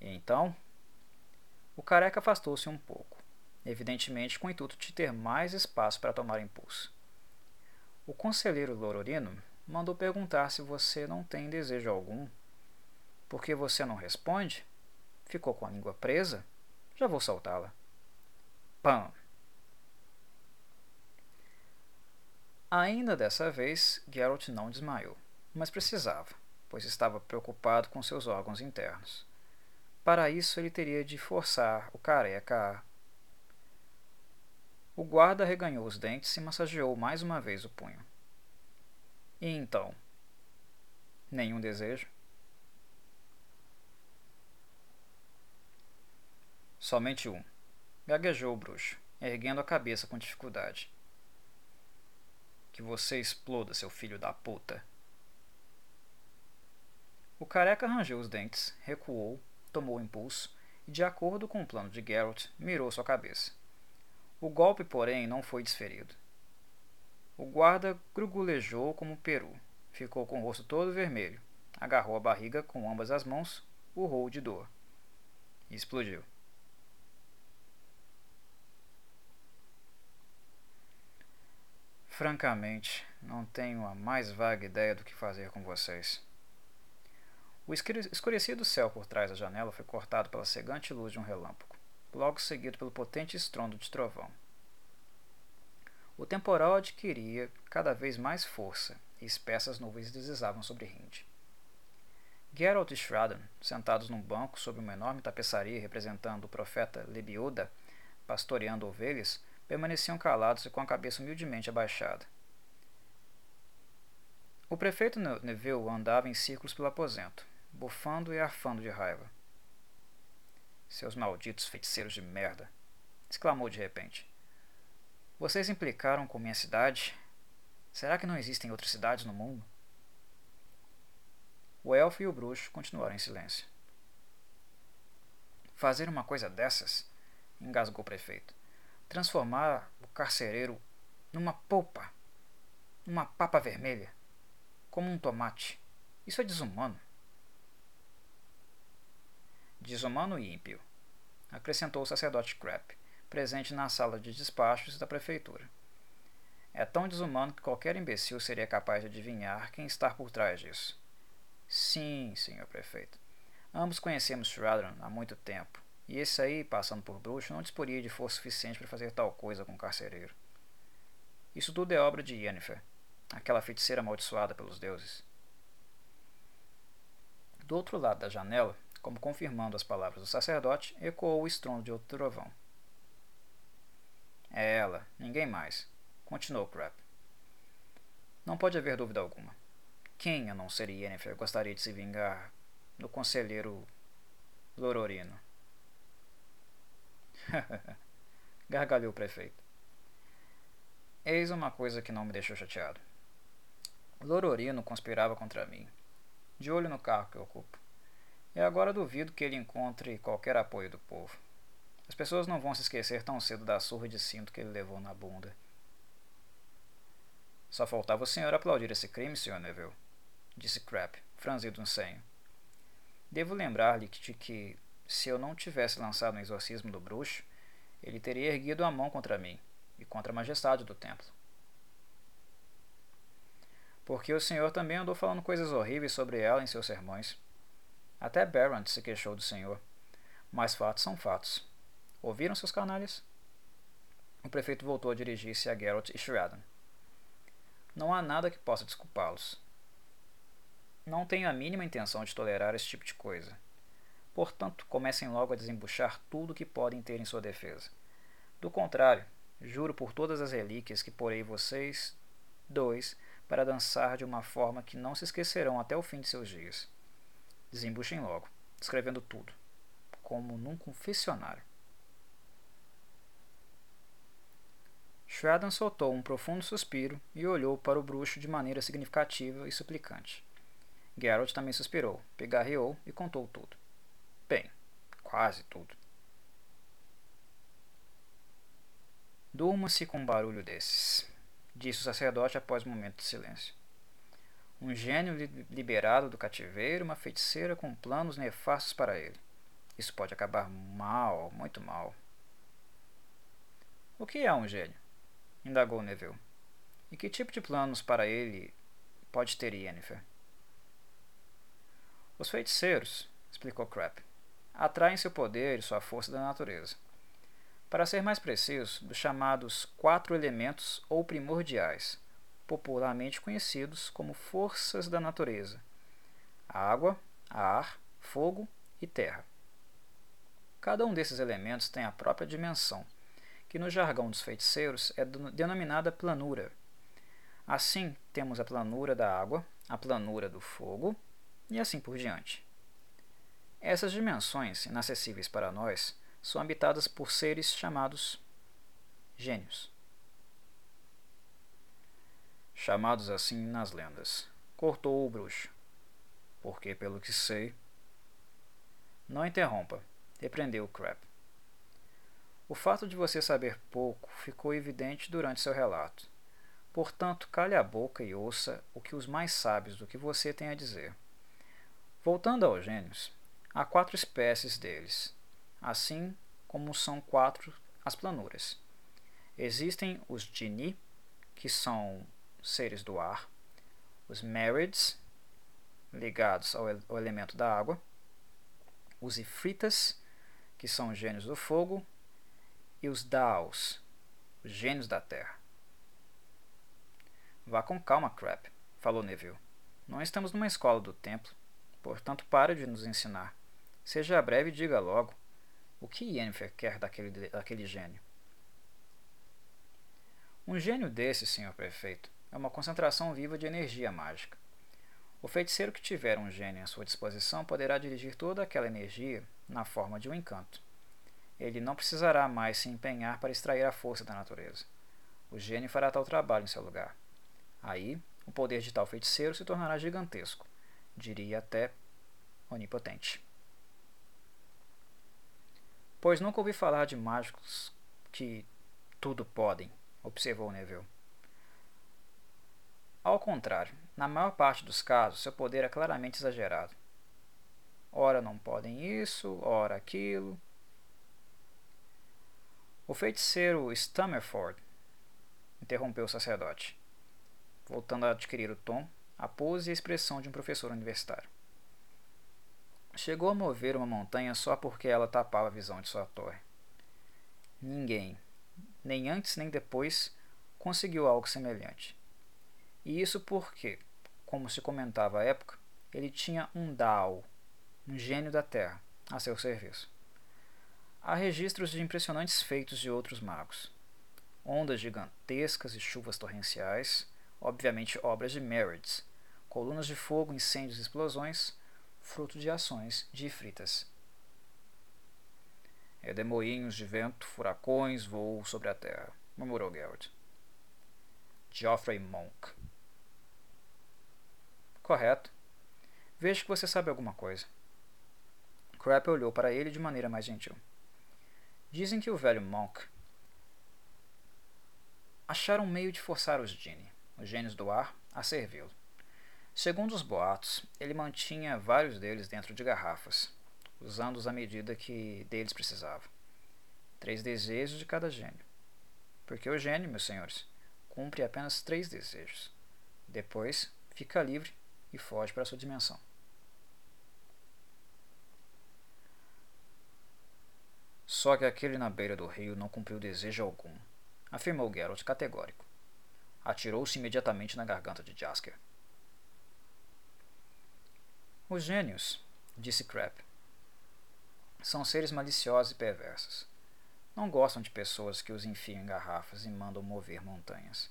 A: E então, o careca afastou-se um pouco, evidentemente com o intuito de ter mais espaço para tomar impulso. O conselheiro Lororino mandou perguntar se você não tem desejo algum. Por que você não responde? Ficou com a língua presa? Já vou soltá-la. Pam! Ainda dessa vez, Geralt não desmaiou, mas precisava, pois estava preocupado com seus órgãos internos. Para isso, ele teria de forçar o careca a. O guarda reganhou os dentes e massageou mais uma vez o punho. E então? Nenhum desejo? Somente um. Gaguejou o bruxo, erguendo a cabeça com dificuldade. Que você exploda, seu filho da puta. O careca rangeu os dentes, recuou, tomou impulso e, de acordo com o plano de Geralt, mirou sua cabeça. O golpe, porém, não foi desferido. O guarda grugulejou como um peru. Ficou com o rosto todo vermelho. Agarrou a barriga com ambas as mãos, urrou de dor. E explodiu. Francamente, não tenho a mais vaga ideia do que fazer com vocês. O escurecido céu por trás da janela foi cortado pela cegante luz de um relâmpago, logo seguido pelo potente estrondo de trovão. O temporal adquiria cada vez mais força e espessas nuvens deslizavam sobre Hind. Geralt e Shradan, sentados num banco sob uma enorme tapeçaria representando o profeta Lebioda pastoreando ovelhas, permaneciam calados e com a cabeça humildemente abaixada. O prefeito Neville andava em círculos pelo aposento, bufando e arfando de raiva. Seus malditos feiticeiros de merda! exclamou de repente. Vocês implicaram com minha cidade? Será que não existem outras cidades no mundo? O elfo e o bruxo continuaram em silêncio. Fazer uma coisa dessas? engasgou o prefeito. Transformar o carcereiro numa polpa, numa papa vermelha, como um tomate. Isso é desumano. Desumano e ímpio, acrescentou o sacerdote Crap, presente na sala de despachos da prefeitura. É tão desumano que qualquer imbecil seria capaz de adivinhar quem está por trás disso. Sim, senhor prefeito. Ambos conhecemos Shradron há muito tempo, e esse aí, passando por bruxo, não disporia de força suficiente para fazer tal coisa com o carcereiro. Isso tudo é obra de Yennefer, aquela feiticeira amaldiçoada pelos deuses. Do outro lado da janela, como confirmando as palavras do sacerdote, ecoou o estrondo de outro trovão. É ela, ninguém mais, continuou Crab. Não pode haver dúvida alguma. Quem, a não ser Yennefer, gostaria de se vingar do conselheiro Lororino? Gargalhou o prefeito. Eis uma coisa que não me deixou chateado. Lororino conspirava contra mim, de olho no carro que ocupo. E agora duvido que ele encontre qualquer apoio do povo. As pessoas não vão se esquecer tão cedo da surra de cinto que ele levou na bunda. Só faltava o senhor aplaudir esse crime, Sr. Neville, disse Crap, franzido um senho. Devo lembrar-lhe de que, se eu não tivesse lançado um exorcismo do bruxo, ele teria erguido a mão contra mim e contra a majestade do templo. Porque o senhor também andou falando coisas horríveis sobre ela em seus sermões. Até Barrett se queixou do senhor. Mas fatos são fatos. Ouviram seus canalhas? O prefeito voltou a dirigir-se a Geralt e Sheridan. Não há nada que possa desculpá-los. Não tenho a mínima intenção de tolerar esse tipo de coisa. Portanto, comecem logo a desembuchar tudo o que podem ter em sua defesa. Do contrário, juro por todas as relíquias que porei vocês dois para dançar de uma forma que não se esquecerão até o fim de seus dias. Desembuchem logo, escrevendo tudo, como num confessionário. Shradan soltou um profundo suspiro e olhou para o bruxo de maneira significativa e suplicante. Geralt também suspirou, pigarreou e contou tudo. Quase tudo. Durma-se com um barulho desses, disse o sacerdote após um momento de silêncio. Um gênio liberado do cativeiro, uma feiticeira com planos nefastos para ele. Isso pode acabar mal, muito mal. O que é um gênio? indagou Neville. E que tipo de planos para ele pode ter Yennefer? Os feiticeiros, explicou Crap, atraem seu poder e sua força da natureza. Para ser mais preciso, dos chamados quatro elementos ou primordiais, popularmente conhecidos como forças da natureza: água, ar, fogo e terra. Cada um desses elementos tem a própria dimensão, que no jargão dos feiticeiros é denominada planura. Assim, temos a planura da água, a planura do fogo e assim por diante. Essas dimensões, inacessíveis para nós, são habitadas por seres chamados gênios. Chamados assim nas lendas, cortou o bruxo. Porque, pelo que sei. Não interrompa, repreendeu o Crab. O fato de você saber pouco ficou evidente durante seu relato. Portanto, cale a boca e ouça o que os mais sábios do que você tem a dizer. Voltando aos gênios, há quatro espécies deles, assim como são quatro as planuras. Existem os Geni, que são seres do ar, os Marids, ligados ao, ao elemento da água, os Ifritas, que são gênios do fogo, e os Daos, os gênios da Terra. Vá com calma, Crap, falou Neville. Não estamos numa escola do templo, portanto pare de nos ensinar. Seja breve e diga logo. O que Yennefer quer daquele, daquele gênio? Um gênio desse, senhor prefeito, é uma concentração viva de energia mágica. O feiticeiro que tiver um gênio à sua disposição poderá dirigir toda aquela energia na forma de um encanto. Ele não precisará mais se empenhar para extrair a força da natureza. O gênio fará tal trabalho em seu lugar. Aí, o poder de tal feiticeiro se tornará gigantesco, diria até onipotente. Pois nunca ouvi falar de mágicos que tudo podem, observou Neville. Ao contrário, na maior parte dos casos, seu poder é claramente exagerado. Ora não podem isso, ora aquilo. O feiticeiro Stammerford interrompeu o sacerdote, voltando a adquirir o tom, a pose e a expressão de um professor universitário. Chegou a mover uma montanha só porque ela tapava a visão de sua torre. Ninguém, nem antes nem depois, conseguiu algo semelhante. E isso porque, como se comentava à época, ele tinha um Dao, um gênio da Terra, a seu serviço. Há registros de impressionantes feitos de outros magos. Ondas gigantescas e chuvas torrenciais, obviamente obras de Merids, colunas de fogo, incêndios e explosões, fruto de ações de Fritas. Redemoinhos de vento, furacões voam sobre a terra, murmurou Geralt. Geoffrey Monk. Correto. Vejo que você sabe alguma coisa. Crap olhou para ele de maneira mais gentil. Dizem que o velho Monk acharam um meio de forçar os Genie, os gênios do ar, a servi-lo. Segundo os boatos, ele mantinha vários deles dentro de garrafas, usando-os à medida que deles precisava. Três desejos de cada gênio. Porque o gênio, meus senhores, cumpre apenas três desejos. Depois, fica livre e foge para sua dimensão. Só que aquele na beira do rio não cumpriu desejo algum, afirmou Geralt categórico. Atirou-se imediatamente na garganta de Jasker. Os gênios, disse Crab, são seres maliciosos e perversos. Não gostam de pessoas que os enfiam em garrafas e mandam mover montanhas.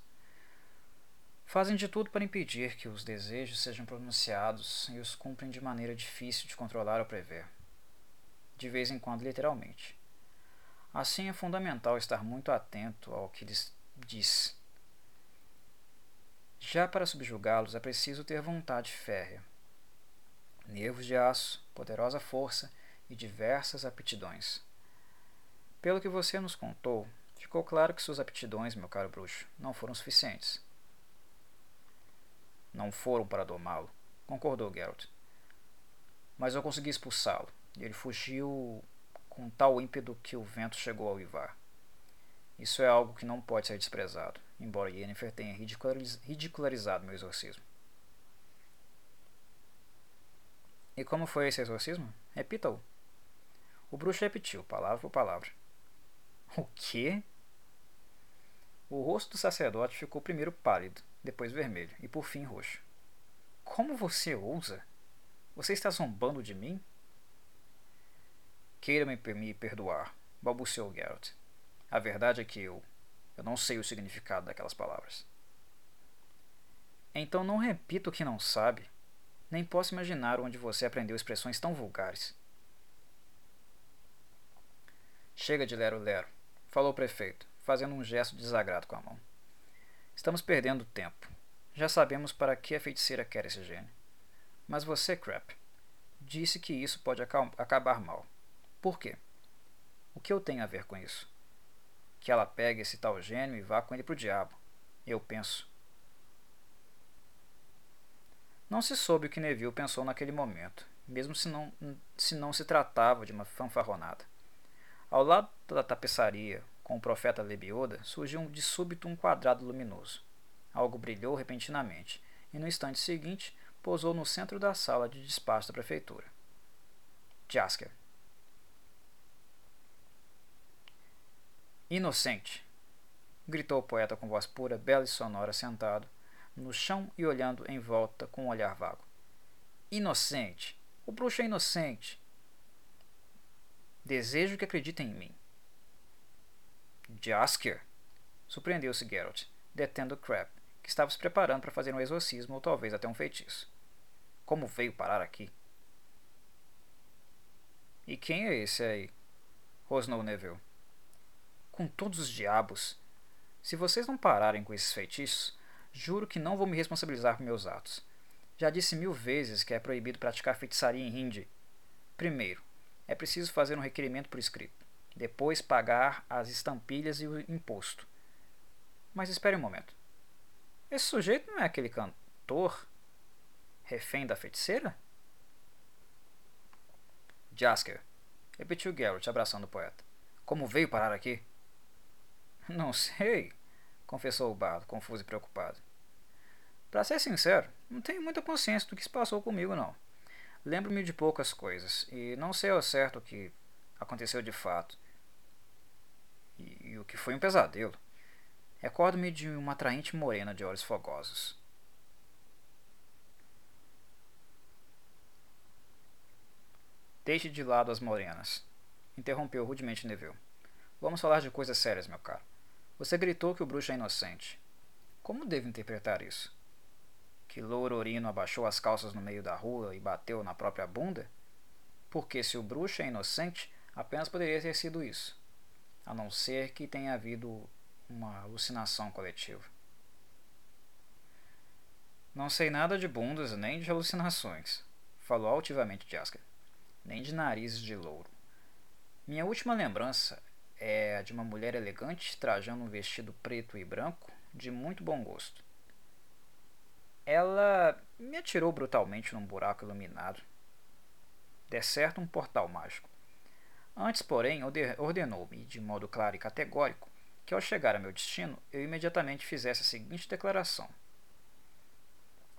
A: Fazem de tudo para impedir que os desejos sejam pronunciados e os cumprem de maneira difícil de controlar ou prever. De vez em quando, literalmente. Assim, é fundamental estar muito atento ao que lhes diz. Já para subjugá-los é preciso ter vontade férrea, nervos de aço, poderosa força e diversas aptidões. Pelo que você nos contou, ficou claro que suas aptidões, meu caro bruxo, não foram suficientes. Não foram para domá-lo, concordou Geralt. Mas eu consegui expulsá-lo, e ele fugiu com tal ímpeto que o vento chegou a uivar. Isso é algo que não pode ser desprezado, embora Yennefer tenha ridicularizado meu exorcismo. E como foi esse exorcismo? Repita-o. O bruxo repetiu, palavra por palavra. O quê? O rosto do sacerdote ficou primeiro pálido, depois vermelho e por fim roxo. Como você ousa? Você está zombando de mim? Queira-me me perdoar, balbuciou Geralt. A verdade é que eu. Eu não sei o significado daquelas palavras. Então não repita o que não sabe. Nem posso imaginar onde você aprendeu expressões tão vulgares. Chega de lero-lero, falou o prefeito, fazendo um gesto de desagrado com a mão. Estamos perdendo tempo. Já sabemos para que a feiticeira quer esse gênio. Mas você, Crap, disse que isso pode acabar mal. Por quê? O que eu tenho a ver com isso? Que ela pegue esse tal gênio e vá com ele pro diabo. Eu penso. Não se soube o que Neville pensou naquele momento, mesmo se não se, não se tratava de uma fanfarronada. Ao lado da tapeçaria, com o profeta Lebioda, surgiu de súbito um quadrado luminoso. Algo brilhou repentinamente, e no instante seguinte pousou no centro da sala de despacho da prefeitura. Jasker. Inocente! gritou o poeta com voz pura, bela e sonora, sentado no chão e olhando em volta com um olhar vago. Inocente! O bruxo é inocente! Desejo que acreditem em mim. Jasker! Surpreendeu-se Geralt, detendo Crab, que estava se preparando para fazer um exorcismo ou talvez até um feitiço. Como veio parar aqui? E quem é esse aí? rosnou Neville. Com todos os diabos! Se vocês não pararem com esses feitiços, juro que não vou me responsabilizar por meus atos. Já disse mil vezes que é proibido praticar feitiçaria em Hindi. Primeiro, é preciso fazer um requerimento por escrito. Depois, pagar as estampilhas e o imposto. Mas espere um momento. Esse sujeito não é aquele cantor refém da feiticeira? Jasker, repetiu Garrett, abraçando o poeta. Como veio parar aqui? Não sei, confessou o bardo, confuso e preocupado. Para ser sincero, não tenho muita consciência do que se passou comigo, não. Lembro-me de poucas coisas, e não sei ao certo o que aconteceu de fato. E, e o que foi um pesadelo. Recordo-me de uma atraente morena de olhos fogosos. Deixe de lado as morenas, interrompeu rudemente Neville. Vamos falar de coisas sérias, meu caro. Você gritou que o bruxo é inocente. Como devo interpretar isso? Que Lourorino abaixou as calças no meio da rua e bateu na própria bunda? Porque se o bruxo é inocente, apenas poderia ter sido isso. A não ser que tenha havido uma alucinação coletiva. Não sei nada de bundas nem de alucinações, falou altivamente Jasker, nem de narizes de louro. Minha última lembrança é a de uma mulher elegante trajando um vestido preto e branco de muito bom gosto. Ela me atirou brutalmente num buraco iluminado. De certo, um portal mágico. Antes, porém, ordenou-me, de modo claro e categórico, que ao chegar a meu destino, eu imediatamente fizesse a seguinte declaração: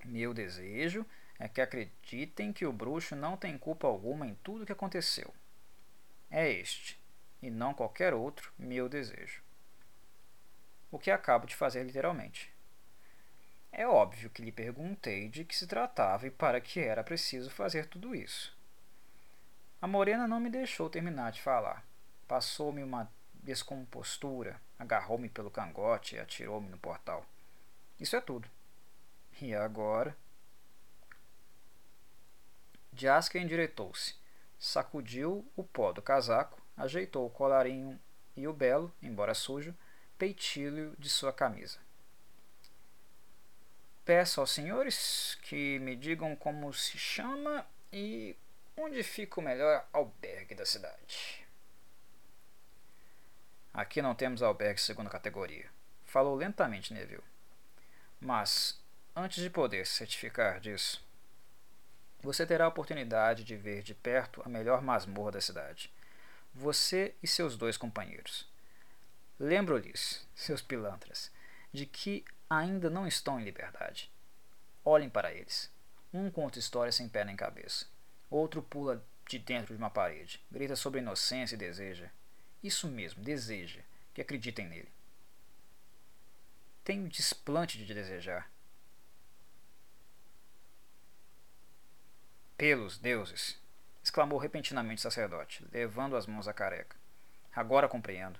A: Meu desejo é que acreditem que o bruxo não tem culpa alguma em tudo o que aconteceu. É este, e não qualquer outro, meu desejo. O que acabo de fazer literalmente. É óbvio que lhe perguntei de que se tratava e para que era preciso fazer tudo isso. A morena não me deixou terminar de falar. Passou-me uma descompostura, agarrou-me pelo cangote e atirou-me no portal. Isso é tudo. E agora? Jasker endireitou-se, sacudiu o pó do casaco, ajeitou o colarinho e o belo, embora sujo, peitilho de sua camisa. Peço aos senhores que me digam como se chama e onde fica o melhor albergue da cidade. Aqui não temos albergue segunda categoria, falou lentamente Neville. Mas, antes de poder certificar disso, você terá a oportunidade de ver de perto a melhor masmorra da cidade. Você e seus dois companheiros. Lembro-lhes, seus pilantras, de que ainda não estão em liberdade. Olhem para eles. Um conta histórias sem pé nem cabeça. Outro pula de dentro de uma parede, grita sobre inocência e deseja, isso mesmo, deseja que acreditem nele. Tem o desplante de desejar. Pelos deuses! exclamou repentinamente o sacerdote, levando as mãos à careca. Agora compreendo.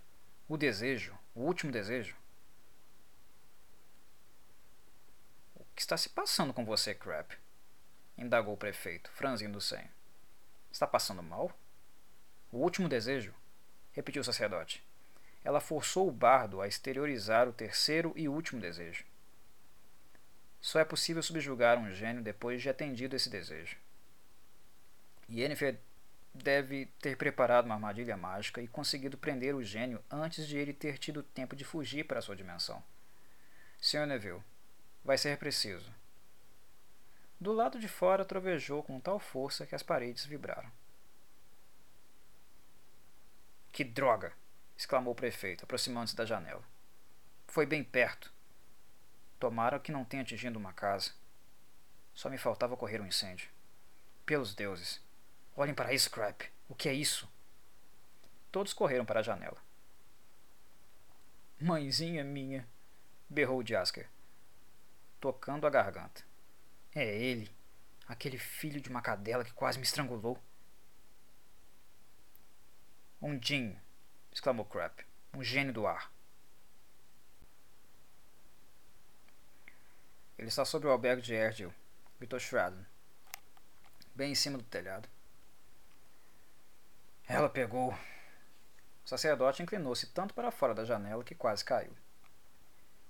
A: O desejo, o último desejo. Que está se passando com você, Crab? indagou o prefeito, franzindo o senho. Está passando mal? O último desejo? repetiu o sacerdote. Ela forçou o bardo a exteriorizar o terceiro e último desejo. Só é possível subjugar um gênio depois de atendido esse desejo. Yennefer deve ter preparado uma armadilha mágica e conseguido prender o gênio antes de ele ter tido tempo de fugir para sua dimensão. Sr. Neville, vai ser preciso. Do lado de fora trovejou com tal força que as paredes vibraram. Que droga! exclamou o prefeito, aproximando-se da janela. Foi bem perto. Tomara que não tenha atingido uma casa. Só me faltava correr um incêndio. Pelos deuses! Olhem para isso, Crap! O que é isso? Todos correram para a janela. Mãezinha minha! berrou Jasker, tocando a garganta. É ele, aquele filho de uma cadela que quase me estrangulou. Jin, exclamou Crap, um gênio do ar. Ele está sobre o albergue de Erdil, gritou Shradon, bem em cima do telhado. Ela pegou. O sacerdote inclinou-se tanto para fora da janela que quase caiu.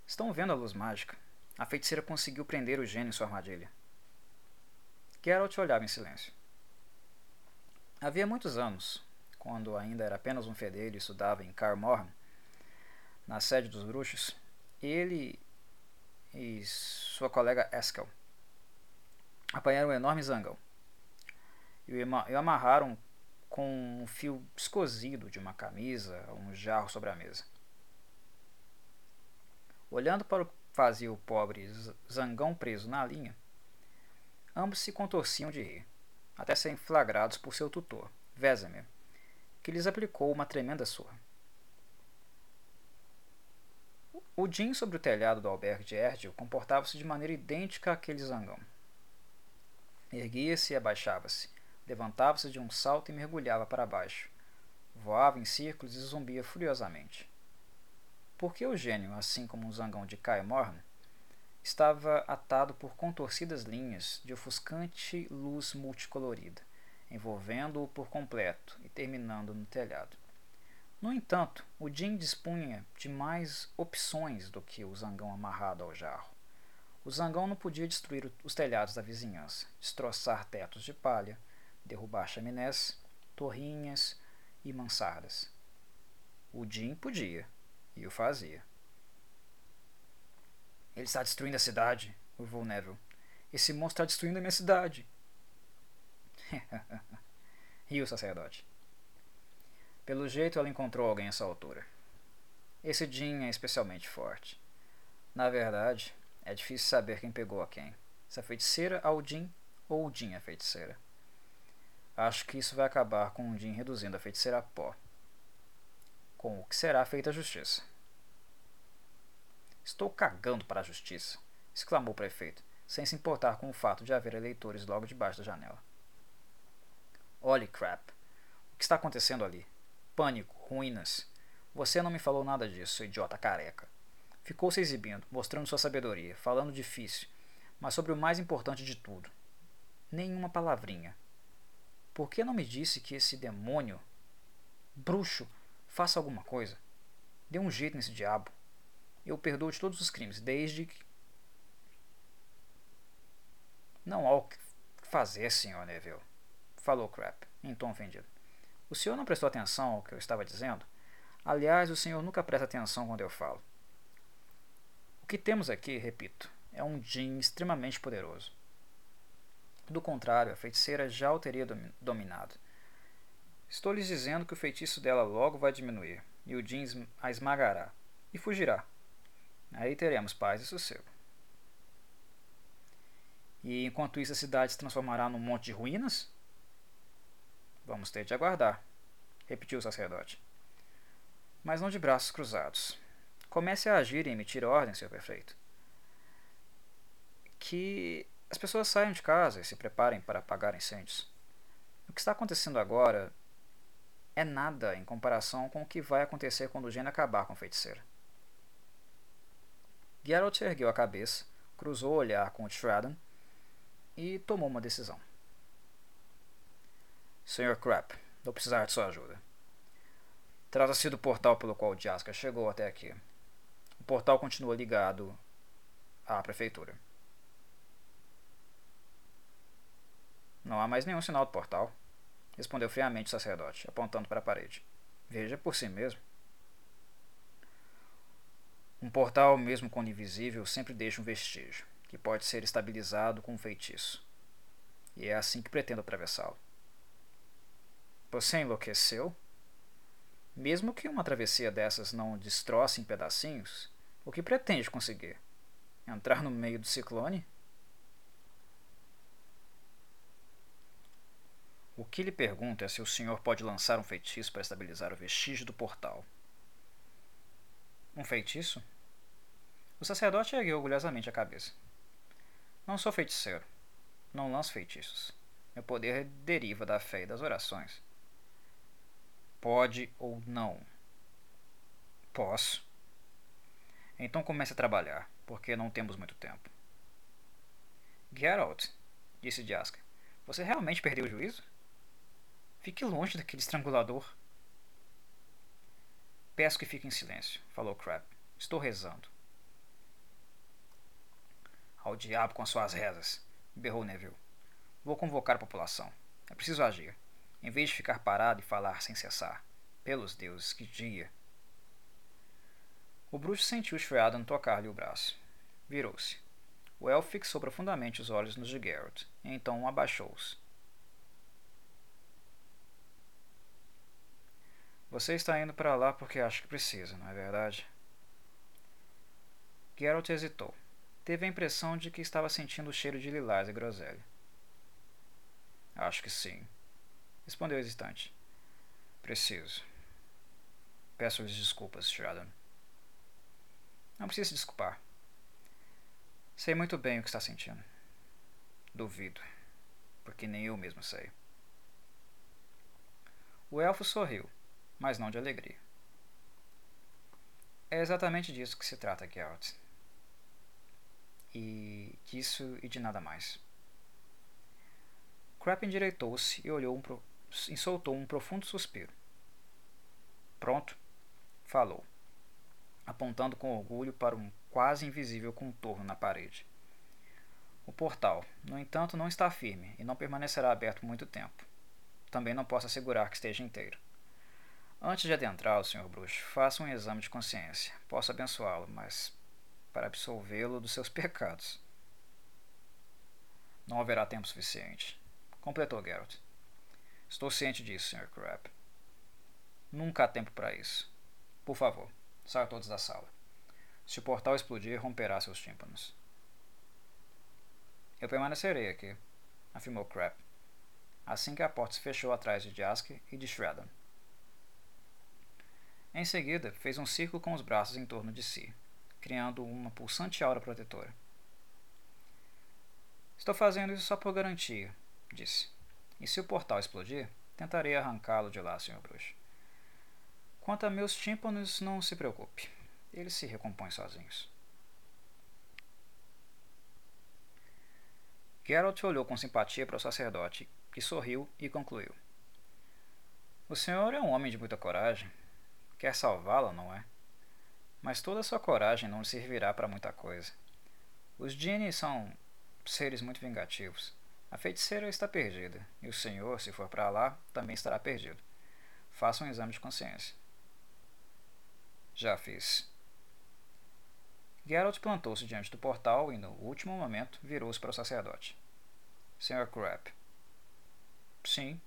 A: Estão vendo a luz mágica? A feiticeira conseguiu prender o gênio em sua armadilha. Geralt olhava em silêncio. Havia muitos anos, quando ainda era apenas um fedelho e estudava em Kaer na sede dos bruxos, ele e sua colega Eskel apanharam um enorme zangão e o amarraram com um fio escosido de uma camisa a um jarro sobre a mesa. Olhando para o vazio pobre zangão preso na linha, ambos se contorciam de rir, até serem flagrados por seu tutor, Vesemir, que lhes aplicou uma tremenda surra. O Jim sobre o telhado do albergue de Erdil comportava-se de maneira idêntica àquele zangão. Erguia-se e abaixava-se, levantava-se de um salto e mergulhava para baixo. Voava em círculos e zumbia furiosamente. Porque o gênio, assim como um zangão de Morn, estava atado por contorcidas linhas de ofuscante luz multicolorida, envolvendo-o por completo e terminando no telhado. No entanto, o Jin dispunha de mais opções do que o zangão amarrado ao jarro. O zangão não podia destruir os telhados da vizinhança, destroçar tetos de palha, derrubar chaminés, torrinhas e mansardas. O Jim podia, e o fazia. Ele está destruindo a cidade, urvou Neville. Esse monstro está destruindo a minha cidade. Riu o sacerdote. Pelo jeito, ela encontrou alguém a essa altura. Esse Jim é especialmente forte. Na verdade, é difícil saber quem pegou a quem. Se a feiticeira ao Jim ou o Jim a feiticeira. Acho que isso vai acabar com o Jim reduzindo a feiticeira a pó. Com o que será feita a justiça. Estou cagando para a justiça, exclamou o prefeito, sem se importar com o fato de haver eleitores logo debaixo da janela. Olhe, Crap. O que está acontecendo ali? Pânico, ruínas. Você não me falou nada disso, idiota careca. Ficou se exibindo, mostrando sua sabedoria, falando difícil, mas sobre o mais importante de tudo. Nenhuma palavrinha, por que não me disse que esse demônio, bruxo, faça alguma coisa? Dê um jeito nesse diabo. Eu perdoo de todos os crimes, desde que. Não há o que fazer, Sr. Neville, falou Crap, em tom ofendido. O senhor não prestou atenção ao que eu estava dizendo? Aliás, o senhor nunca presta atenção quando eu falo. O que temos aqui, repito, é um Jin extremamente poderoso. Do contrário, a feiticeira já o teria dominado. Estou lhes dizendo que o feitiço dela logo vai diminuir, e o Jin a esmagará, e fugirá. Aí teremos paz e sossego. E enquanto isso a cidade se transformará num monte de ruínas? Vamos ter de aguardar, repetiu o sacerdote. Mas não de braços cruzados. Comece a agir e emitir ordens, seu prefeito. Que as pessoas saiam de casa e se preparem para apagar incêndios. O que está acontecendo agora é nada em comparação com o que vai acontecer quando o gênio acabar com o feiticeiro. Geralt ergueu a cabeça, cruzou o olhar com o Shradden e tomou uma decisão. Sr. Crap, vou precisar de sua ajuda. Trata-se do portal pelo qual Jaska chegou até aqui. O portal continua ligado à prefeitura. Não há mais nenhum sinal do portal, respondeu friamente o sacerdote, apontando para a parede. Veja por si mesmo. Um portal, mesmo quando invisível, sempre deixa um vestígio, que pode ser estabilizado com um feitiço. E é assim que pretendo atravessá-lo. Você enlouqueceu? Mesmo que uma travessia dessas não o destroce em pedacinhos, o que pretende conseguir? Entrar no meio do ciclone? O que lhe pergunto é se o senhor pode lançar um feitiço para estabilizar o vestígio do portal. Um feitiço? O sacerdote ergueu orgulhosamente a cabeça. Não sou feiticeiro. Não lanço feitiços. Meu poder deriva da fé e das orações. Pode ou não? Posso. Então comece a trabalhar, porque não temos muito tempo. Geralt, disse Jasker, você realmente perdeu o juízo? Fique longe daquele estrangulador. Peço que fique em silêncio, falou Crab. Estou rezando. Ao diabo com as suas rezas, berrou Neville. Vou convocar a população. É preciso agir, em vez de ficar parado e falar sem cessar. Pelos deuses, que dia! O bruxo sentiu Shriadan tocar-lhe o braço. Virou-se. O elfo fixou profundamente os olhos nos de Geralt, então abaixou-os. Você está indo para lá porque acha que precisa, não é verdade? Geralt hesitou. Teve a impressão de que estava sentindo o cheiro de lilás e groselha. Acho que sim, respondeu hesitante. Preciso. Peço-lhes desculpas, Shradan. Não precisa se desculpar. Sei muito bem o que está sentindo. Duvido, porque nem eu mesmo sei. O elfo sorriu mas não de alegria. É exatamente disso que se trata, Geralt. E disso e de nada mais. Crap endireitou-se e olhou um pro... e soltou um profundo suspiro. Pronto, falou, apontando com orgulho para um quase invisível contorno na parede. O portal, no entanto, não está firme e não permanecerá aberto muito tempo. Também não posso assegurar que esteja inteiro. Antes de adentrá-lo, Sr. Bruxo, faça um exame de consciência. Posso abençoá-lo, mas para absolvê-lo dos seus pecados. Não haverá tempo suficiente. Completou Geralt. Estou ciente disso, Sr. Crab. Nunca há tempo para isso. Por favor, saiam todos da sala. Se o portal explodir, romperá seus tímpanos. Eu permanecerei aqui, afirmou Crab, assim que a porta se fechou atrás de Jasker e de Shredder. Em seguida, fez um círculo com os braços em torno de si, criando uma pulsante aura protetora. Estou fazendo isso só por garantia, disse. E se o portal explodir, tentarei arrancá-lo de lá, Sr. Bruxo. Quanto a meus tímpanos, não se preocupe. Eles se recompõem sozinhos. Geralt olhou com simpatia para o sacerdote, que sorriu e concluiu. O senhor é um homem de muita coragem. Quer salvá-la, não é? Mas toda sua coragem não lhe servirá para muita coisa. Os Genies são seres muito vingativos. A feiticeira está perdida, e o senhor, se for para lá, também estará perdido. Faça um exame de consciência. Já fiz. Geralt plantou-se diante do portal e, no último momento, virou-se para o sacerdote. Sr. Crab. Sim,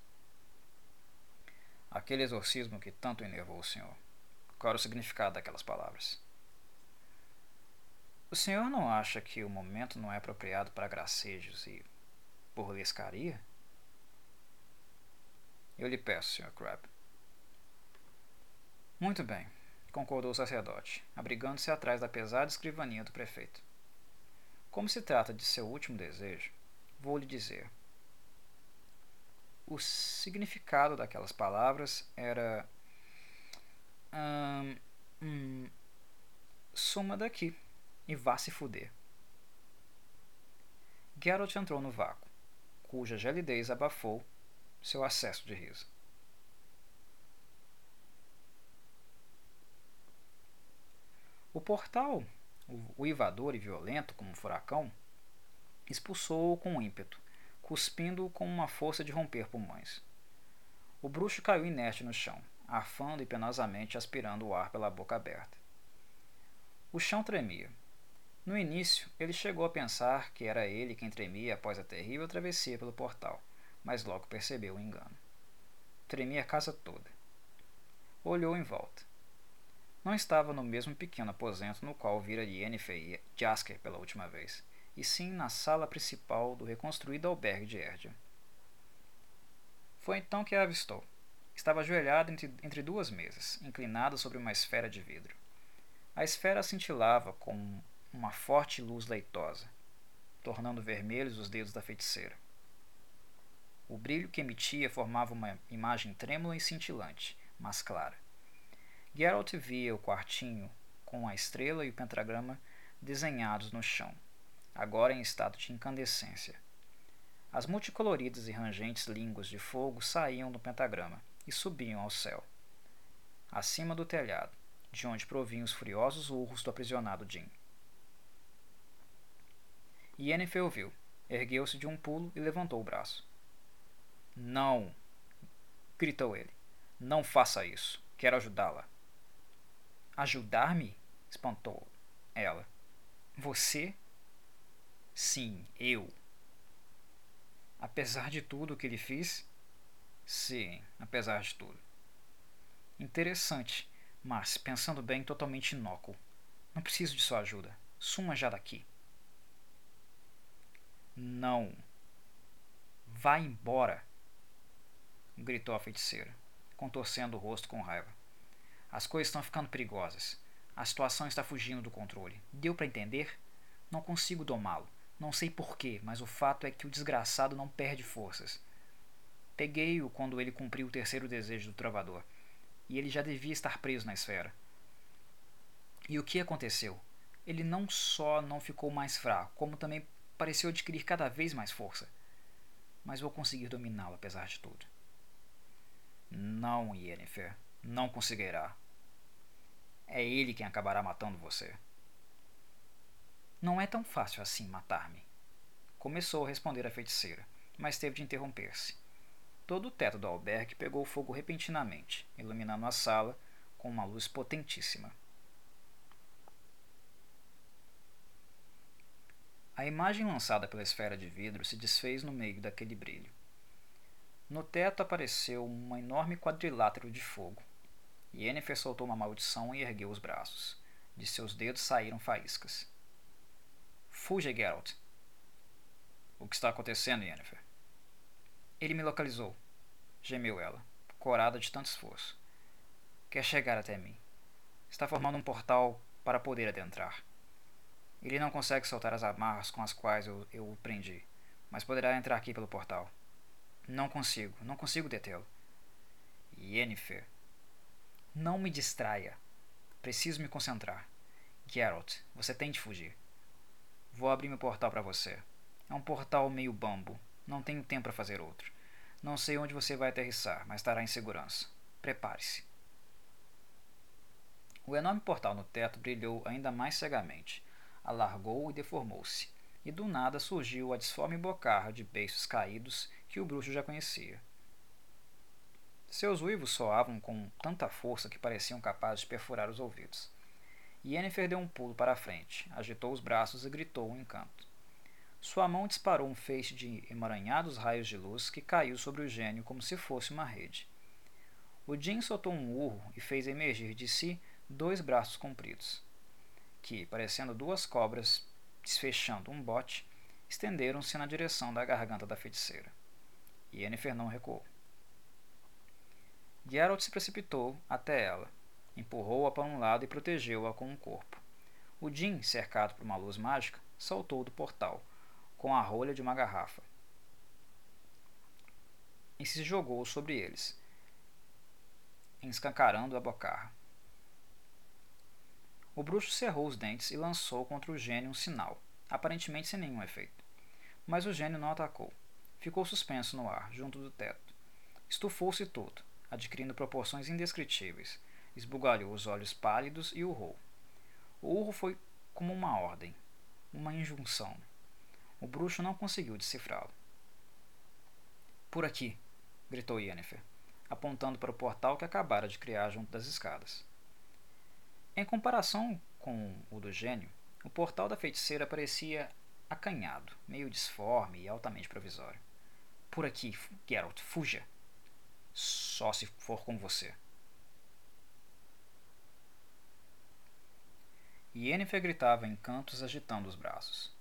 A: Aquele exorcismo que tanto enervou o senhor. Qual era o significado daquelas palavras? O senhor não acha que o momento não é apropriado para gracejos e burlescaria? Eu lhe peço, Sr. Crab. Muito bem, concordou o sacerdote, abrigando-se atrás da pesada escrivaninha do prefeito. Como se trata de seu último desejo, vou lhe dizer o significado daquelas palavras era hum, suma daqui e vá se fuder. Geralt entrou no vácuo, cuja gelidez abafou seu acesso de riso. O portal, uivador e violento como um furacão, expulsou-o com ímpeto, cuspindo com uma força de romper pulmões. O bruxo caiu inerte no chão, arfando e penosamente aspirando o ar pela boca aberta. O chão tremia. No início, ele chegou a pensar que era ele quem tremia após a terrível travessia pelo portal, mas logo percebeu o engano. Tremia a casa toda. Olhou em volta. Não estava no mesmo pequeno aposento no qual vira Yennefer e Jasker pela última vez e sim na sala principal do reconstruído albergue de Erdia. Foi então que a avistou. Estava ajoelhada entre, entre duas mesas, inclinada sobre uma esfera de vidro. A esfera cintilava com uma forte luz leitosa, tornando vermelhos os dedos da feiticeira. O brilho que emitia formava uma imagem trêmula e cintilante, mas clara. Geralt via o quartinho com a estrela e o pentagrama desenhados no chão, agora em estado de incandescência. As multicoloridas e rangentes línguas de fogo saíam do pentagrama e subiam ao céu. Acima do telhado, de onde provinham os furiosos urros do aprisionado Jim. Yennefer ouviu, ergueu-se de um pulo e levantou o braço. Não! gritou ele. Não faça isso. Quero ajudá-la. Ajudar-me? espantou ela. Você? Sim, eu. Apesar de tudo o que lhe fiz? Sim, apesar de tudo. Interessante, mas, pensando bem, totalmente inócuo. Não preciso de sua ajuda. Suma já daqui. Não. Vá embora! gritou a feiticeira, contorcendo o rosto com raiva. As coisas estão ficando perigosas. A situação está fugindo do controle. Deu para entender? Não consigo domá-lo. Não sei porquê, mas o fato é que o desgraçado não perde forças. Peguei-o quando ele cumpriu o terceiro desejo do trovador, e ele já devia estar preso na esfera. E o que aconteceu? Ele não só não ficou mais fraco, como também pareceu adquirir cada vez mais força. Mas vou conseguir dominá-lo apesar de tudo. Não, Yennefer, não conseguirá. É ele quem acabará matando você. Não é tão fácil assim matar-me. Começou a responder a feiticeira, mas teve de interromper-se. Todo o teto do albergue pegou fogo repentinamente, iluminando a sala com uma luz potentíssima. A imagem lançada pela esfera de vidro se desfez no meio daquele brilho. No teto apareceu um enorme quadrilátero de fogo. Yennefer soltou uma maldição e ergueu os braços. De seus dedos saíram faíscas. Fuja, Geralt. O que está acontecendo, Yennefer? Ele me localizou, gemeu ela, corada de tanto esforço. Quer chegar até mim. Está formando um portal para poder adentrar. Ele não consegue soltar as amarras com as quais eu, eu o prendi, mas poderá entrar aqui pelo portal. Não consigo, não consigo detê-lo. Yennefer. Não me distraia. Preciso me concentrar. Geralt, você tem de fugir. Vou abrir meu portal para você. É um portal meio bambo. Não tenho tempo para fazer outro. Não sei onde você vai aterrissar, mas estará em segurança. Prepare-se. O enorme portal no teto brilhou ainda mais cegamente. Alargou e deformou-se e do nada surgiu a disforme bocarra de beiços caídos que o bruxo já conhecia. Seus uivos soavam com tanta força que pareciam capazes de perfurar os ouvidos. Yennefer deu um pulo para a frente, agitou os braços e gritou um encanto. Sua mão disparou um feixe de emaranhados raios de luz que caiu sobre o gênio como se fosse uma rede. O Jin soltou um urro e fez emergir de si dois braços compridos, que, parecendo duas cobras, desfechando um bote, estenderam-se na direção da garganta da feiticeira. Yennefer não recuou. Geralt se precipitou até ela, empurrou-a para um lado e protegeu-a com um corpo. O Jin, cercado por uma luz mágica, saltou do portal, com a rolha de uma garrafa, e se jogou sobre eles, escancarando a bocarra. O bruxo cerrou os dentes e lançou contra o gênio um sinal, aparentemente sem nenhum efeito. Mas o gênio não atacou. Ficou suspenso no ar, junto do teto. Estufou-se todo, adquirindo proporções indescritíveis. Esbugalhou os olhos pálidos e urrou. O urro foi como uma ordem, uma injunção. O bruxo não conseguiu decifrá-lo. Por aqui! gritou Yennefer, apontando para o portal que acabara de criar junto das escadas. Em comparação com o do gênio, o portal da feiticeira parecia acanhado, meio disforme e altamente provisório. Por aqui, Geralt, fuja. Só se for com você. Yennefer gritava em cantos agitando os braços.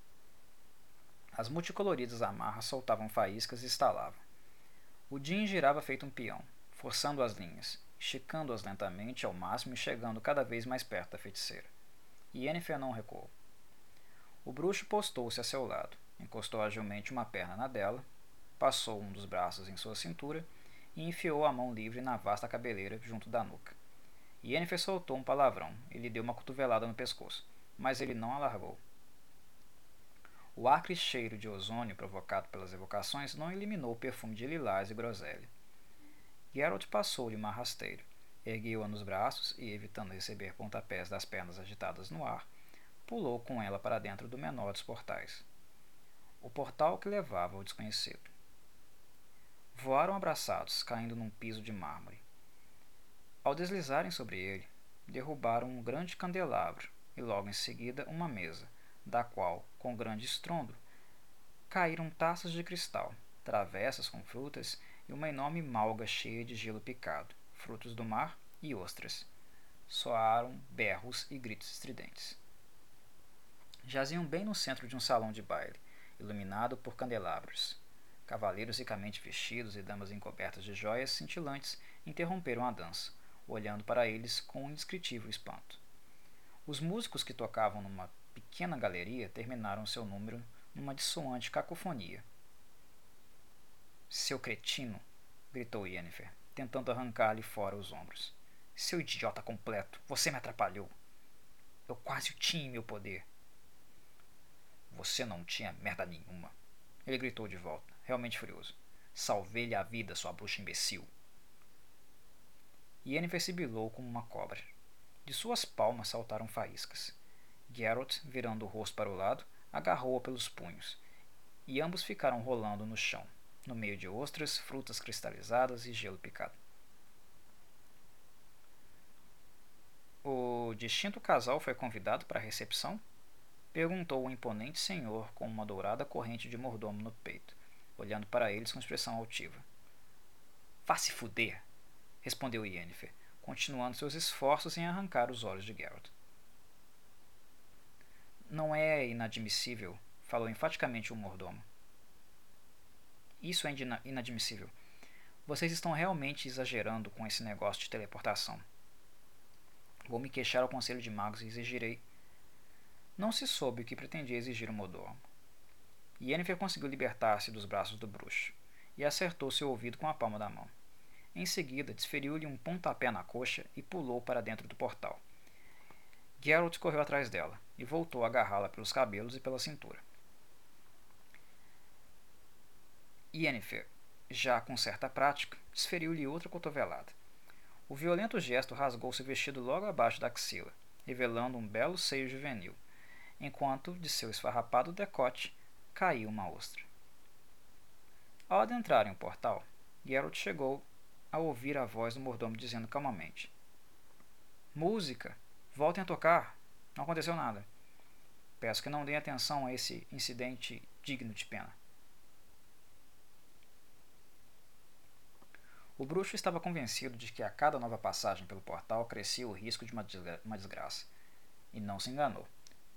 A: As multicoloridas amarras soltavam faíscas e estalavam. O Jin girava feito um peão, forçando as linhas, esticando-as lentamente ao máximo e chegando cada vez mais perto da feiticeira. Yennefer não recuou. O bruxo postou-se a seu lado, encostou agilmente uma perna na dela, passou um dos braços em sua cintura e enfiou a mão livre na vasta cabeleira junto da nuca. Yennefer soltou um palavrão e lhe deu uma cotovelada no pescoço, mas ele não a largou. O acre cheiro de ozônio provocado pelas evocações não eliminou o perfume de lilás e groselha. Geralt passou-lhe uma rasteira, ergueu-a nos braços e, evitando receber pontapés das pernas agitadas no ar, pulou com ela para dentro do menor dos portais. O portal que levava ao desconhecido. Voaram abraçados, caindo num piso de mármore. Ao deslizarem sobre ele, derrubaram um grande candelabro e logo em seguida uma mesa, da qual, com grande estrondo, caíram taças de cristal, travessas com frutas e uma enorme malga cheia de gelo picado, frutos do mar e ostras. Soaram berros e gritos estridentes. Jaziam bem no centro de um salão de baile, iluminado por candelabros. Cavaleiros ricamente vestidos e damas encobertas de joias cintilantes interromperam a dança, olhando para eles com indescritível espanto. Os músicos que tocavam numa pequena galeria terminaram seu número numa dissoante cacofonia. Seu cretino! gritou Yennefer, tentando arrancar-lhe fora os ombros. Seu idiota completo! Você me atrapalhou! Eu quase o tinha em meu poder. Você não tinha merda nenhuma. Ele gritou de volta, realmente furioso. Salvei-lhe a vida, sua bruxa imbecil. Yennefer sibilou como uma cobra. De suas palmas saltaram faíscas. Geralt, virando o rosto para o lado, agarrou-a pelos punhos, e ambos ficaram rolando no chão, no meio de ostras, frutas cristalizadas e gelo picado. O distinto casal foi convidado para a recepção? Perguntou o imponente senhor com uma dourada corrente de mordomo no peito, olhando para eles com expressão altiva. Vá se fuder! respondeu Yennefer, continuando seus esforços em arrancar os olhos de Geralt. Não é inadmissível, falou enfaticamente o mordomo. Isso é inadmissível. Vocês estão realmente exagerando com esse negócio de teleportação. Vou me queixar ao Conselho de Magos e exigirei. Não se soube o que pretendia exigir o mordomo. Yennefer conseguiu libertar-se dos braços do bruxo e acertou seu ouvido com a palma da mão. Em seguida, desferiu-lhe um pontapé na coxa e pulou para dentro do portal. Geralt correu atrás dela e voltou a agarrá-la pelos cabelos e pela cintura. Yennefer, já com certa prática, desferiu-lhe outra cotovelada. O violento gesto rasgou seu vestido logo abaixo da axila, revelando um belo seio juvenil, enquanto de seu esfarrapado decote caiu uma ostra. Ao adentrarem o portal, Geralt chegou ao ouvir a voz do mordomo dizendo calmamente: Música! Voltem a tocar! Não aconteceu nada. Peço que não deem atenção a esse incidente digno de pena. O bruxo estava convencido de que a cada nova passagem pelo portal crescia o risco de uma, desgraça. E não se enganou.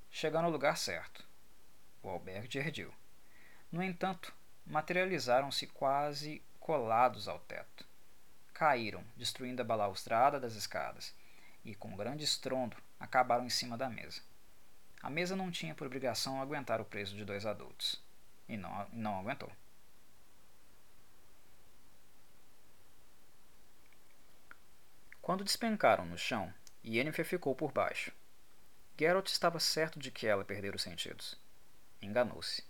A: Chegou no lugar certo. O albergue de Erdil. No entanto, materializaram-se quase colados ao teto caíram, destruindo a balaustrada das escadas, e, com grande estrondo, acabaram em cima da mesa. A mesa não tinha por obrigação aguentar o peso de dois adultos, e não, não aguentou. Quando despencaram no chão, Yennefer ficou por baixo. Geralt estava certo de que ela perdera os sentidos. Enganou-se.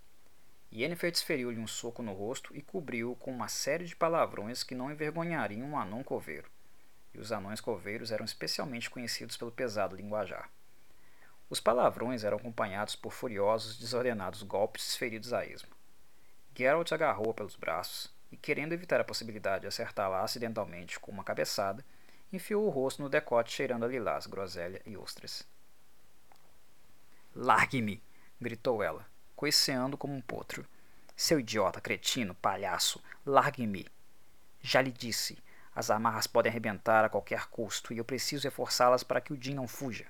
A: Yennefer desferiu-lhe um soco no rosto e cobriu-o com uma série de palavrões que não envergonhariam um anão coveiro. E os anões coveiros eram especialmente conhecidos pelo pesado linguajar. Os palavrões eram acompanhados por furiosos, desordenados golpes desferidos a esmo. Geralt agarrou-a pelos braços e, querendo evitar a possibilidade de acertá-la acidentalmente com uma cabeçada, enfiou o rosto no decote cheirando a lilás, groselha e ostras. Largue-me! gritou ela, coiceando como um potro. Seu idiota, cretino, palhaço, largue-me. Já lhe disse, as amarras podem arrebentar a qualquer custo e eu preciso reforçá-las para que o Jin não fuja.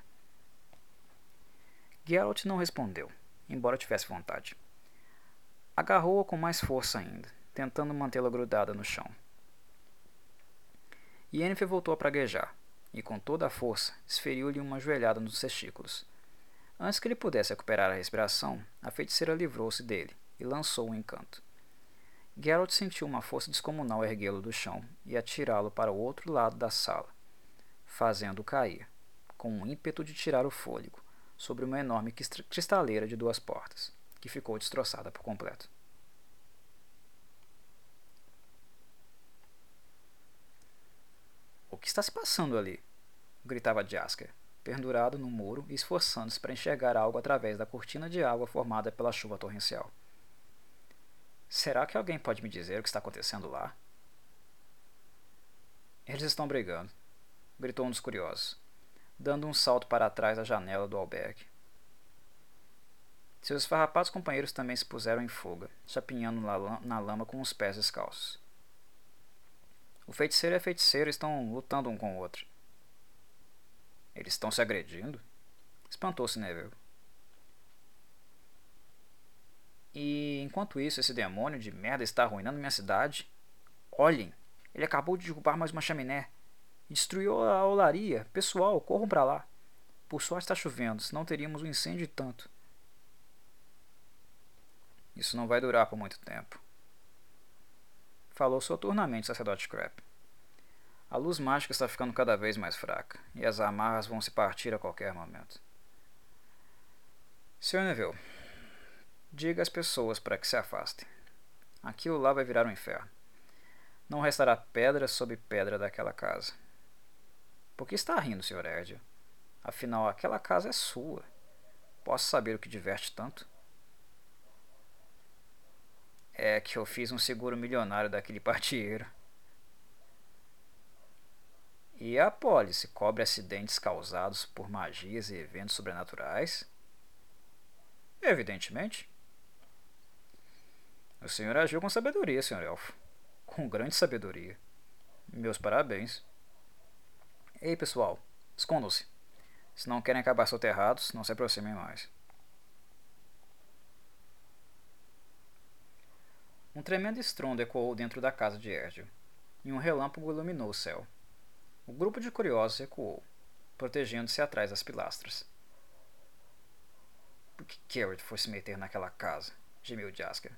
A: Geralt não respondeu, embora tivesse vontade. Agarrou-a com mais força ainda, tentando mantê-la grudada no chão. Yennefer voltou a praguejar, e com toda a força desferiu-lhe uma joelhada nos testículos. Antes que ele pudesse recuperar a respiração, a feiticeira livrou-se dele e lançou um encanto. Geralt sentiu uma força descomunal erguê-lo do chão e atirá-lo para o outro lado da sala, fazendo-o cair, com um ímpeto de tirar o fôlego, sobre uma enorme cristaleira de duas portas, que ficou destroçada por completo. O que está se passando ali? gritava Jasker, pendurado no muro e esforçando-se para enxergar algo através da cortina de água formada pela chuva torrencial. Será que alguém pode me dizer o que está acontecendo lá? Eles estão brigando, gritou um dos curiosos, dando um salto para trás da janela do albergue. Seus esfarrapados companheiros também se puseram em fuga, chapinhando na lama com os pés descalços. O feiticeiro e a feiticeira estão lutando um com o outro. Eles estão se agredindo? Espantou-se Neville. E enquanto isso, esse demônio de merda está arruinando minha cidade. Olhem, ele acabou de derrubar mais uma chaminé. Destruiu a olaria. Pessoal, corram para lá. Por sorte está chovendo, senão teríamos um incêndio tanto. Isso não vai durar por muito tempo. Falou soturnamente o sacerdote Crap. A luz mágica está ficando cada vez mais fraca, e as amarras vão se partir a qualquer momento. Sr. Neville, diga às pessoas para que se afastem. Aquilo lá vai virar um inferno. Não restará pedra sobre pedra daquela casa. Por que está rindo, Sr. Erdio? Afinal, aquela casa é sua. Posso saber o que diverte tanto? É que eu fiz um seguro milionário daquele partieiro. E a apólice cobre acidentes causados por magias e eventos sobrenaturais? Evidentemente. O senhor agiu com sabedoria, senhor Elfo. Com grande sabedoria. Meus parabéns. Ei, pessoal, escondam-se. Se não querem acabar soterrados, não se aproximem mais. Um tremendo estrondo ecoou dentro da casa de Ergil, e um relâmpago iluminou o céu. O grupo de curiosos recuou, protegendo-se atrás das pilastras. Por que Garrett foi se meter naquela casa? gemeu Jasker.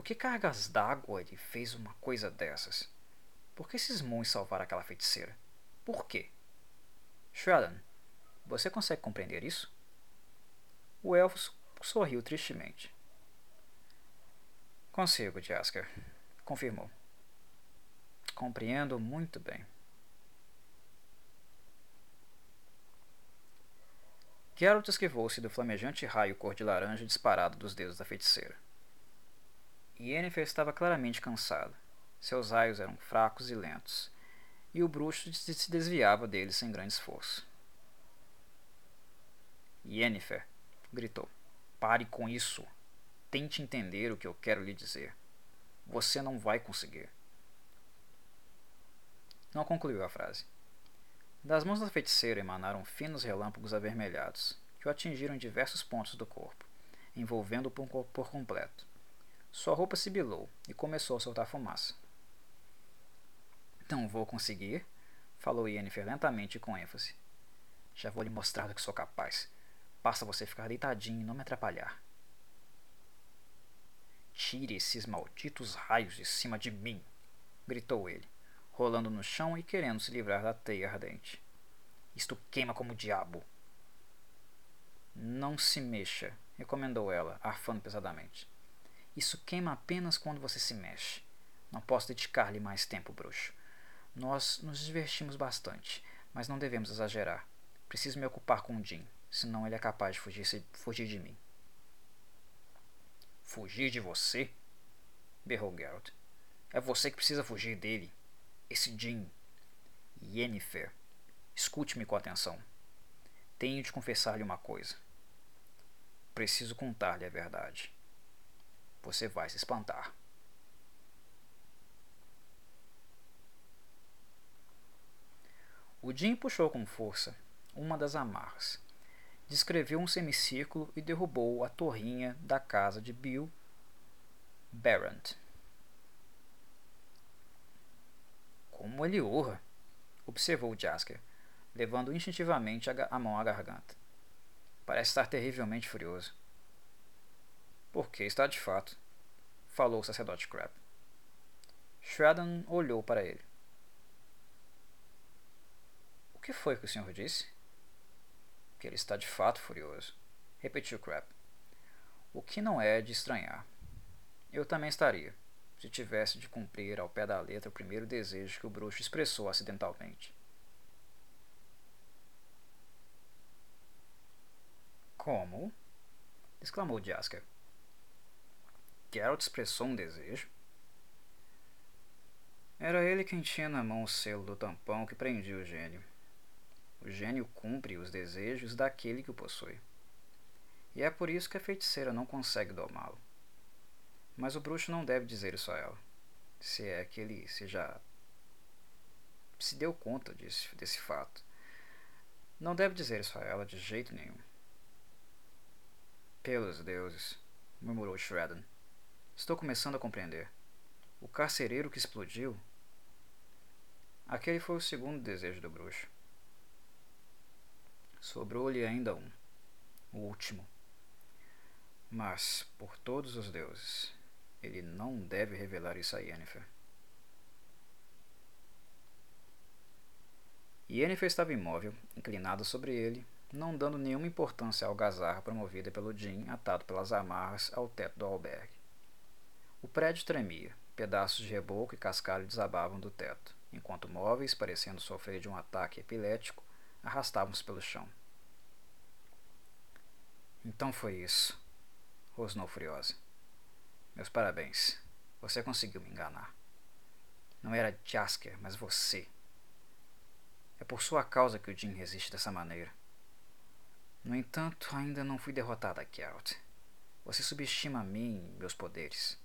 A: Por que cargas d'água ele fez uma coisa dessas? Por que cismou em salvar aquela feiticeira? Por quê? Shradan, você consegue compreender isso? O elfo sorriu tristemente. Consigo, Jasker, confirmou. Compreendo muito bem. Geralt esquivou-se do flamejante raio cor de laranja disparado dos dedos da feiticeira. Yennefer estava claramente cansada. Seus raios eram fracos e lentos, e o bruxo se desviava deles sem grande esforço. Yennefer, gritou, pare com isso. Tente entender o que eu quero lhe dizer. Você não vai conseguir. Não concluiu a frase. Das mãos da feiticeira emanaram finos relâmpagos avermelhados, que o atingiram em diversos pontos do corpo, envolvendo-o por, por completo. Sua roupa sibilou e começou a soltar fumaça. Não vou conseguir, falou Yennefer lentamente e com ênfase. Já vou lhe mostrar do que sou capaz. Basta você ficar deitadinho e não me atrapalhar. Tire esses malditos raios de cima de mim! gritou ele rolando no chão e querendo se livrar da teia ardente. Isto queima como diabo. Não se mexa, recomendou ela, arfando pesadamente. Isso queima apenas quando você se mexe. Não posso dedicar-lhe mais tempo, bruxo. Nós nos divertimos bastante, mas não devemos exagerar. Preciso me ocupar com o Jim, senão ele é capaz de fugir, fugir de mim. Fugir de você? berrou Geralt. É você que precisa fugir dele esse Jim, Yennefer, escute-me com atenção. Tenho de confessar-lhe uma coisa. Preciso contar-lhe a verdade. Você vai se espantar. O Jim puxou com força uma das amarras, descreveu um semicírculo e derrubou a torrinha da casa de Bill Barrant. Como ele urra! observou Jasker, levando instintivamente a mão à garganta. Parece estar terrivelmente furioso. Por que está de fato? falou o sacerdote Crab. Shradan olhou para ele. O que foi que o senhor disse? Que ele está de fato furioso, repetiu Crab. O que não é de estranhar. Eu também estaria, se tivesse de cumprir ao pé da letra o primeiro desejo que o bruxo expressou acidentalmente. Como? exclamou Jasker. Geralt expressou um desejo? Era ele quem tinha na mão o selo do tampão que prendia o gênio. O gênio cumpre os desejos daquele que o possui. E é por isso que a feiticeira não consegue domá-lo. Mas o bruxo não deve dizer isso a ela. Se é que ele se já se deu conta desse, desse fato. Não deve dizer isso a ela de jeito nenhum. Pelos deuses, murmurou Shredden. Estou começando a compreender. O carcereiro que explodiu. Aquele foi o segundo desejo do bruxo. Sobrou-lhe ainda um, o último. Mas, por todos os deuses, ele não deve revelar isso a Yennefer. Yennefer estava imóvel, inclinada sobre ele, não dando nenhuma importância à algazarra promovida pelo Jim atado pelas amarras ao teto do albergue. O prédio tremia, pedaços de reboco e cascalho desabavam do teto, enquanto móveis, parecendo sofrer de um ataque epilético, arrastavam-se pelo chão. Então foi isso, rosnou furiosa. Meus parabéns. Você conseguiu me enganar. Não era Jasker, mas você. É por sua causa que o Jim resiste dessa maneira. No entanto, ainda não fui derrotada, Geralt. Você subestima a mim e meus poderes.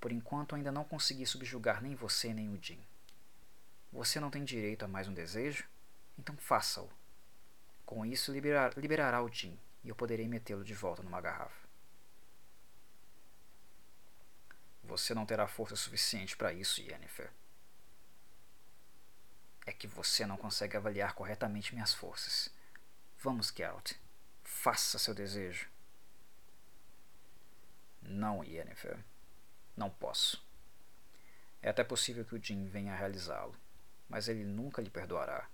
A: Por enquanto, ainda não consegui subjugar nem você nem o Jim. Você não tem direito a mais um desejo? Então faça-o. Com isso, liberar, liberará o Jim e eu poderei metê-lo de volta numa garrafa. Você não terá força suficiente para isso, Yennefer. É que você não consegue avaliar corretamente minhas forças. Vamos, Geralt. Faça seu desejo. Não, Yennefer. Não posso. É até possível que o Jim venha a realizá-lo, mas ele nunca lhe perdoará.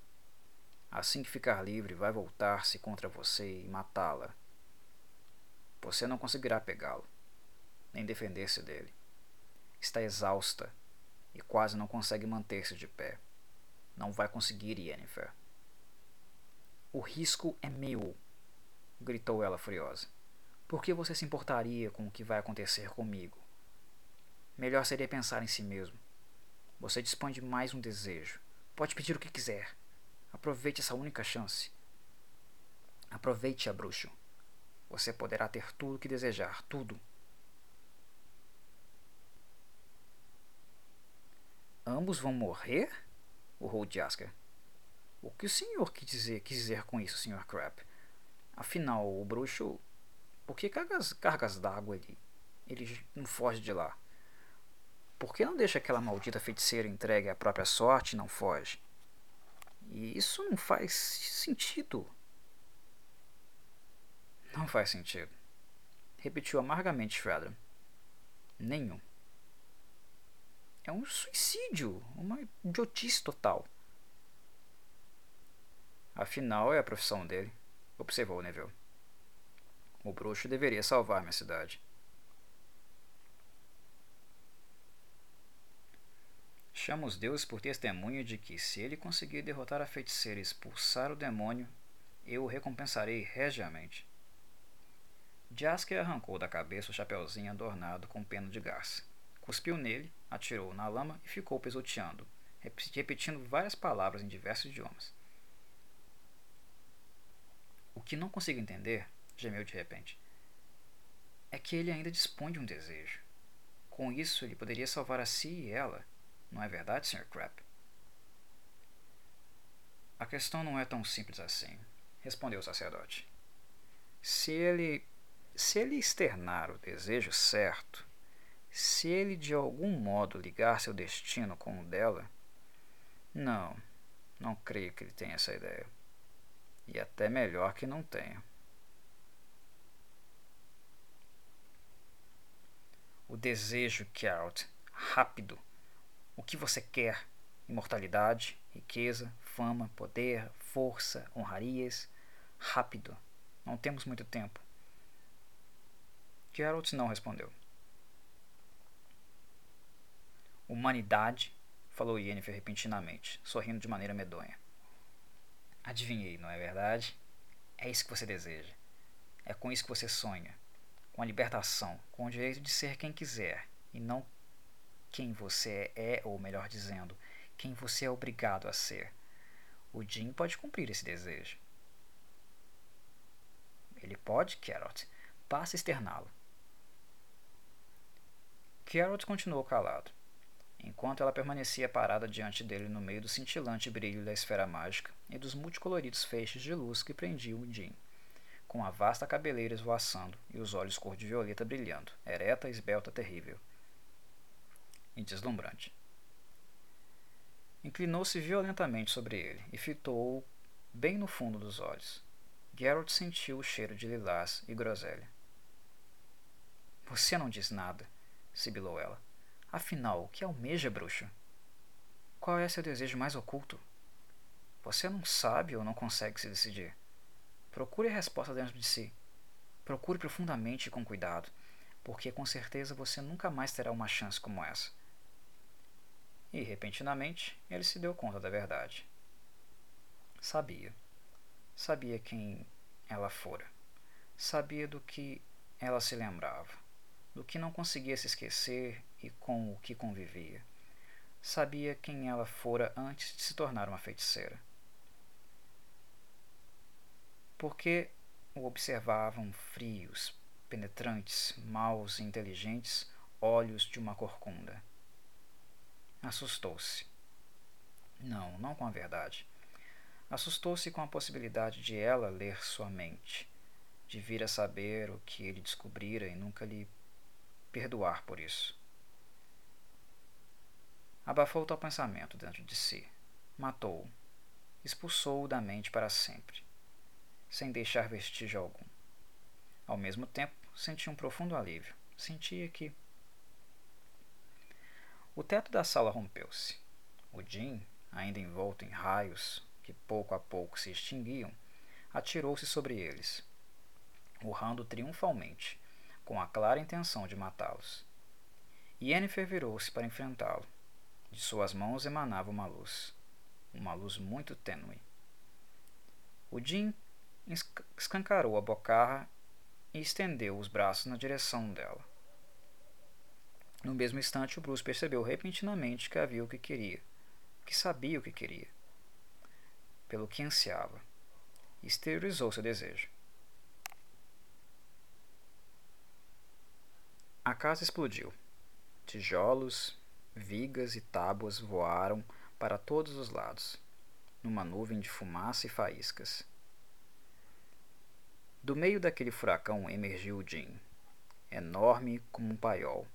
A: Assim que ficar livre, vai voltar-se contra você e matá-la. Você não conseguirá pegá-lo, nem defender-se dele está exausta e quase não consegue manter-se de pé. Não vai conseguir, Yennefer. O risco é meu, gritou ela furiosa. Por que você se importaria com o que vai acontecer comigo? Melhor seria pensar em si mesmo. Você dispõe de mais um desejo. Pode pedir o que quiser. Aproveite essa única chance. Aproveite-a, bruxo. Você poderá ter tudo o que desejar, tudo. Ambos vão morrer? urrou Jasker. O que o senhor quis dizer, quis dizer com isso, Sr. Crab? Afinal, o bruxo. Por que cargas, cargas d'água ele, ele não foge de lá? Por que não deixa aquela maldita feiticeira entregue à própria sorte e não foge? E isso não faz sentido. Não faz sentido. Repetiu amargamente Shredder. Nenhum. É um suicídio, uma idiotice total. Afinal, é a profissão dele, observou Neville. O bruxo deveria salvar minha cidade. Chama os deuses por testemunho de que, se ele conseguir derrotar a feiticeira e expulsar o demônio, eu o recompensarei regiamente. Jasker arrancou da cabeça o chapeuzinho adornado com peno de garça cuspiu nele, atirou na lama e ficou pisoteando, repetindo várias palavras em diversos idiomas. O que não consigo entender, gemeu de repente, é que ele ainda dispõe de um desejo. Com isso, ele poderia salvar a si e ela. Não é verdade, Sr. Crap? A questão não é tão simples assim, respondeu o sacerdote. Se ele se ele externar o desejo certo, se ele de algum modo ligar seu destino com o dela, não, não creio que ele tenha essa ideia. E até melhor que não tenha. O desejo, Geralt, rápido. O que você quer? Imortalidade, riqueza, fama, poder, força, honrarias. Rápido. Não temos muito tempo. Geralt não respondeu. Humanidade, falou Yennefer repentinamente, sorrindo de maneira medonha. Adivinhei, não é verdade? É isso que você deseja. É com isso que você sonha. Com a libertação, com o direito de ser quem quiser e não quem você é, ou melhor dizendo, quem você é obrigado a ser. O Jim pode cumprir esse desejo. Ele pode, Carrot. Passa a externá-lo. Carrot continuou calado enquanto ela permanecia parada diante dele no meio do cintilante brilho da esfera mágica e dos multicoloridos feixes de luz que prendiam o Jim, com a vasta cabeleira esvoaçando e os olhos cor de violeta brilhando, ereta, esbelta, terrível e deslumbrante. Inclinou-se violentamente sobre ele e fitou-o bem no fundo dos olhos. Geralt sentiu o cheiro de lilás e groselha. Você não diz nada, sibilou ela. Afinal, o que almeja, bruxo? Qual é seu desejo mais oculto? Você não sabe ou não consegue se decidir. Procure a resposta dentro de si. Procure profundamente e com cuidado, porque com certeza você nunca mais terá uma chance como essa. E, repentinamente, ele se deu conta da verdade. Sabia. Sabia quem ela fora. Sabia do que ela se lembrava, do que não conseguia se esquecer e com o que convivia. Sabia quem ela fora antes de se tornar uma feiticeira. Porque o observavam frios, penetrantes, maus e inteligentes olhos de uma corcunda. Assustou-se. Não, não com a verdade. Assustou-se com a possibilidade de ela ler sua mente, de vir a saber o que ele descobrira e nunca lhe perdoar por isso. Abafou tal pensamento dentro de si. Matou-o. Expulsou-o da mente para sempre, sem deixar vestígio algum. Ao mesmo tempo, sentia um profundo alívio. Sentia que. O teto da sala rompeu-se. O Jim, ainda envolto em raios que pouco a pouco se extinguiam, atirou-se sobre eles, urrando triunfalmente, com a clara intenção de matá-los. Yennefer virou-se para enfrentá-lo, de suas mãos emanava uma luz, uma luz muito tênue. O Jim escancarou a bocarra e estendeu os braços na direção dela. No mesmo instante, o Bruce percebeu repentinamente que havia o que queria, que sabia o que queria, pelo que ansiava, exteriorizou seu desejo. A casa explodiu. Tijolos, Vigas e tábuas voaram para todos os lados, numa nuvem de fumaça e faíscas. Do meio daquele furacão emergiu o Jim, enorme como um paiol,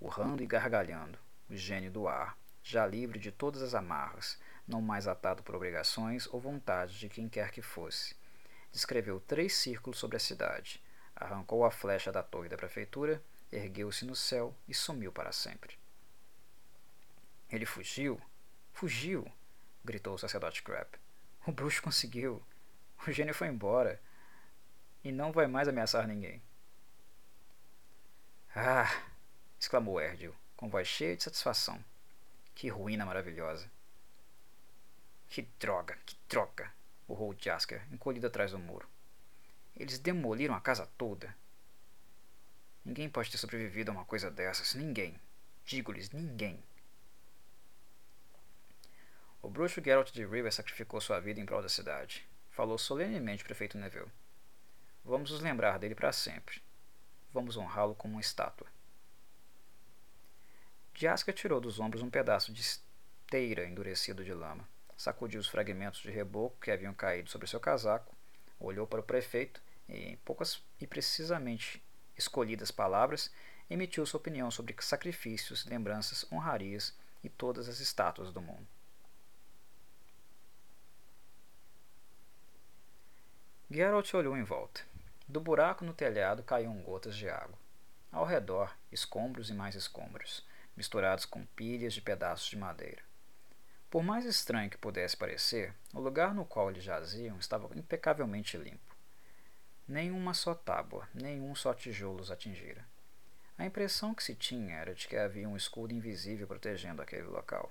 A: urrando e gargalhando, o gênio do ar, já livre de todas as amarras, não mais atado por obrigações ou vontades de quem quer que fosse. Descreveu três círculos sobre a cidade, arrancou a flecha da torre da prefeitura, ergueu-se no céu e sumiu para sempre. Ele fugiu? Fugiu! gritou o sacerdote Crab. O bruxo conseguiu. O gênio foi embora. E não vai mais ameaçar ninguém. Ah! Exclamou Erdil, com voz cheia de satisfação. Que ruína maravilhosa! Que droga, que droga! urrou Jasker, encolhido atrás do muro. Eles demoliram a casa toda. Ninguém pode ter sobrevivido a uma coisa dessas. Ninguém. Digo-lhes, ninguém. O bruxo Geralt de Rivia sacrificou sua vida em prol da cidade. Falou solenemente o prefeito Neville. Vamos nos lembrar dele para sempre. Vamos honrá-lo como uma estátua. Jaska tirou dos ombros um pedaço de esteira endurecido de lama, sacudiu os fragmentos de reboco que haviam caído sobre seu casaco, olhou para o prefeito e, em poucas e precisamente escolhidas palavras, emitiu sua opinião sobre sacrifícios, lembranças, honrarias e todas as estátuas do mundo. Geralt olhou em volta. Do buraco no telhado caíam gotas de água. Ao redor, escombros e mais escombros, misturados com pilhas de pedaços de madeira. Por mais estranho que pudesse parecer, o lugar no qual eles jaziam estava impecavelmente limpo. Nenhuma só tábua, nenhum só tijolo os atingira. A impressão que se tinha era de que havia um escudo invisível protegendo aquele local.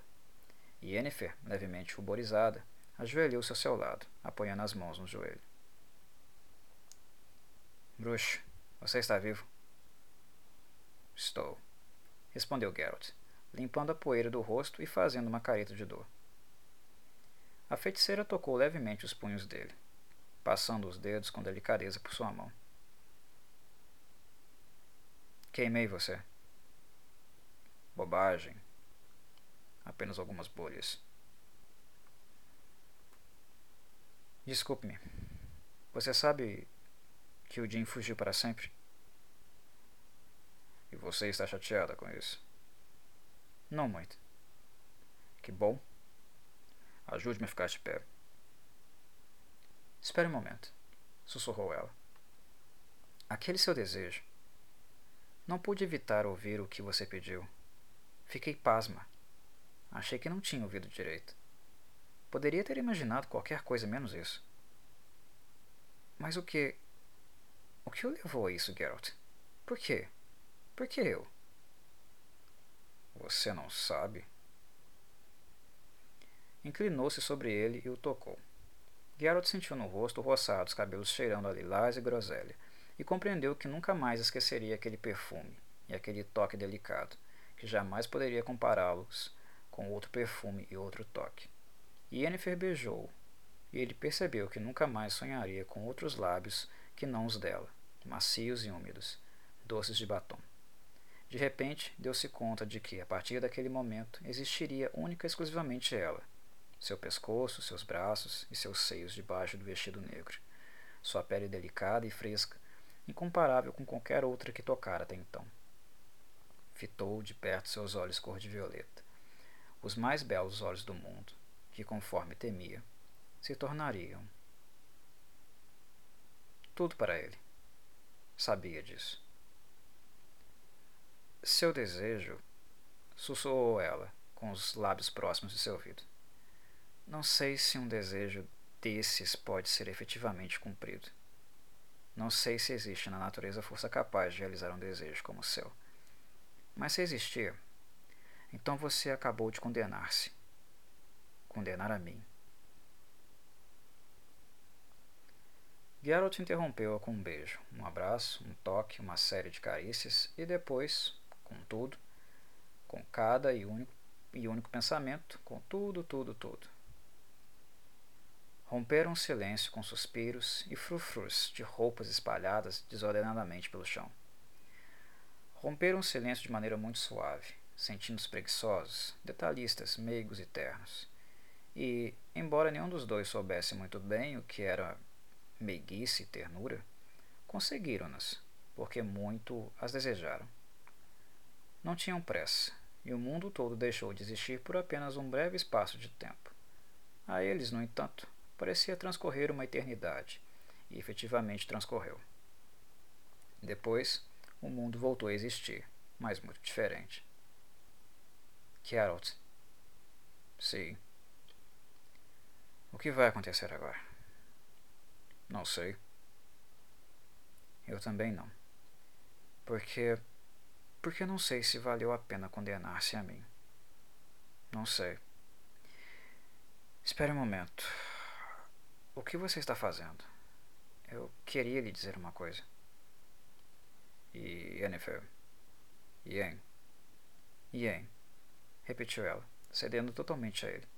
A: Yennefer, levemente ruborizada, ajoelhou-se ao seu lado, apoiando as mãos no joelho. Bruxo, você está vivo? Estou, respondeu Geralt, limpando a poeira do rosto e fazendo uma careta de dor. A feiticeira tocou levemente os punhos dele, passando os dedos com delicadeza por sua mão. Queimei você. Bobagem. Apenas algumas bolhas. Desculpe-me. Você sabe que o Jim fugiu para sempre? E você está chateada com isso? Não muito. Que bom. Ajude-me a ficar de pé. Espere um momento, sussurrou ela. Aquele seu desejo. Não pude evitar ouvir o que você pediu. Fiquei pasma. Achei que não tinha ouvido direito. Poderia ter imaginado qualquer coisa menos isso. Mas o que. O que o levou a isso, Geralt? Por quê? Por que eu? Você não sabe? Inclinou-se sobre ele e o tocou. Geralt sentiu no rosto roçado os cabelos cheirando a lilás e groselha, e compreendeu que nunca mais esqueceria aquele perfume e aquele toque delicado, que jamais poderia compará-los com outro perfume e outro toque. Yennefer beijou, e ele percebeu que nunca mais sonharia com outros lábios que não os dela, macios e úmidos, doces de batom. De repente, deu-se conta de que, a partir daquele momento, existiria única e exclusivamente ela, seu pescoço, seus braços e seus seios debaixo do vestido negro, sua pele delicada e fresca, incomparável com qualquer outra que tocara até então. Fitou de perto seus olhos cor de violeta, os mais belos olhos do mundo, que, conforme temia, se tornariam tudo para ele. Sabia disso. Seu desejo, sussurrou ela, com os lábios próximos de seu ouvido. Não sei se um desejo desses pode ser efetivamente cumprido. Não sei se existe na natureza força capaz de realizar um desejo como o seu. Mas se existir, então você acabou de condenar-se. Condenar a mim. Geralt interrompeu-a com um beijo, um abraço, um toque, uma série de carícias e depois, com tudo, com cada e único, e único pensamento, com tudo, tudo, tudo. Romperam o silêncio com suspiros e frufrus de roupas espalhadas desordenadamente pelo chão. Romperam o silêncio de maneira muito suave, sentindo-se preguiçosos, detalhistas, meigos e ternos. E, embora nenhum dos dois soubesse muito bem o que era meiguice e ternura, conseguiram-nas, porque muito as desejaram. Não tinham pressa, e o mundo todo deixou de existir por apenas um breve espaço de tempo. A eles, no entanto, parecia transcorrer uma eternidade, e efetivamente transcorreu. Depois, o mundo voltou a existir, mas muito diferente. Geralt. Sim. O que vai acontecer agora? Não sei. Eu também não. Porque. Porque não sei se valeu a pena condenar-se a mim. Não sei. Espere um momento. O que você está fazendo? Eu queria lhe dizer uma coisa. E Yennefer? Yen? Yen? Repetiu ela, cedendo totalmente a ele.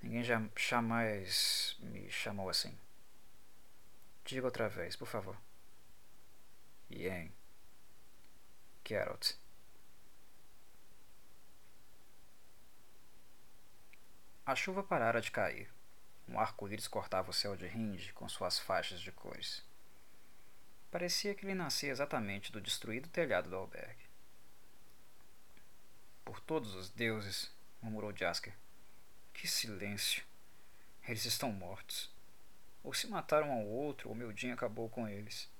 A: Ninguém já, jamais me chamou assim. Diga outra vez, por favor. Yen. Geralt. A chuva parara de cair. Um arco-íris cortava o céu de Rinde com suas faixas de cores. Parecia que ele nascia exatamente do destruído telhado do albergue. Por todos os deuses, murmurou Jasker. Que silêncio! Eles estão mortos. Ou se mataram um ao outro, ou meu dia acabou com eles.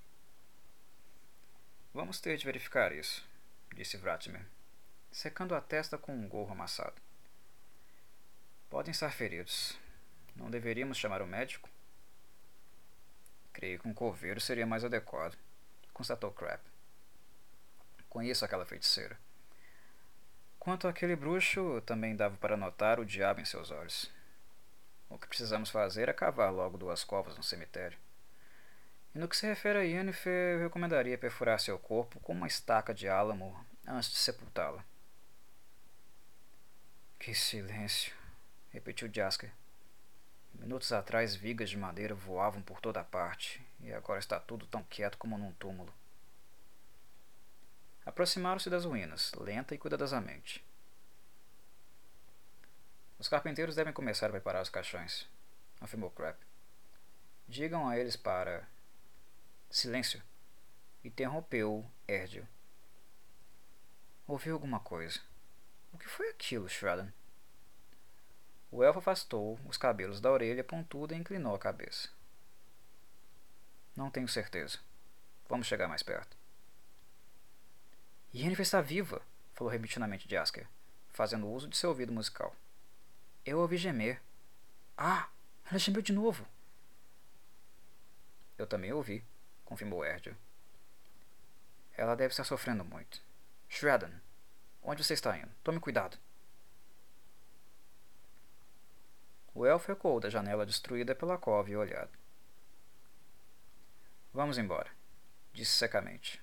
A: Vamos ter de verificar isso, disse Vratmer, secando a testa com um gorro amassado. Podem estar feridos. Não deveríamos chamar o médico? Creio que um coveiro seria mais adequado, constatou Crab. Conheço aquela feiticeira. Quanto àquele bruxo, também dava para notar o diabo em seus olhos. O que precisamos fazer é cavar logo duas covas no cemitério. E no que se refere a Yennefer, eu recomendaria perfurar seu corpo com uma estaca de álamo antes de sepultá-la. Que silêncio, repetiu Jasker. Minutos atrás, vigas de madeira voavam por toda parte, e agora está tudo tão quieto como num túmulo. Aproximaram-se das ruínas, lenta e cuidadosamente. Os carpinteiros devem começar a preparar os caixões, afirmou Crab. Digam a eles para. Silêncio! interrompeu Erdio. Ouviu alguma coisa. O que foi aquilo, Shradan? O elfo afastou os cabelos da orelha pontuda e inclinou a cabeça. Não tenho certeza. Vamos chegar mais perto. Yennefer está viva, falou repetidamente Jasker, fazendo uso de seu ouvido musical. Eu ouvi gemer. Ah, ela gemeu de novo. Eu também ouvi, confirmou Erdio. Ela deve estar sofrendo muito. Shredden, onde você está indo? Tome cuidado. O elfo ecoou da janela destruída pela cova e olhado. Vamos embora, disse secamente.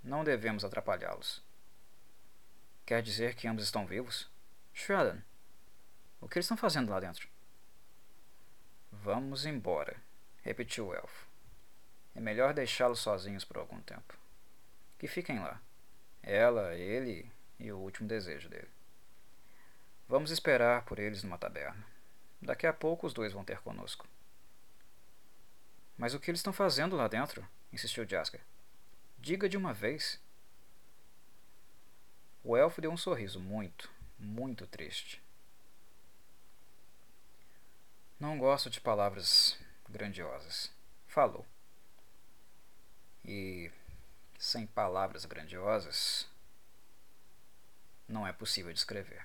A: Não devemos atrapalhá-los. Quer dizer que ambos estão vivos? Shradan, o que eles estão fazendo lá dentro? Vamos embora, repetiu o elfo. É melhor deixá-los sozinhos por algum tempo. Que fiquem lá. Ela, ele e o último desejo dele. Vamos esperar por eles numa taberna. Daqui a pouco os dois vão ter conosco. Mas o que eles estão fazendo lá dentro? insistiu Jasker. Diga de uma vez. O elfo deu um sorriso muito, muito triste. Não gosto de palavras grandiosas. Falou. E sem palavras grandiosas, não é possível descrever.